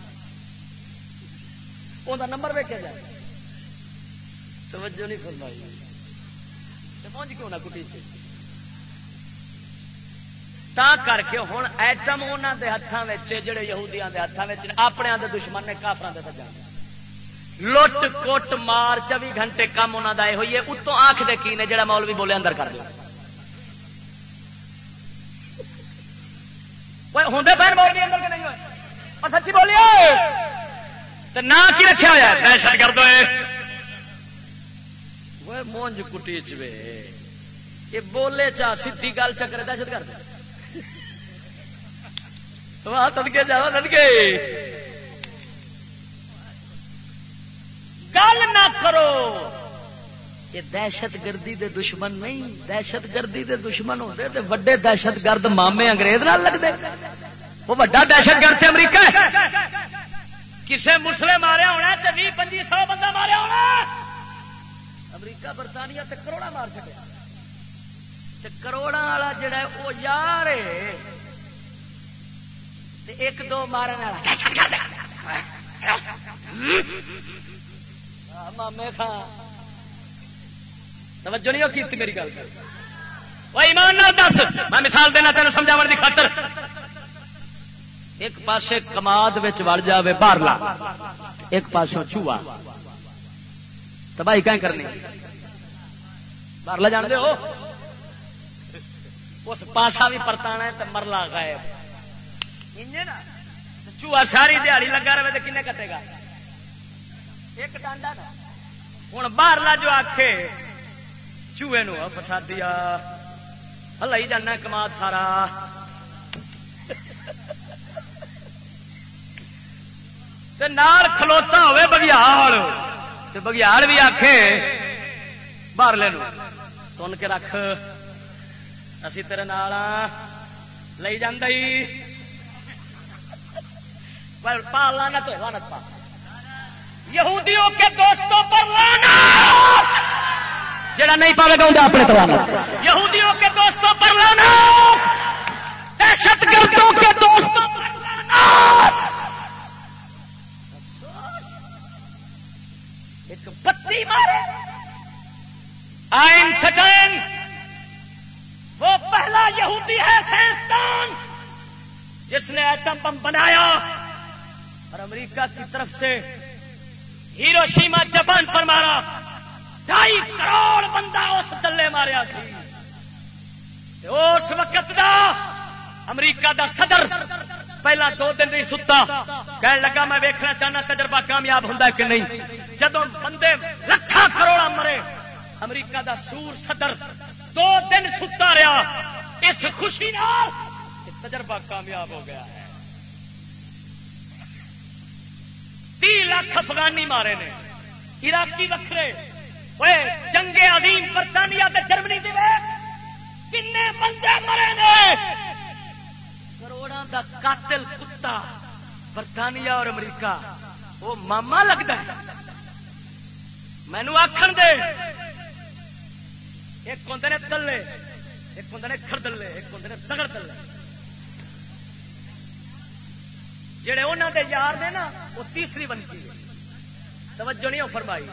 اندر نمبر ویکیا جائے توجہ نہیں فرمائی۔ پہنچ کیوں نہ کٹی؟ سے تا کر کے ہوں ایٹم انہوں کے ہاتھوں میں جڑے یہودیاں کے ہاتھوں میں اپنے دے دشمن نے کافر دے سجا لٹ کوٹ مار چوبی گھنٹے کم انہوں کا یہ ہوئی ہے اتوں آنکھ دے کی نے جڑا مولوی بولے اندر کر دیا ہوں پیر مولوی اندر کے نہیں ہوئے سچی بولیے نہ کی رکھا ہوا دہشت گرد مونج کٹی یہ بولے چا سی گل چکر دہشت گرد تدکے جاؤ تدکے گل نہ کرو۔ یہ دہشت گردی دے دشمن نہیں، دہشت گردی دے دشمن ہوتے تو وڈے دہشت گرد مامے انگریز نہ لگتے وہ وڈا دہشت گرد امریکہ کسے مسلم ماریا ہونا تو بھی پچی سو بندہ ماریا ہونا امریکہ، برطانیہ تے کروڑا مار چکے۔ کروڑا والا جڑا وہ یار ایک دو مارن مامے خان توجہ نہیں کی میری گل۔ ایمان دس۔ میں مثال دینا کی خاطر۔ ایک پاسے کماد وڑ جائے بارلا ایک پاسوں چوہا۔ تباہی کہیں کرنی؟ بارلا جان دے ہو۔ اس پاسا بھی پرتانا ہے تو مرلا غائب۔ چوہا ساری دیہی لگا رہے تو کنے کٹے گا؟ ایک ڈانڈا ہوں باہرلا جو آخے چوہے نو فسادیا ہلائی جانا کماد سارا۔ نال کھلوتا ہوے بگیال بگیال بھی آخے باہرلے تن کے رکھ، اسی تیرے نال لئی جانا پا لانت ہو لانت پا۔ یہودیوں کے دوستوں پر لانت جڑا نہیں پاوے گا انہیں اپنے تو یہودیوں کے دوستوں پر لانت دہشت گردوں کے دوستوں پر لانت ایک بتی مارے۔ آئن سٹین وہ پہلا یہودی ہے سائنسدان جس نے ایٹم بم بنایا۔ اور امریکہ کی طرف سے ہیرو شیما جاپان پر مارا۔ ڈھائی کروڑ بندہ اس دلے ماریا سی۔ اس وقت دا امریکہ دا صدر پہلا دو دن نہیں ستا۔ کہنے لگا، میں ویکنا چاہنا، تجربہ کامیاب ہوں کہ نہیں؟ جدو بندے لکھا کروڑا مرے، امریکہ دا سور صدر دو دن ستا رہا۔ اس خوشی نال تجربہ کامیاب ہو گیا ہے۔ تی لاکھ افغانی مارے نے۔ عراقی وکھرے۔ جنگ عظیم برطانیہ جرمنی دی کن بندے مرے نے۔ کروڑوں دا قاتل کتا برطانیہ اور امریکہ۔ وہ ماما لگتا ہے۔ مینو آخر دے۔ ایک ہوں نے تلے، ایک ہوں نے خردلے ایک ہوں نے تگڑ تلے۔ جڑے انہوں دے یار نے نا، وہ تیسری بنتی ہے۔ توجہ نہیں فرمائی۔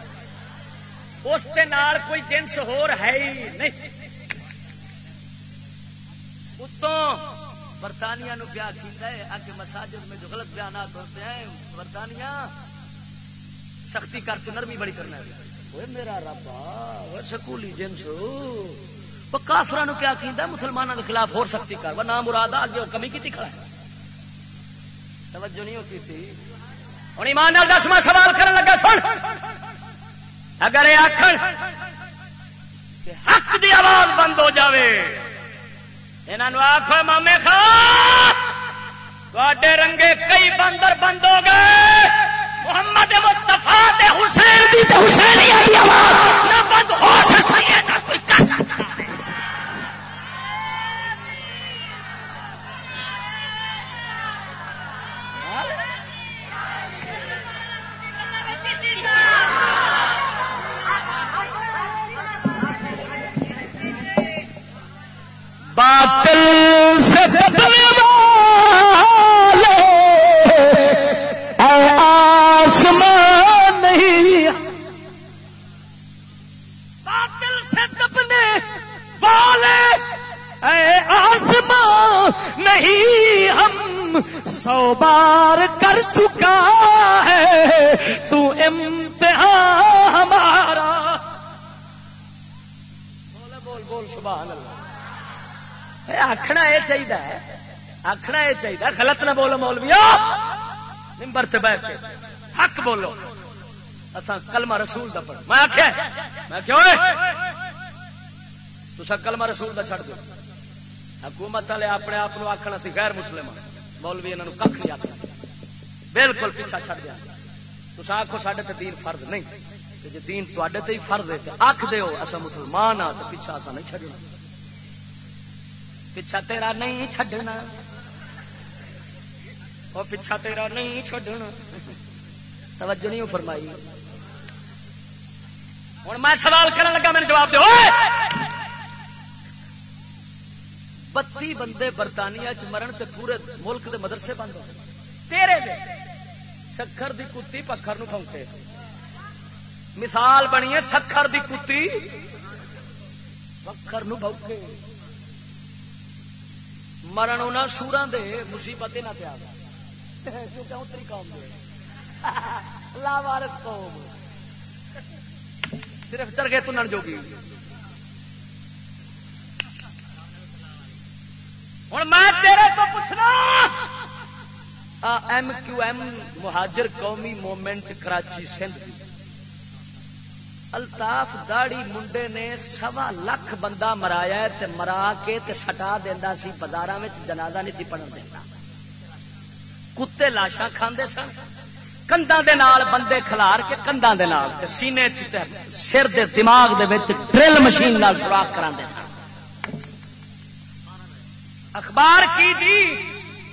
اس کے نال کوئی جنس ہور ہے ہی نہیں۔ اتوں برطانیہ نو کیا کیتا ہے؟ آگے مساجد میں جو غلط بیانات ہوتے ہیں، برطانیہ سختی کر کے نرمی بڑی کرنا ہے۔ میرا ربا سکولی جنس۔ وہ کافر کیا کیتا ہے؟ مسلمانوں کے خلاف ہو سختی کر۔ وہ نام مراد آگے کمی کی کھڑا ہے۔ توجہ نہیں ہوتی تھی ہوں ایمان دسواں سوال کرنے لگا سن۔ اگر یہ آخر حق دی آواز بند ہو جاوے انہوں آخو مامے تے رنگے کئی بندر بند ہو گئے۔ محمد مستفا حسین دی تے حسین بند ہو سکتی باطل سے آسمان نہیں۔ باطل سے دبنے والے۔ اے آسمان نہیں، ہم سو بار کر چکا ہے۔ آخنا یہ چاہیے آخنا یہ چاہیے غلط نہ بولو مولوی نمبر سے کے حق بولو۔ اصا کلمہ رسول کا پڑھ میں آخیا میں کیوں تو کلمہ رسول کا چھڑ دو حکومت والے اپنے آپ آخنا سی غیر مسلم ہاں۔ مولوی یہاں کھ نہیں آخنا بالکل پیچھا چھڑ دیا۔ تو آخو سڈے دین فرد نہیں۔ جی دین تے فرد ہے آخ دو اصا مسلمان ہاں تو پیچھا اصا نہیں چڑھنا پچھا تیرا نہیں چھڈنا وہ پچھا تیرا نہیں چھڈنا توجہ نہیں فرمائی ہوں میں سوال کرنے لگا میرے جواب دو بتی بندے برطانیہ چ مرن تے پورے ملک دے مدرسے بند ہو تیرے دے سکھر دی کتی پکھر نو مثال بنی ہے سکھر دی کتی پکھر نو مرن انہوں سورا دے مصیبت نہ پیا کیونکہ اتری قوم دے۔ لاوارس قوم۔ صرف چرگے تنن جوگی۔ ہوں میں تیرے تو پوچھنا۔ ایم کیو ایم مہاجر قومی مومنٹ کراچی سندھ۔ الطاف داڑی منڈے نے سوا لکھ بندہ مرایا تے مرا کے تے سٹا دینا سی بازار جنازہ نہیں تھی پڑھن دینا کتے لاشاں کھاندے سن کنداں دے نال بندے کھلار کے کنداں دے نال تے سینے تے سر دے دماغ دے وچ ڈرل مشین نال سوراخ کراندے سن۔ اخبار کی جی؟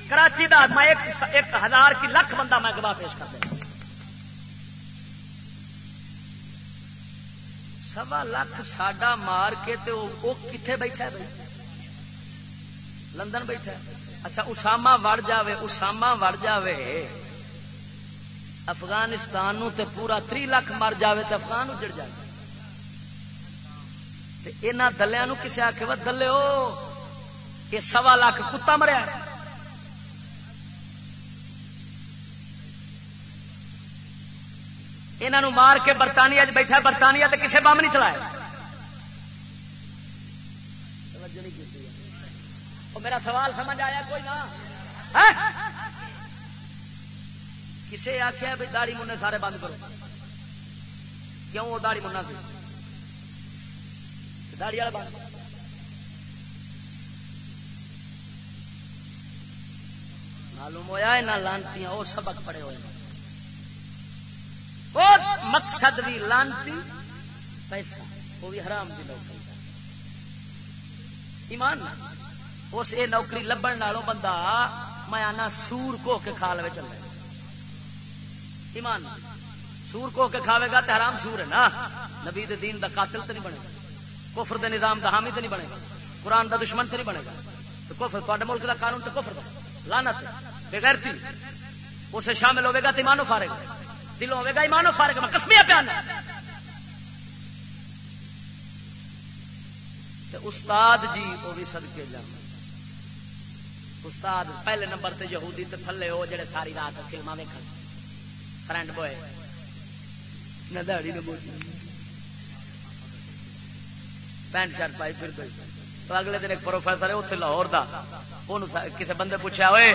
کراچی دا میں ایک ہزار کی لکھ بندہ میں گواہ پیش کر دیا سوا لاکھ ساڈا مار کے وہ کتنے بیٹھا ہے لندن بیٹھا اچھا اسامہ وڑ جاوے، اسامہ وڑ جاوے۔ افغانستان نو تے پورا تری لاکھ مر جاوے تے افغان اجڑ جائے یہاں دلیا کسی آ کے دلے یہ سوا لاکھ کتا مریا یہاں مار کے برطانیہ بیٹھا برطانیہ تو کسے بم نہیں چلایا میرا سوال سمجھ آیا کوئی نہ؟ ہاں؟ کسے آخیا بھی داڑی منہ سارے بند کرو۔ کیوں وہ داڑی منا سی داڑی والا بند۔ معلوم ہوا نہ لانتی وہ سبق پڑے ہوئے مقصد بھی لانتی پیسہ، وہ بھی حرام دی نوکری۔ ایمان اس یہ نوکری لبن نالوں بندہ میں آنا سور کو کے کھا لے چل ایمان سور کو کے کھاوے گا تو حرام سور ہے نا۔ نبی دے دین دا قاتل تو نہیں بنے گا۔ کفر دے نظام دا حامی تو نہیں بنے گا۔ قرآن دا دشمن تو نہیں بنے گا۔ تو کفر تے ملک دا قانون تو کفر دا۔ لانت بغیر تھی اسے شامل ہوے گا تو ایمانو فارے گا۔ دلوں ہوے گا ایمانو فارے گا میں کسمیا پیانا استاد جی وہ بھی سد کے جانا استاد، پہلے نمبر تے یہودی تے تھلے ہو، جڑے ساری رات فلما ویک فرینڈ بوائے، نہ دہڑی نہ بوجھ۔ پینٹ شرٹ پائی پھر گئی تو اگلے دن ایک پروفیسر ہے اتنے لاہور دا۔ کسی بندے پوچھا ہوئے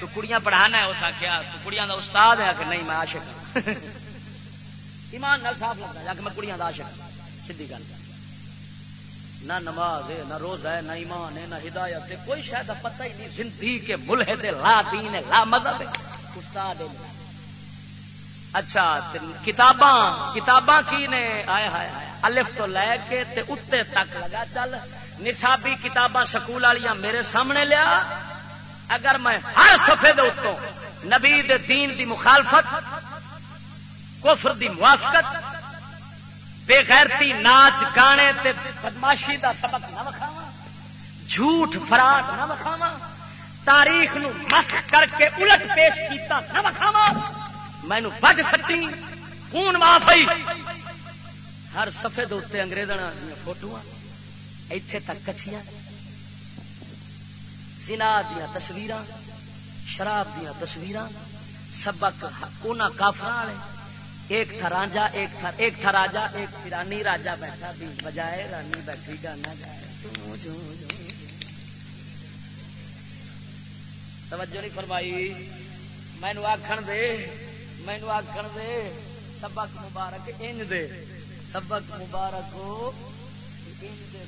تو کڑیاں پڑھانا ہے؟ اس آخیا تو کڑیاں دا استاد ہے؟ کہ نہیں، میں عاشق ہاں۔ (laughs) ایمان نال صاف لگتا ہے کہ میں کڑیاں دا عاشق سیدھی گل۔ نہ نماز ہے، نہ روزہ ہے، نہ ایمان ہے، نہ ہدایت ہے، کوئی شاید پتہ ہی نہیں، زندگی کے ملحد لا دین ہے، لا مذہب ہے۔ استاد ہے۔ اچھا کتاباں کتاباں کی نے؟ آئے ہائے الف تو لے کے تے اتے تک لگا، چل۔ نصابی کتاباں سکول والیاں میرے سامنے لیا۔ اگر میں ہر صفحے دے اتوں نبی دے دین دی مخالفت کفر دی موافقت بے غیرتی ناچ، گانے تے بدماشی دا سبق نہ وکھاوا جھوٹ فراڈ نہ وکھاوا تاریخ نو مسخ کر کے الٹ پیش کیتا نہ وکھاوا میں بج سٹی، خون معاف ہوئی۔ ہر سفے دے انگریزوں فوٹو ایتھے تک کچھیاں۔ سنا دیا تصویر شراب دیا تصویر سبق انہوں کافر والے۔ ایک تھا راجا ایک تھا ایک تھا راجا، ایک تھی رانی، راجا بیٹھا بھی بجائے، رانی بیٹھی گانا جائے توجہ نہیں فرمائی۔ مینو آخر دے مینو آخر دے، سبق مبارک انج دے۔ سبق مبارک انج دے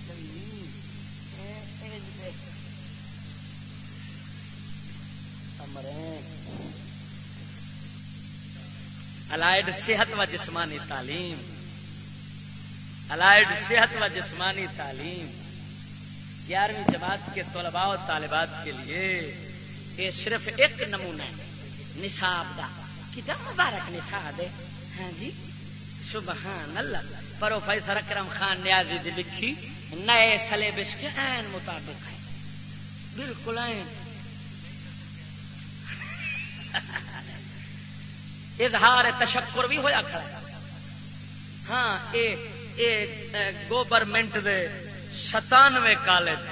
الائڈ صحت و جسمانی تعلیم۔ الائڈ صحت و جسمانی تعلیم۔ گیارہویں جماعت کے طلباء و طالبات کے لیے یہ صرف ایک نمونہ ہے، نصاب کا کتنا مبارک نصاب ہے۔ ہاں جی؟ سبحان اللہ۔ پروفیسر اکرم خان نیازی دی لکھی نئے سلیبس کے این مطابق ہے۔ بالکل این (laughs) اظہار تشکر بھی ہوا کھڑا۔ ہاں اے اے گورنمنٹ دے ستانوے کالج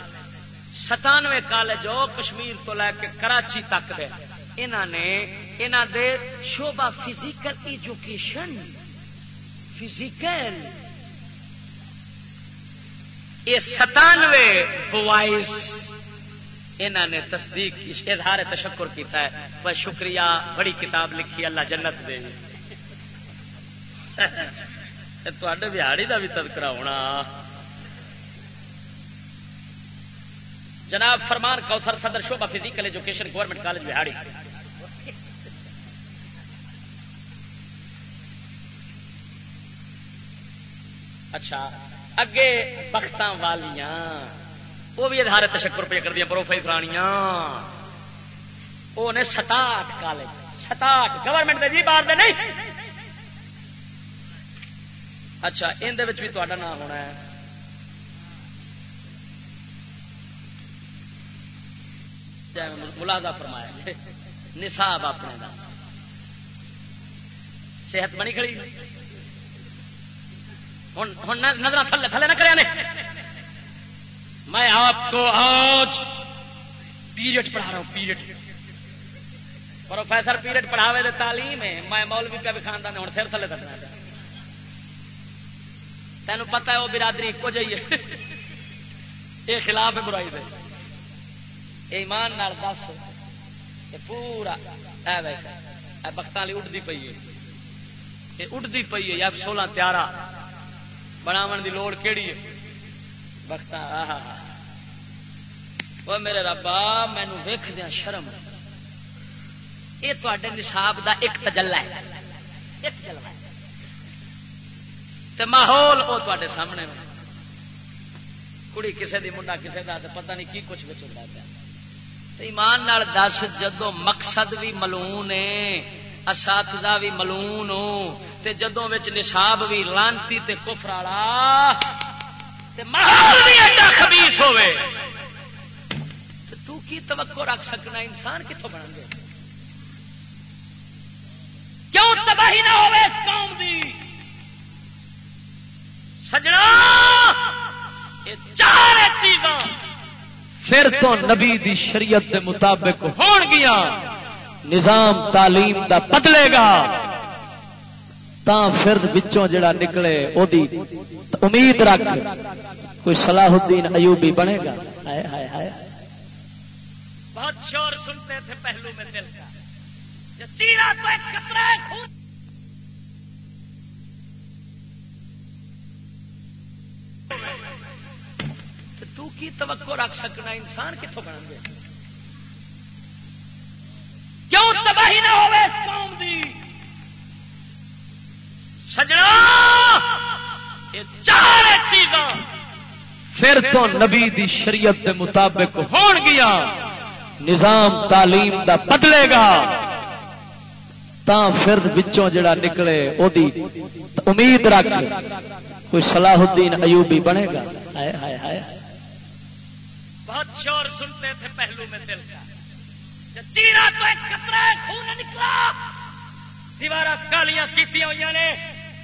ستانوے کالج وہ کشمیر تو لے کے کراچی تک دے۔ انہوں نے انہوں دے شوبہ فزیکل ایجوکیشن، فزیکل۔ یہ ستانوے بوائس انہوں نے تصدیق اظہار تشکر کیتا ہے۔ بس شکریہ، بڑی کتاب لکھی، اللہ جنت دے۔ بہاڑی کا بھی تذکرہ ہونا۔ جناب فرمان کوثر صدر شوبہ physical education government college Bahari اچھا اگے بخت والیاں۔ وہ بھی ادھار تشکر پہ کر دیا پروفیسرانیاں وہ نے ستاٹ کالج ستاٹ گورنمنٹ دے جی باہر دے نہیں۔ اچھا اندر بھی تا نام ہونا ہے۔ جی، ملازہ فرمایا۔ نصاب اپنے دا۔ صحت بنی کھڑی۔ ہوں نظر تھلے تھلے نہ کرے میں آپ کو آج پیریڈ پڑھا رہا ہوں، پیریڈ۔ پروفیسر پیریڈ پڑھاوے دے تعلیم ہے۔ میں مولوی کا بھی خاندان ہوں پھر تھلے دسنا تینوں پتا ہے وہ برادری ایک جی یہ خلاف ہے برائی دے۔ ایمان نال دس پورا بخت والی اڈتی پی ہے۔ یہ اڈتی پی ہے، یا سولہ تیارہ۔ بناو دی لوڑ کیڑی ہے؟ بخت وہ میرے ربا، مینو ویخ دیا شرم۔ یہ تے نصاب دا ایک تجلا ہے۔ ایک جلوا ماحول وہ تے سامنے کڑی کسے دی، منڈا کسے دا پتہ نہیں کی کچھ بچ ہوتا پیا۔ ایمان نال دس جدو مقصد بھی ملون ہے، اساتذہ بھی ملون ہو، تے جدوں وچ نصاب بھی لانتی تے کفر والا ماحول بھی ایڈا خبیث ہوے تو کی توقع رکھ سکنا؟ انسان کتوں بن گے؟ کیوں تباہی نہ ہوے اس قوم دی؟ سجنا چار چیزاں پھر تو نبی دی شریعت دے مطابق ہون گیا نظام تعلیم دا بدلے گا۔ تا پھر بچوں جڑا نکلے، او دی امید رکھ۔ کوئی صلاح الدین ایوبی بنے گا؟ ہائے ہائے ہائے۔ بہت شور سنتے تھے پہلو میں دل کا۔ چیرا تو ایک قطرہ خون۔ تو کی توقع رکھ سکنا؟ انسان کتوں بن گے کیوں تباہی نہ ہوئے قوم دی؟ سجنا! یہ چار چیزاں پھر تو نبی دی شریعت دے مطابق ہون گیا۔ نظام تعلیم دا بدلے گا۔ تا پھر بچوں جڑا نکلے او دی امید رکھ۔ کوئی صلاح الدین ایوبی بنے گا۔ ہائے ہائے ہائے۔ بہت شور سنتے تھے پہلو میں دل کا چیڑا تو ایک قطرہ خون نکلا۔ دیوار کالیاں کی ہوئی نے۔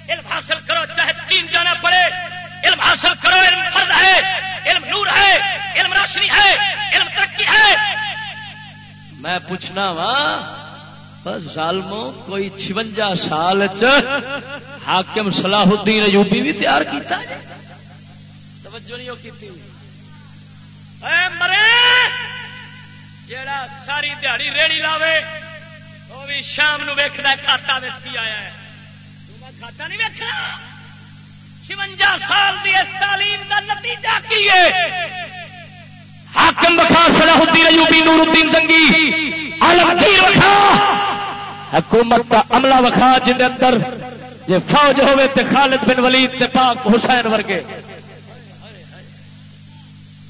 علم حاصل کرو، چاہے چین جانا پڑے۔ علم حاصل کرو، علم فرد ہے، علم نور ہے، علم روشنی ہے، علم ترقی ہے۔ میں پوچھنا وا ظالموں، کوئی چونجا سال حاکم صلاح الدین ایوبی بھی تیار کیتا ہے؟ توجہ نہیں کی مرے، جیڑا ساری دیہڑی ریڑی لاوے وہ بھی شام نو ویکھدا کھاتا وچ کی آیا ہے؟ کھاتا نہیں ویکھنا۔ چونجا سال دی اس تعلیم دا نتیجہ کی ہے؟ حاکم بخا صلاح الدین ایوبی نور الدین زنگی عالمگیر وکھا حکومت کا عملہ وکھا جن اندر جی فوج ہوے تے خالد بن ولید تے پاک حسین ورگے۔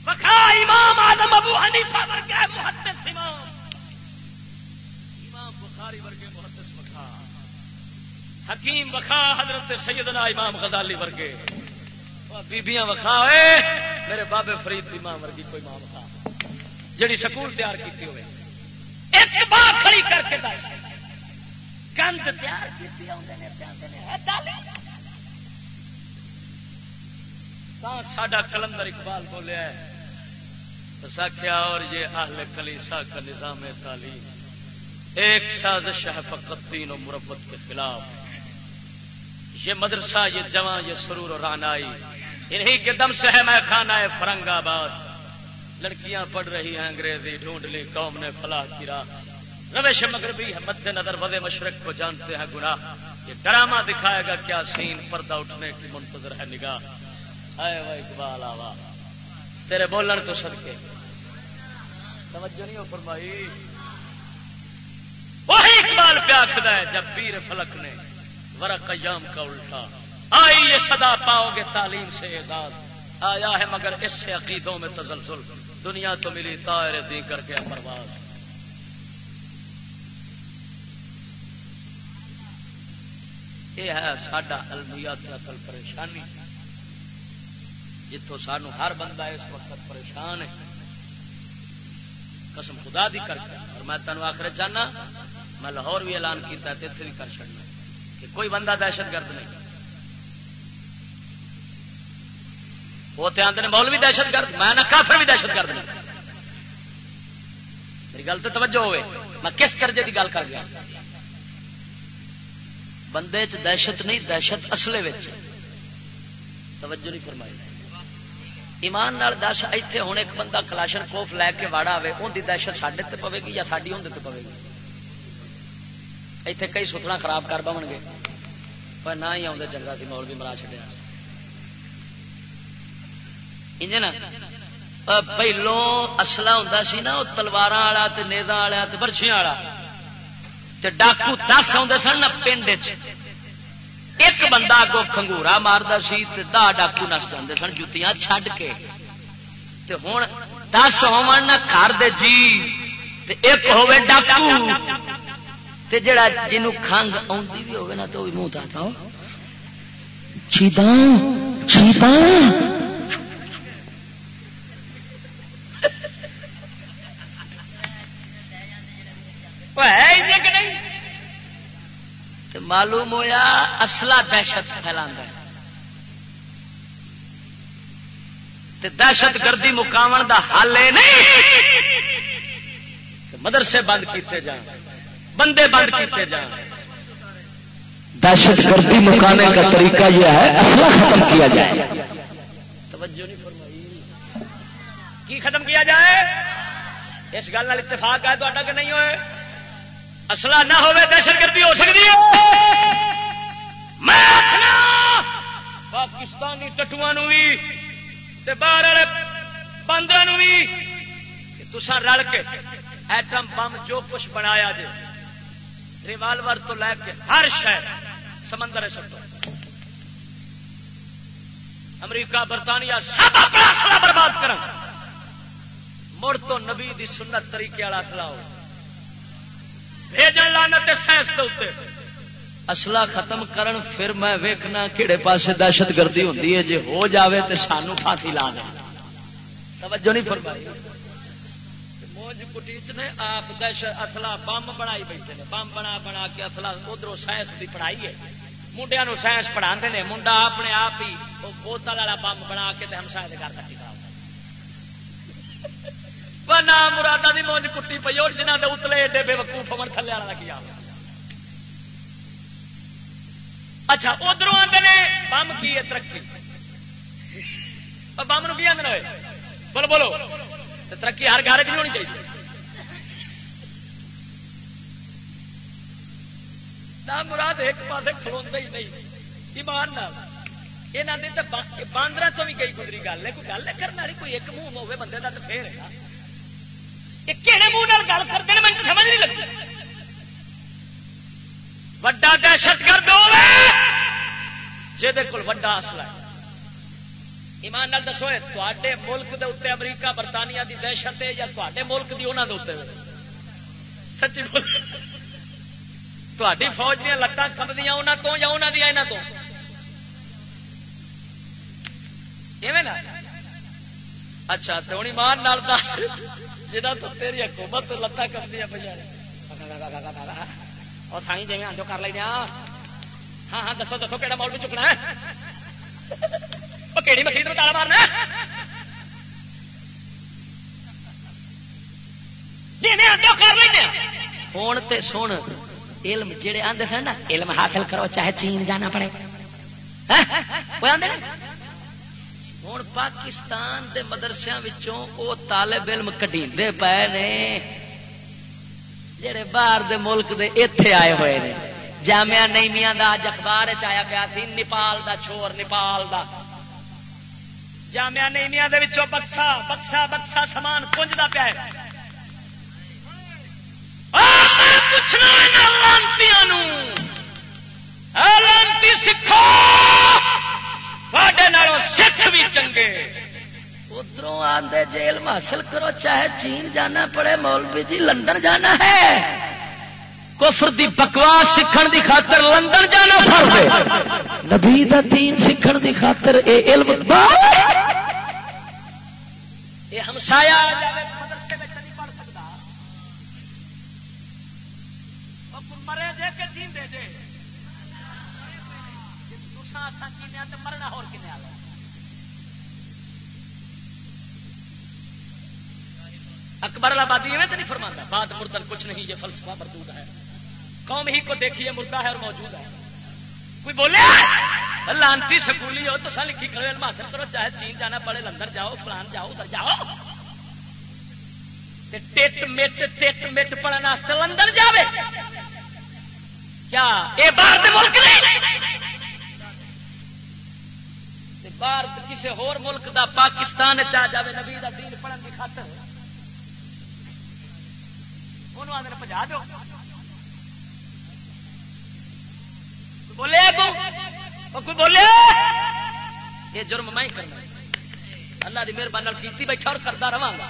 وکھا امام آدم ابو حنیفہ ورگے، محدث امام۔ حکیم وکھا حضرت سیدنا امام غزالی ورگے۔ بیبیاں وکھا میرے بابے فرید امام ورگی کوئی امام وکھا۔ جڑی سکول تیار کیتی ہوئے۔ ایک بار کھڑی کر کے دس گند تیار کی ساڈا کلندر اقبال بولیا ساکھیا اور یہ اہل کلیسا کا نظام تعلیم۔ ایک سازش ہے فقط تین و مربت کے خلاف۔ یہ مدرسہ، یہ جوان یہ سرور و رانائی انہی کے دم سے ہے میں خانہ فرنگ آباد۔ لڑکیاں پڑھ رہی ہیں انگریزی، ڈھونڈ لی، قوم نے فلاح کی راہ۔ روش مغربی ہے مد نظر ودے مشرق کو جانتے ہیں گناہ۔ یہ ڈرامہ دکھائے گا کیا سین، پردہ اٹھنے کی منتظر ہے نگاہ۔ آئے وہ اقبال آوا۔ تیرے بولن تو سد کے توجہ نہیں ہو فرمائی۔ وہی اقبال پہ آخر ہے، جب پیر فلک نے ورق ایام کا الٹا۔ آئی یہ صدا پاؤ گے تعلیم سے اعزاز آیا ہے مگر اس سے عقیدوں میں تزلزل۔ دنیا تو ملی تائر دی کر کے پرواز یہ ہے ساڈا المیات اصل پریشانی۔ جتوں سانو ہر بندہ اس وقت پریشان ہے۔ قسم خدا دی کر کے۔ اور میں تینوں آخر چاہنا، میں لاہور بھی اعلان کیا اتنے بھی کر چڑنا کہ کوئی بندہ دہشت گرد نہیں۔ وہ تو آتے مول بھی دہشت گرد، میں نہ کافر بھی دہشت گرد نہیں۔ میری گل تو توجہ ہوئے۔ میں کس درجے کی گل کر گیا۔ بندے چ دہشت نہیں، دہشت اصلے توجہ نہیں فرمائی۔ ایمان نال دس اتنے ہوں ایک بندہ کلاشن کوف لے کے واڑا آئے ان کی دہشت سڈے تے پوے گی یا ساری اندر پوے گی؟ اتنے کئی ستنا خراب کر پاؤ گے۔ پر نہ ہی آدھے چنگا سی مول بھی مرا چڑیا پہلو اصلا ہوں سی نا وہ تلوار والا نیزا والا برشیا والا ڈاکو دس آتے سن نا پنڈ ایک بندہ اگو کنگورا مارتا سی دہ ڈاکو نس جاتے سن جتیاں چھڈ کے ہوں دس ہو گھر دے جی ایک ہوے ڈاکو جڑا جنوں کھنگ آتی بھی ہوگی نا تو منہ تا چیتا چیتا معلوم ہویا اصلا دہشت پھیلا دہشت گردی مقام دا حل نہیں۔ مدرسے بند کیتے جان۔ بندے بند کیتے جان۔ دہشت گردی مکانے کا طریقہ یہ ہے اصلا ختم کیا جائے۔ توجہ نہیں فرمائی۔ کی ختم کیا جائے؟ اس گل اتفاق ہے تو کہ نہیں ہوئے؟ اصلا نہ ہو دہشت گردی ہو سکتی ہے۔ میں پاکستانی ٹٹو بھی باہر والے باندر بھی تسا رل کے ایٹم بم جو کچھ بنایا جی ریوالور تو لے کے ہر شہر سمندر ہے سب امریکہ، برطانیہ، سب اپنا برباد کر مڑ تو نبی دی سنت طریقے والا کلاؤ بھیجن لانت سائنس کے اتنے اصلا ختم کرن، پھر میں ویکنا کہڑے پاسے دہشت گردی ہوتی ہے۔ جی ہو جاوے تو سانو پھانسی لا دیں توجہ نہیں فرمائی۔ موج کٹیچ نے آپ دہشت اصلا بم بنائی بیٹھے نے، بم بنا بنا کے اصلا ادھر سائنس کی پڑھائی ہے۔ منڈیا سائنس پڑھا ہیں منڈا اپنے آپ ہی بوتل والا بم بنا کے ہمسائے کے گھر تک نام مرادا کی مونج کٹی پی اور جنہ کے اتلے ایڈے بے وقوف ہو تھلے والا کیا اچھا ادھر آتے ہیں بم کی ہے ترقی؟ بم نو کی آدھے بولو بولو۔ ترقی ہر گھر کی ہونی چاہیے۔ مراد ایک پاس کھلوا ہی نہیں، ایمان یہاں نے تو باندر تو بھی گئی گزری گل ہے، کوئی گل کرنے والی؟ کوئی ایک منہ ہوے بندے کا تو پھر ہے کہڑے منہ گل کرتے ہیں مجھے سمجھ نہیں لگتی۔ وڈا دہشت گرد ہو جہد کول وڈا اصل ہے۔ ایمان نال دسو تے ملک دے اتنے امریکہ، برطانیہ دی دہشت ہے یا تے ملک دی انہوں دے اتنے سچی بول۔ تھی فوج دیا لتان کمدیاں انہوں تو یا انہوں دیا یہاں تو نا اچھا تو ہوں ایمان نال دس جنہ تو تیری حکومت لتان کر دیا پہ اور تھائی جی آجو کر لینا ہاں ہاں دسو دسو کہڑا مول بھی چکنا ہے وہ کہڑی تالا مارنا ہوں سن علم جہے آدھے ہیں نا، علم حاصل کرو، چاہے چین جانا پڑے۔ ہاں؟ وہ ہوں پاکستان کے مدرسے وہ طالب علم کٹی پے نے، جڑے باہر دے ملک دے ایتھے آئے ہوئے نے۔ جامعہ نیمیا دا اج اخبار چیا پیا سی، نیپال دا چھوڑ نیپال دا۔ جامعہ نیمیا دے وچوں بکسا بکسا بکسا سامان کنجدا پیا ہے۔ پوچھنا لانتی سکھو۔ سکھ بھی چنگے۔ آدھے جیل حاصل کرو چاہے چین جانا پڑے مولوی جی لندن جانا ہے۔ کفر دی بکواس سیکھن دی خاطر لندن جانا فرد نبی دا دین سیکھن دی خاطر اے علم۔ یہ ہمسایا مرنا ہو اکبر آبادی میں تو نہیں فرما بات مردن کچھ نہیں، یہ فلسفہ مردود ہے۔ قوم ہی کو دیکھیے، مردہ ہے اور موجود ہے۔ کوئی بولے؟ لانتی سکولی ہو، تو سر لکھی کرو علم حاصل کرو، چاہے چین جانا پڑے، لندن جاؤ، فلان جاؤ، ادھر جاؤ۔ ٹیٹ مٹ ٹیٹ مٹ پڑھنے لندن جاوے۔ کیا؟ یہ باہر ملک نہیں باہر کسی ہور ملک دا پاکستان چاہ جائے نبی دا دین پڑھن کی خاطر، انہوں آدھے پجا دو۔ بولے کوئی بولے؟ یہ جرم میں کرنا۔ اللہ کی مہربانی کی بیٹھا اور کرتا رہا گا۔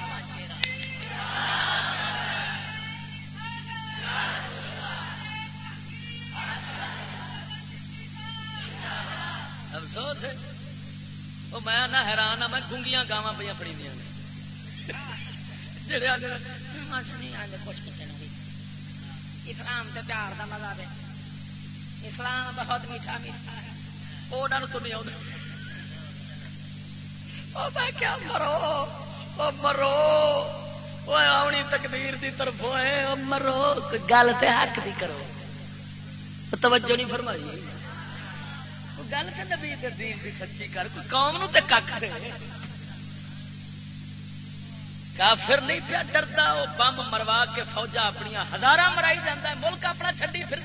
افسوس ہے۔ وہ میں نہ حیران ہاں میں گنگیاں گاواں پہ پڑی دیا اسلام سے پیار کا مزہ دے اسلام بہت میٹھا میٹھا ہے وہ تو نہیں میں کیا مرو وہ مرو وہ آنی تقدیر دی طرف مرو گل تو حق دی کرو توجہ نہیں فرمائی گل تو نبی دین دی سچی کر، کوئی قوم نو تے کھ دے۔ کافر نہیں پیا ڈرتا وہ بم مروا کے فوجا اپنی ہزار مرائی جانا ہے، ملک اپنا چڈی پھر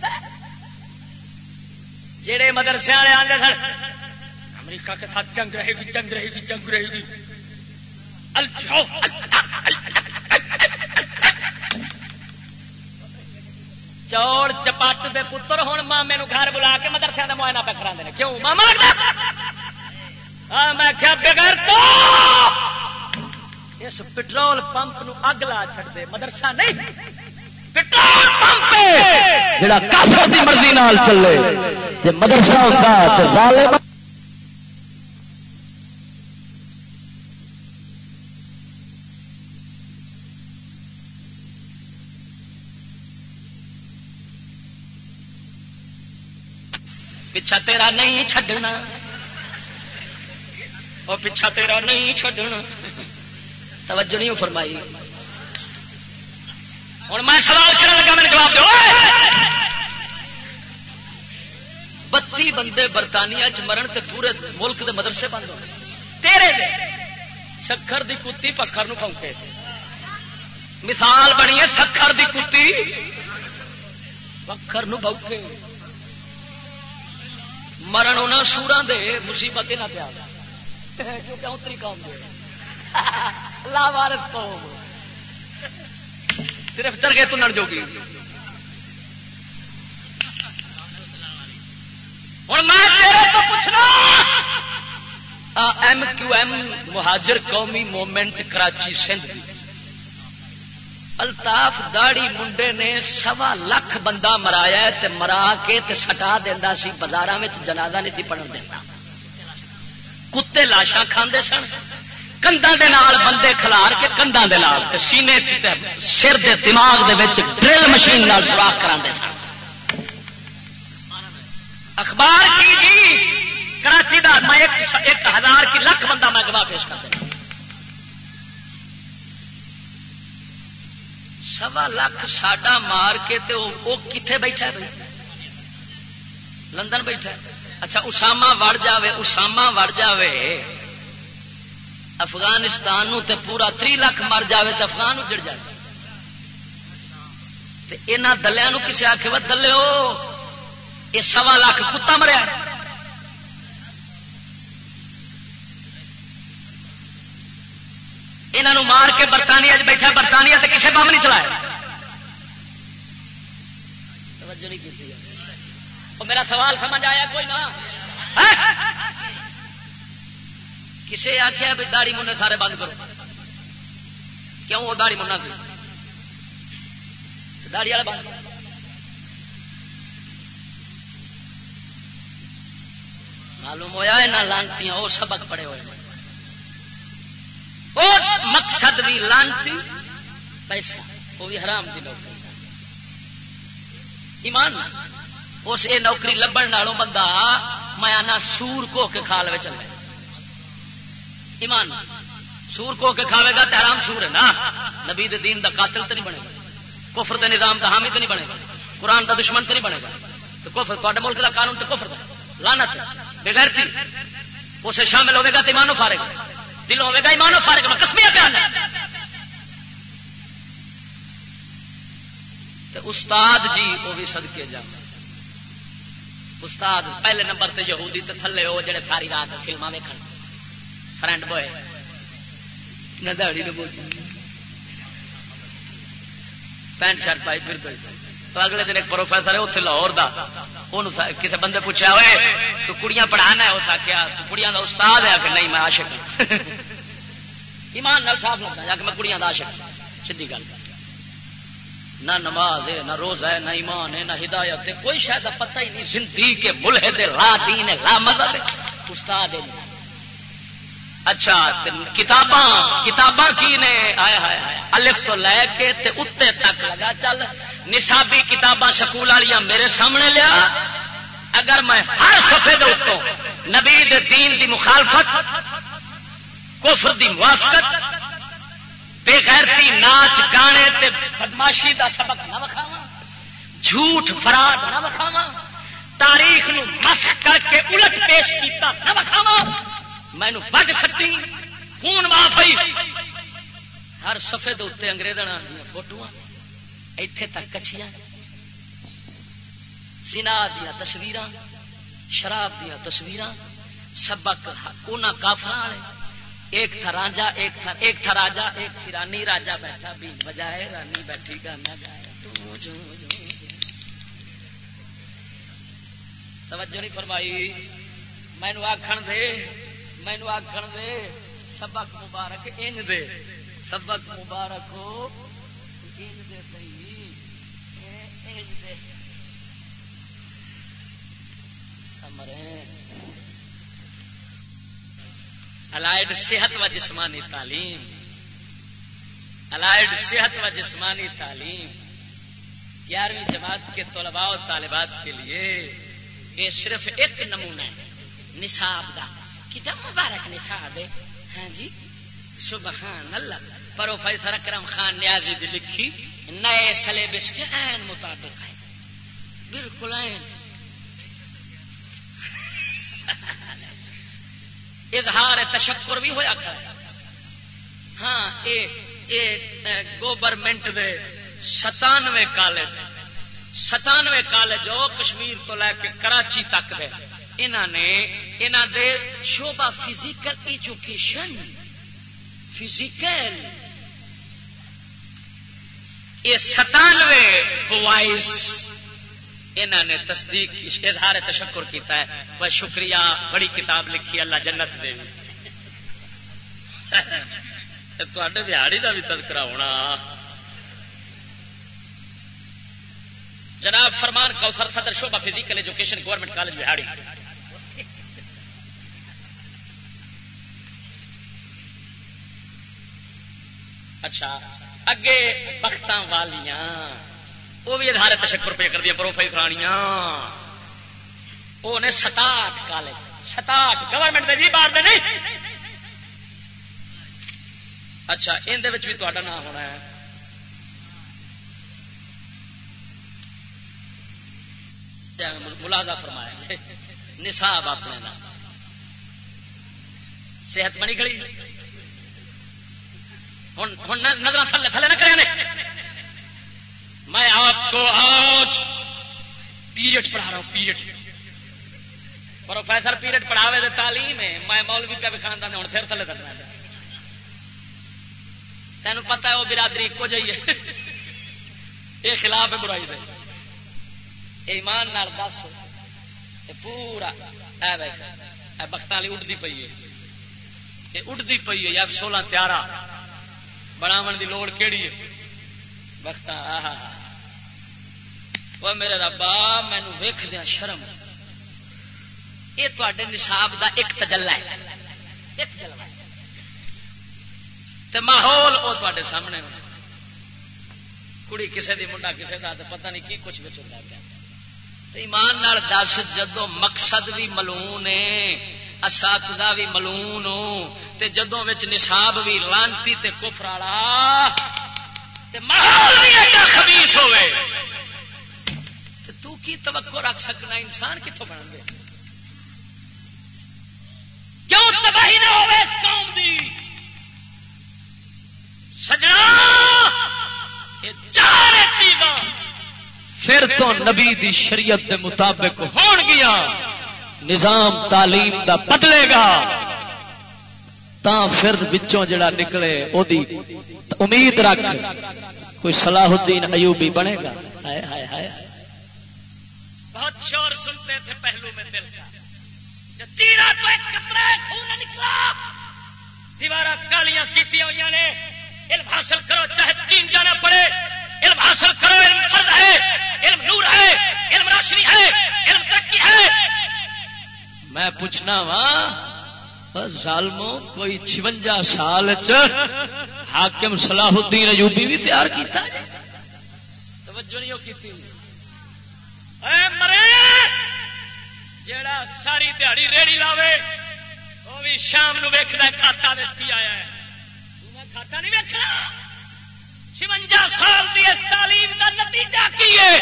جہے مدرسے والے آتے سن، امریکہ کے ساتھ جنگ رہے گی، جنگ رہے گی، جنگ رہے گی۔ چوڑ چپٹ دے پتر ہوں مامے نو گھر بلا کے مدرسے کا معائنہ پہ کرا دینا کیوں؟ ماما لگتا ہاں، میں کیا بغیر تو! اس پٹرول پمپ نو اگ لا چڑ دے مدرسہ نہیں۔ پٹرول پمپ جڑا کافر دی مرضی نال چلے، جے مدرسہ ہوتا تے ظالم پیچھا تیرا نہیں چھڈنا۔ وہ پیچھا تیرا نہیں چھڈنا۔ توجہ نہیں فرمائی۔ ہوں میں سوال کرنے لگا، میرے جواب دو بتی بندے برطانیہ چ مرن تے پورے ملک دے مدرسے بند ہو۔ تیرے دے سکھر دی کتی پکھر نو پونکے مثال بنی ہے سکھر دی کتی پکھر نو بوکے مرن انہوں سورا دے مصیبت نہ پیا (laughs) کیونکہ اتری قوم دے۔ (laughs) لاوارت قوم۔ صرف چل گئے تنڑ جوگی۔ ہوں میں تیرے تو پوچھنا۔ ایم کیو ایم مہاجر قومی مومنٹ کراچی سندھ۔ الطاف داڑی منڈے نے سوا لکھ بندہ مرایا تے مرا کے تے سٹا دینا سی بازار جنازہ نہیں تھی پڑھن دینا۔ کتے لاشاں کھاندے سن کندھا دے نال بندے کھلار کے کندھا دے نال تے سینے تے سر دے دماغ دے وچ ڈرل مشین نال سوراخ کراندے سن۔ اخبار کی جی کراچی دا میں ایک ہزار کی لکھ بندہ میں گواہ پیش کر دینا۔ سوا لاکھ ساڈا مار کے تے وہ کتنے بیٹھا ہے لندن بیٹھا اچھا اسامہ وڑ جاوے اسامہ وڑ جاوے افغانستان نو تے پورا تری لاکھ مر جاوے تو افغان اجڑ جائے یہاں دلیا کسی آخ و دلے یہ سوا لاکھ کتا مریا یہاں مار کے برطانیہ بیٹھا، برطانیہ تو کسے بم نہیں چلایا میرا سوال سمجھ آیا کوئی نہ؟ کسے آخیا بھی داڑی منہ سارے بند کرو۔ کیوں وہ داڑی منا داڑی والا بند۔ معلوم ہوا نہ لانتی وہ سبق پڑے ہوئے مقصد بھی لانتی پیسہ، وہ بھی حرام دی نوکری۔ ایمان، اس یہ نوکری لبن نالوں بندہ میں آنا سور کو کے کھا لے چل ایمان، سور کو کے کھاوے گا تو حرام سور ہے نا۔ نبی دین دا قاتل تو نہیں بنے گا۔ کفر دے نظام دا حامی تو نہیں بنے گا۔ قرآن دا دشمن تو نہیں بنے گا۔ تو کفر تے ملک دا قانون تو کفر دا۔ لانت بغیر تھی اسے شامل ہوگا تو ایمانو فارے گا۔ دل ہوگا ایمانو فارے گا کسمیا پیان استاد جی وہ بھی سدکے جا۔ استاد، پہلے نمبر تے یہودی تے تھلے وہ جڑے ساری رات فلما ویکن فرینڈ بوائے، نہ دہڑی نے بول پینٹ شرٹ پائی، پھر اگلے دن ایک پروفیسر ہے اتنے لاہور دا۔ کسی بندے پوچھا ہوئے تو کڑیاں پڑھانا ہے اس آخیا تو کڑیاں دا استاد ہے کہ نہیں میں عاشق ایمان نال صاف لگتا جا کہ میں کڑیاں دا عاشق سیدھی گل نہ نماز ہے نہ روزہ ہے نہ ایمان ہے نہ ہدایت ہے کوئی شاید پتہ ہی نہیں زندگی کے ملحد لا دین ہے لا مذہب ہے استاد ہے اچھا کتاباں کتاباں کی نے آیا ہے الف تو لے کے تے اتنے تک لگا چل نصابی کتاباں سکول والی میرے سامنے لیا، اگر میں ہر سفے اتوں نبی دے دین دی مخالفت، کفر دی موافقت بے غیرتی ناچ گانے تے بدماشی دا سبق نہ وکھاوا جھوٹ فراڈ نہ وکھاوا تاریخ نو مس کر کے الٹ پیش کیتا نہ وکھاوا میں وڈ سٹی، خون معاف ہوئی۔ ہر سفے اتنے انگریزوں فوٹو اتے تک کچھیاں سنا دیا تصویر شراب دیا تصویر سبق ان کافر والے ایک تھا راجا، ایک تھا ایک تھا راجا، ایک تھی رانی، راجا بیٹھا بھی بجائے رانی بیٹھی، گانا گائے توجہ نہیں فرمائی۔ مینو آخر دے مینو آخر دے، سبق مبارک ان دے۔ سبق مبارک ہو ان دے صحیح دے الائڈ صحت و جسمانی تعلیم۔ الائڈ صحت و جسمانی تعلیم۔ گیارہویں جماعت کے طلباء و طالبات کے لیے یہ صرف ایک نمونہ ہے، نصاب کا کتنا مبارک نصاب ہے۔ ہاں جی؟ سبحان اللہ۔ پروفیسر اکرم خان نیازی دی لکھی، نئے سلیبس کے این مطابق ہے۔ بالکل این اظہار تشکر بھی ہوا کر۔ ہاں اے اے گورنمنٹ دے ستانوے کالج۔ ستانوے کالج ہو کشمیر تو لے کے کراچی تک دے۔ انہوں نے انہوں دے شوبہ فزیکل ایجوکیشن فزیکل یہ ستانوے بوائس انہوں نے تصدیق اظہار تشکر کیتا ہے۔ بس شکریہ، بڑی کتاب لکھی، اللہ جنت دے بہاڑی کا بھی تذکرہ ہونا۔ جناب فرمان کوسر صدر شعبہ physical education government college Bahari اچھا اگے بخت والیاں۔ وہ بھی ادارے تشکر پہ کر دیا پروفائل فرانیاں وہ نے ستاٹ کالج ستاٹ گورنمنٹ دے جی بار دے نہیں۔ اچھا اندر بھی تا نام ہونا ہے۔ ملازہ فرمایا نصاب اپنے نام صحت بنی کھڑی۔ ہوں نظر تھلے تھلے نہ کرے میں آپ کو آج پیریڈ پڑھا رہا ہوں، پیریڈ۔ پروفیسر پیریڈ پڑھاوے دے تعلیم ہے۔ میں مولوی کا بھی خاندان ہوں، سر تھلے کرنا تینوں پتا ہے وہ برادری ایک جائیے یہ خلاف ہے برائی دے۔ ایمان نال دس۔ پورا بخت والی اٹھتی پی ہے۔ یہ اٹھتی پی ہے یا سولہ تیارہ۔ بناو دی لوڑ کیڑی ہے؟ بخت وہ میرے ربا مینو ویخ دیا شرم یہ تے نصاب دا ایک تجلا ہے تے ماحول وہ تے سامنے کڑی کسے دی منڈا کسے دا تو پتہ نہیں کی کچھ بچ ہوتا پیا ایمان نال دس جدو مقصد بھی ملون ہے اساتذہ بھی ملون تے جدوں وچ نصاب بھی لانتی تے کفر والا ماحول بھی ایڈا خبیس ہوئے کی توقع رکھ سکنا انسان کتوں بن گے کیوں تباہی نہ ہو اس قوم دی، سجنا، یہ چار چیزاں پھر تو نبی دی شریعت دے مطابق ہون گیا، نظام تعلیم دا بدلے گا۔ تا پھر بچوں جڑا نکلے، او دی امید رکھ، کوئی صلاح الدین ایوبی بنے گا۔ ہائے ہائے ہائے۔ بہت شور سنتے تھے پہلو میں دل کا۔ چیرا تو ایک کترا خون نکلا۔ دیوارا کالیاں کی ہوئی نے۔ علم حاصل کرو، چاہے چین جانا پڑے۔ علم حاصل کرو، علم فرد ہے۔ علم نور ہے، علم روشنی ہے، علم ترقی ہے۔ میں پوچھنا وا ظالمو کوئی چونجا سال حاکم صلاح الدین ایوبی بھی تیار کیتا جی توجہ نہیں کی اے مرے! جیڑا ساری دیہڑی ریڑی لاوے وہ بھی شام نو ویکھدا کھاتا وچ کی آیا ہے؟ کھاتا نہیں ویکھنا۔ چونجا سال دی اس تعلیم دا نتیجہ کی ہے؟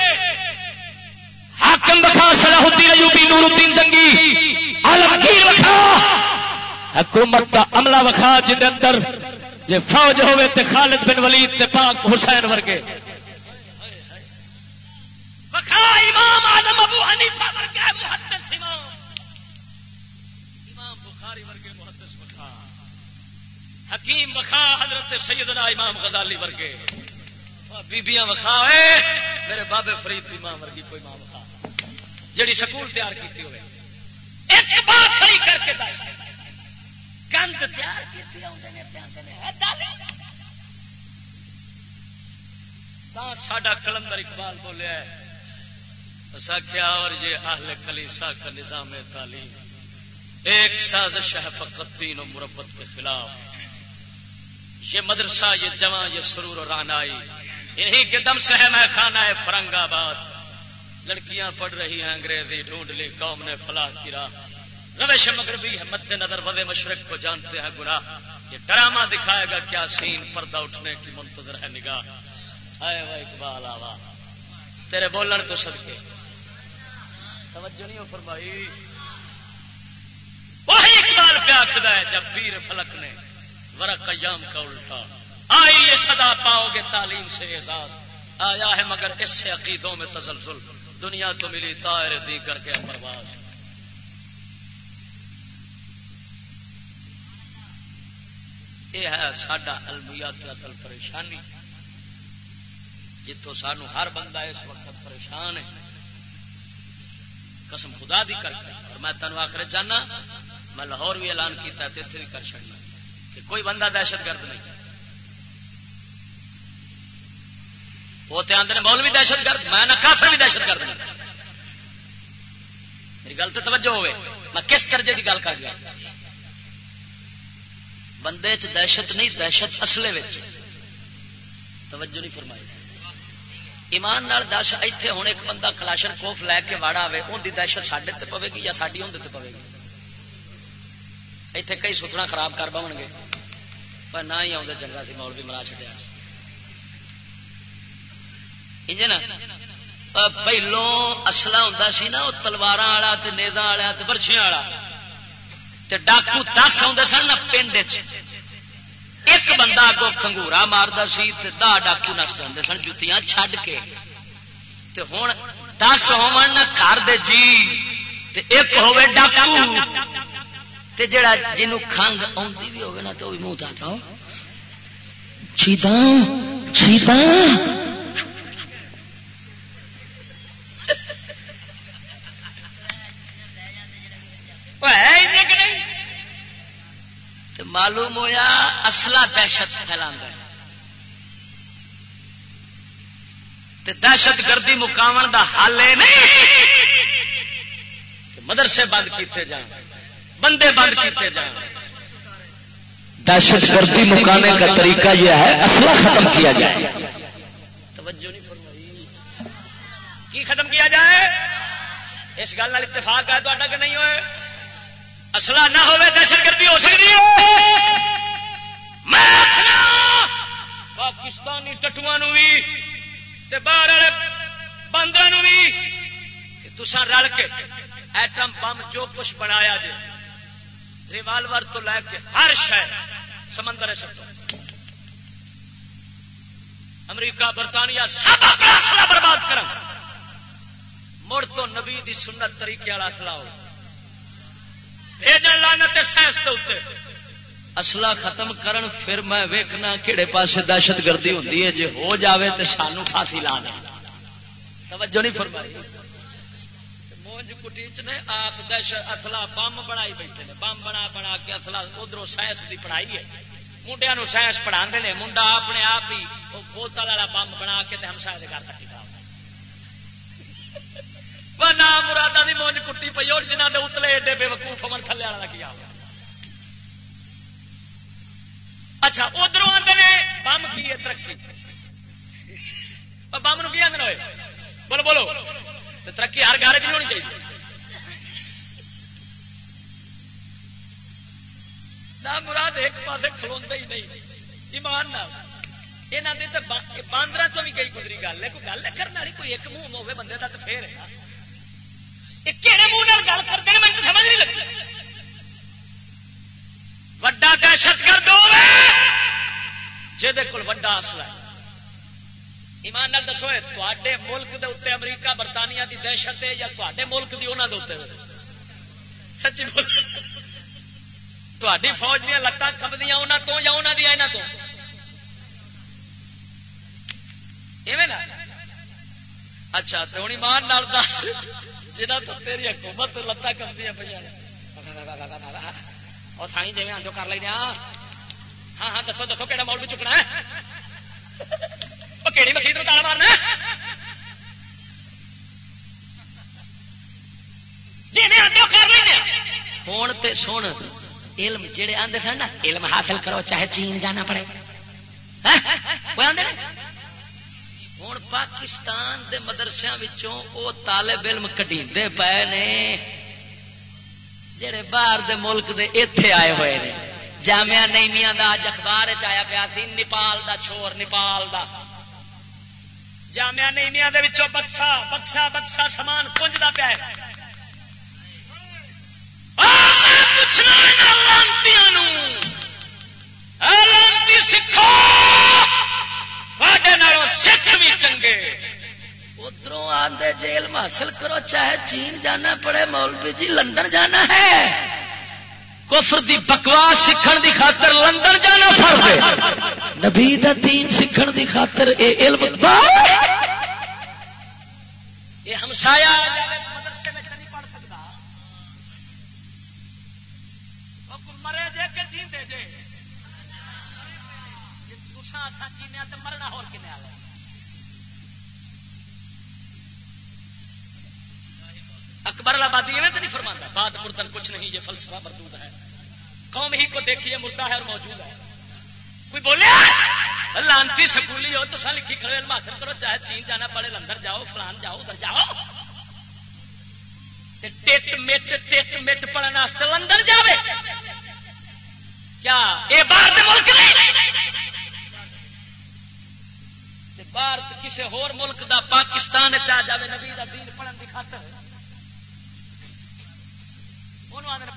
حاکم بخا صلاح الدین ایوبی نور الدین زنگی عالمگیر بخا حکومت کا عملہ وکھا جن اندر جے فوج ہوے تے خالد بن ولید تے پاک حسین ورگے۔ وکھا امام آدم ابو حنیفہ ورگے محدث امام. امام بخاری ورگے محدث وکھا حکیم وکھا حضرت سیدنا امام غزالی ورگے. بیبیاں وکھا میرے بابے فرید امام ورگی کوئی امام وکھا جڑی سکول تیار کیتی ہوئے. ایک بات کھڑی کر کے دس. کند تیار کیتی ہوندے نے پیاندے نے، ہے دالے ساڈا کلندر اقبال بولیا ساکھیا اور یہ اہل کلیسا کا نظام تعلیم، ایک سازش ہے فقط تین و مربت کے خلاف۔ یہ مدرسہ، یہ جوان یہ سرور اور رانائی انہی کے دم سے ہے میں خانہ ہے فرنگ آباد۔ لڑکیاں پڑھ رہی ہیں انگریزی، ڈھونڈ لی، قوم نے فلاح کی راہ۔ روش مغربی ہے، مد نظر وز مشرق کو جانتے ہیں گناہ۔ یہ ڈرامہ دکھائے گا کیا سین، پردہ اٹھنے کی منتظر ہے نگاہ۔ آئے اقبال آوا تیرے بولن تو سب کے توجہ نہیں فرمائی۔ وہی اقبال پہ آخر ہے جب پیر فلک نے ورق قیام کا الٹا۔ آئی یہ صدا پاؤ گے تعلیم سے اعزاز۔ آیا ہے مگر اس سے عقیدوں میں تزلزل۔ دنیا تو ملی تائر دی کر کے پرواز یہ ہے ساڈا المیات اصل پریشانی۔ جتوں سانو ہر بندہ اس وقت پریشان ہے۔ قسم خدا دی کر اور میں تینوں آخر چاہنا، میں لاہور بھی اعلان کیا اتنے بھی کر چڑنا کہ کوئی بندہ دہشت گرد نہیں۔ وہ تو آدھے مول بھی دہشت گرد، میں نہ کافر بھی دہشت گرد نہیں۔ میری گل تو توجہ ہوئے۔ میں کس درجے کی گل کر گیا بندے چ دہشت نہیں، دہشت اصلے توجہ نہیں فرمائی۔ ایمان نال دس اتنے ہوں ایک بندہ کلاشن کوف لے کے واڑا آئے ان کی دہشت سڈے تے پوے گی یا ساری اندر پوے گی؟ اتنے کئی ستنا خراب کر پاؤ گے۔ پر نہ ہی آدھے چنگا سی مول بھی مرا چڑیا نا؟ پہلو اصلا ہوں سی نا وہ تلوار والا نیزا والا برشیا والا۔ ڈاکو دس آدھے سن پنڈ ایک بندہ اگو کنگورا مارتا سی دہ ڈاکو نس جاتے سن، جتیاں چھڈ کے۔ ہوں دس ہو گھر دے جی۔ تے ایک ہوے ڈاکو۔ جڑا جنوں کنگ آتی بھی ہوگی نا تو بھی منہ تا چیتا چیتا معلوم ہوا اصلا دہشت پھیلا دہشت گردی مقام دا حل نہیں۔ مدرسے بند کیتے جان بندے بند کیتے جان۔ دہشت گردی مکانے کا طریقہ یہ ہے اصلہ ختم کیا جائے۔ توجہ نہیں فرمائی۔ کی ختم کیا جائے؟ اس گل اتفاق ہے تو کہ نہیں ہوئے؟ اصلا نہ ہو دہشت گردی ہو سکتی پاکستانی ٹٹو بھی باہر والے باندر بھی تسا رل کے ایٹم بم جو کچھ بنایا جی ریوالور تو لے کے ہر شہر سمندر سب امریکہ، برطانیہ سب اپنا برباد کر مڑ تو نبی دی سنت طریقے والا کھلاؤ بھیجن لانت سائنس کے اتنے اصلا ختم کرن پھر میں ویکنا کہڑے پاسے دہشت گردی ہوتی ہے جی ہو جاوے تو سانو پھانسی لا دیں توجہ نہیں فرمائی۔ مونج کٹیچ نے آپ دہشت اصلا بم بنائی بیٹھے نے۔ بم بنا بنا کے اصلا ادھر سائنس کی پڑھائی ہے۔ منڈیا سائنس پڑھا نے منڈا اپنے آپ ہی وہ بوتل والا بم بنا کے ہمسا کے گھر تک نام مرادہ کی مونج کٹی پی اور جنہ کے اتلے ایڈے بے وقوف امن تھلے والا کیا اچھا ادھر آتے ہیں بم کی ہے ترقی بم نو کی آدھے ہوئے بولو بولو ترقی ہر گھر کی ہونی چاہیے مراد ایک پاس کھلوا ہی نہیں ایمان یہاں باندر تو بھی گئی گزری گل ہے کوئی گل کرنے والی کوئی ایک منہ ہوے بندے کا تو پھر ہے کہڑے منہ گل کرتے ہیں، مجھے سمجھ نہیں لگتی۔ وڈا دہشت گرد ہو جہد کول وڈا اصل ہے۔ ایمان نال دسو تے ملک دے اتنے امریکہ، برطانیہ دی دہشت ہے یا تے ملک دی انہوں دے اتنے سچی بول۔ تھی فوج دیا لتان کھبدیاں انہوں تو یا انہوں دیا یہاں تو؟ نا؟ اچھا تو ہوں ایمان نال دس۔ جہاں تو تیری حکومت لتان کھبدیاں پہ اور سائی جی آدھو کر لینا ہاں ہاں دسو دسو کہڑا مول بھی چکنا ہے۔ وہ کہڑی مکھی تو تالا مارنا ہوں تو سن، علم جہے آدھے سن نا، علم حاصل کرو، چاہے چین جانا پڑے۔ ہاں؟ ہوں پاکستان دے مدرسے وہ طالب علم کٹی پے نے جڑے باہر دے ملک دے ایتھے آئے ہوئے نے جامعہ نیمیا دا اج اخبار آیا پیا سی نیپال دا چھور نیپال دا جامعہ نیمیا دے وچوں بکسا بکسا بکسا سامان کنجدا پیا ہے پوچھنا لانتی سکھو سکھ بھی چنگے ادھر آدھے جیل حاصل کرو چاہے چین جانا پڑے مولوی جی لندن جانا ہے کفر دی بکواس سیکھن دی خاطر لندن جانا فرد نبی دا دین سیکھن دی خاطر اے علم یہ ہمسایا مرنا ہو اکبر آبادی میں تو نہیں فرماتا بات مردن کچھ نہیں، یہ فلسفہ مردود ہے۔ قوم ہی کو دیکھیے، مردہ ہے اور موجود ہے۔ کوئی بولے؟ لانتی سکولی ہو، تو لکھی کرو علم حاصل کرو چاہے چین جانا پڑے لندر جاؤ، فلان جاؤ، ادھر جاؤ۔ ٹیٹ مٹ ٹیٹ مٹ پڑھنے لندر جاوے۔ کیا؟ یہ باہر ملک نہیں باہر کسی ہور ملک دا پاکستان چاہ جاوے نبی دا دین پڑھن کی خاطر۔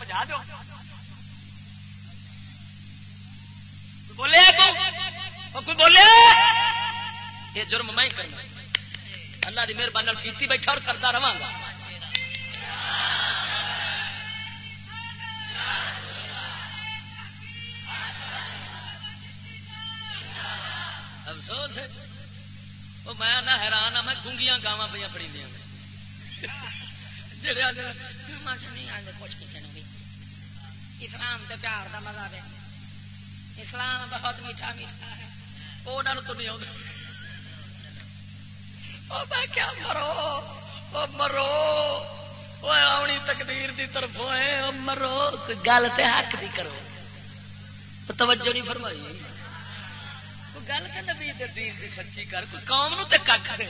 پجا دو بولے کوئی؟ بولے؟ یہ جرم میں کرنا۔ اللہ کی مہربانی کی بیٹھا اور کرتا رہا گا۔ افسوس ہے۔ وہ میں نہ حیران ہاں میں گونگیاں گاواں پہ پڑی دیا جڑے نہیں آتے کچھ اسلام تے پیار دا مزہ دے اسلام بہت میٹھا میٹھا ہے وہ تو نہیں میں کیا مرو وہ مرو وہ آنی تقدیر دی طرف ہے مرو کوئی گل تے حق دی کرو توجہ نہیں فرمائی گل تے نبی دے دین دی سچی کر کوئی قوم نو تے کھ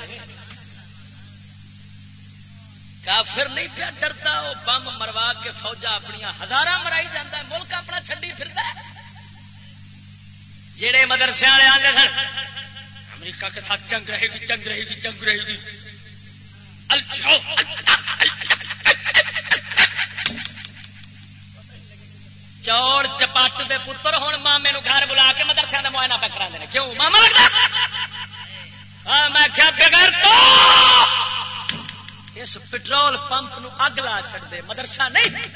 کافر نہیں پیا ڈرتا وہ بم مروا کے فوجا اپنی ہزار مرائی جانا ہے ملک اپنا چڈی پھر جہے مدرسے والے آتے سن امریکہ کے ساتھ جنگ رہے گی جنگ رہے گی جنگ رہے گی چور چپٹ دے پتر ہوں مامے گھر بلا کے مدرسے کا معائنہ پہ کرا دینا کیوں؟ ماما ہاں، میں کیا بغیر تو! اس پٹرول پمپ نو اگ لا چڑ دے، مدرسہ نہیں،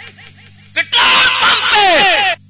پٹرول پمپ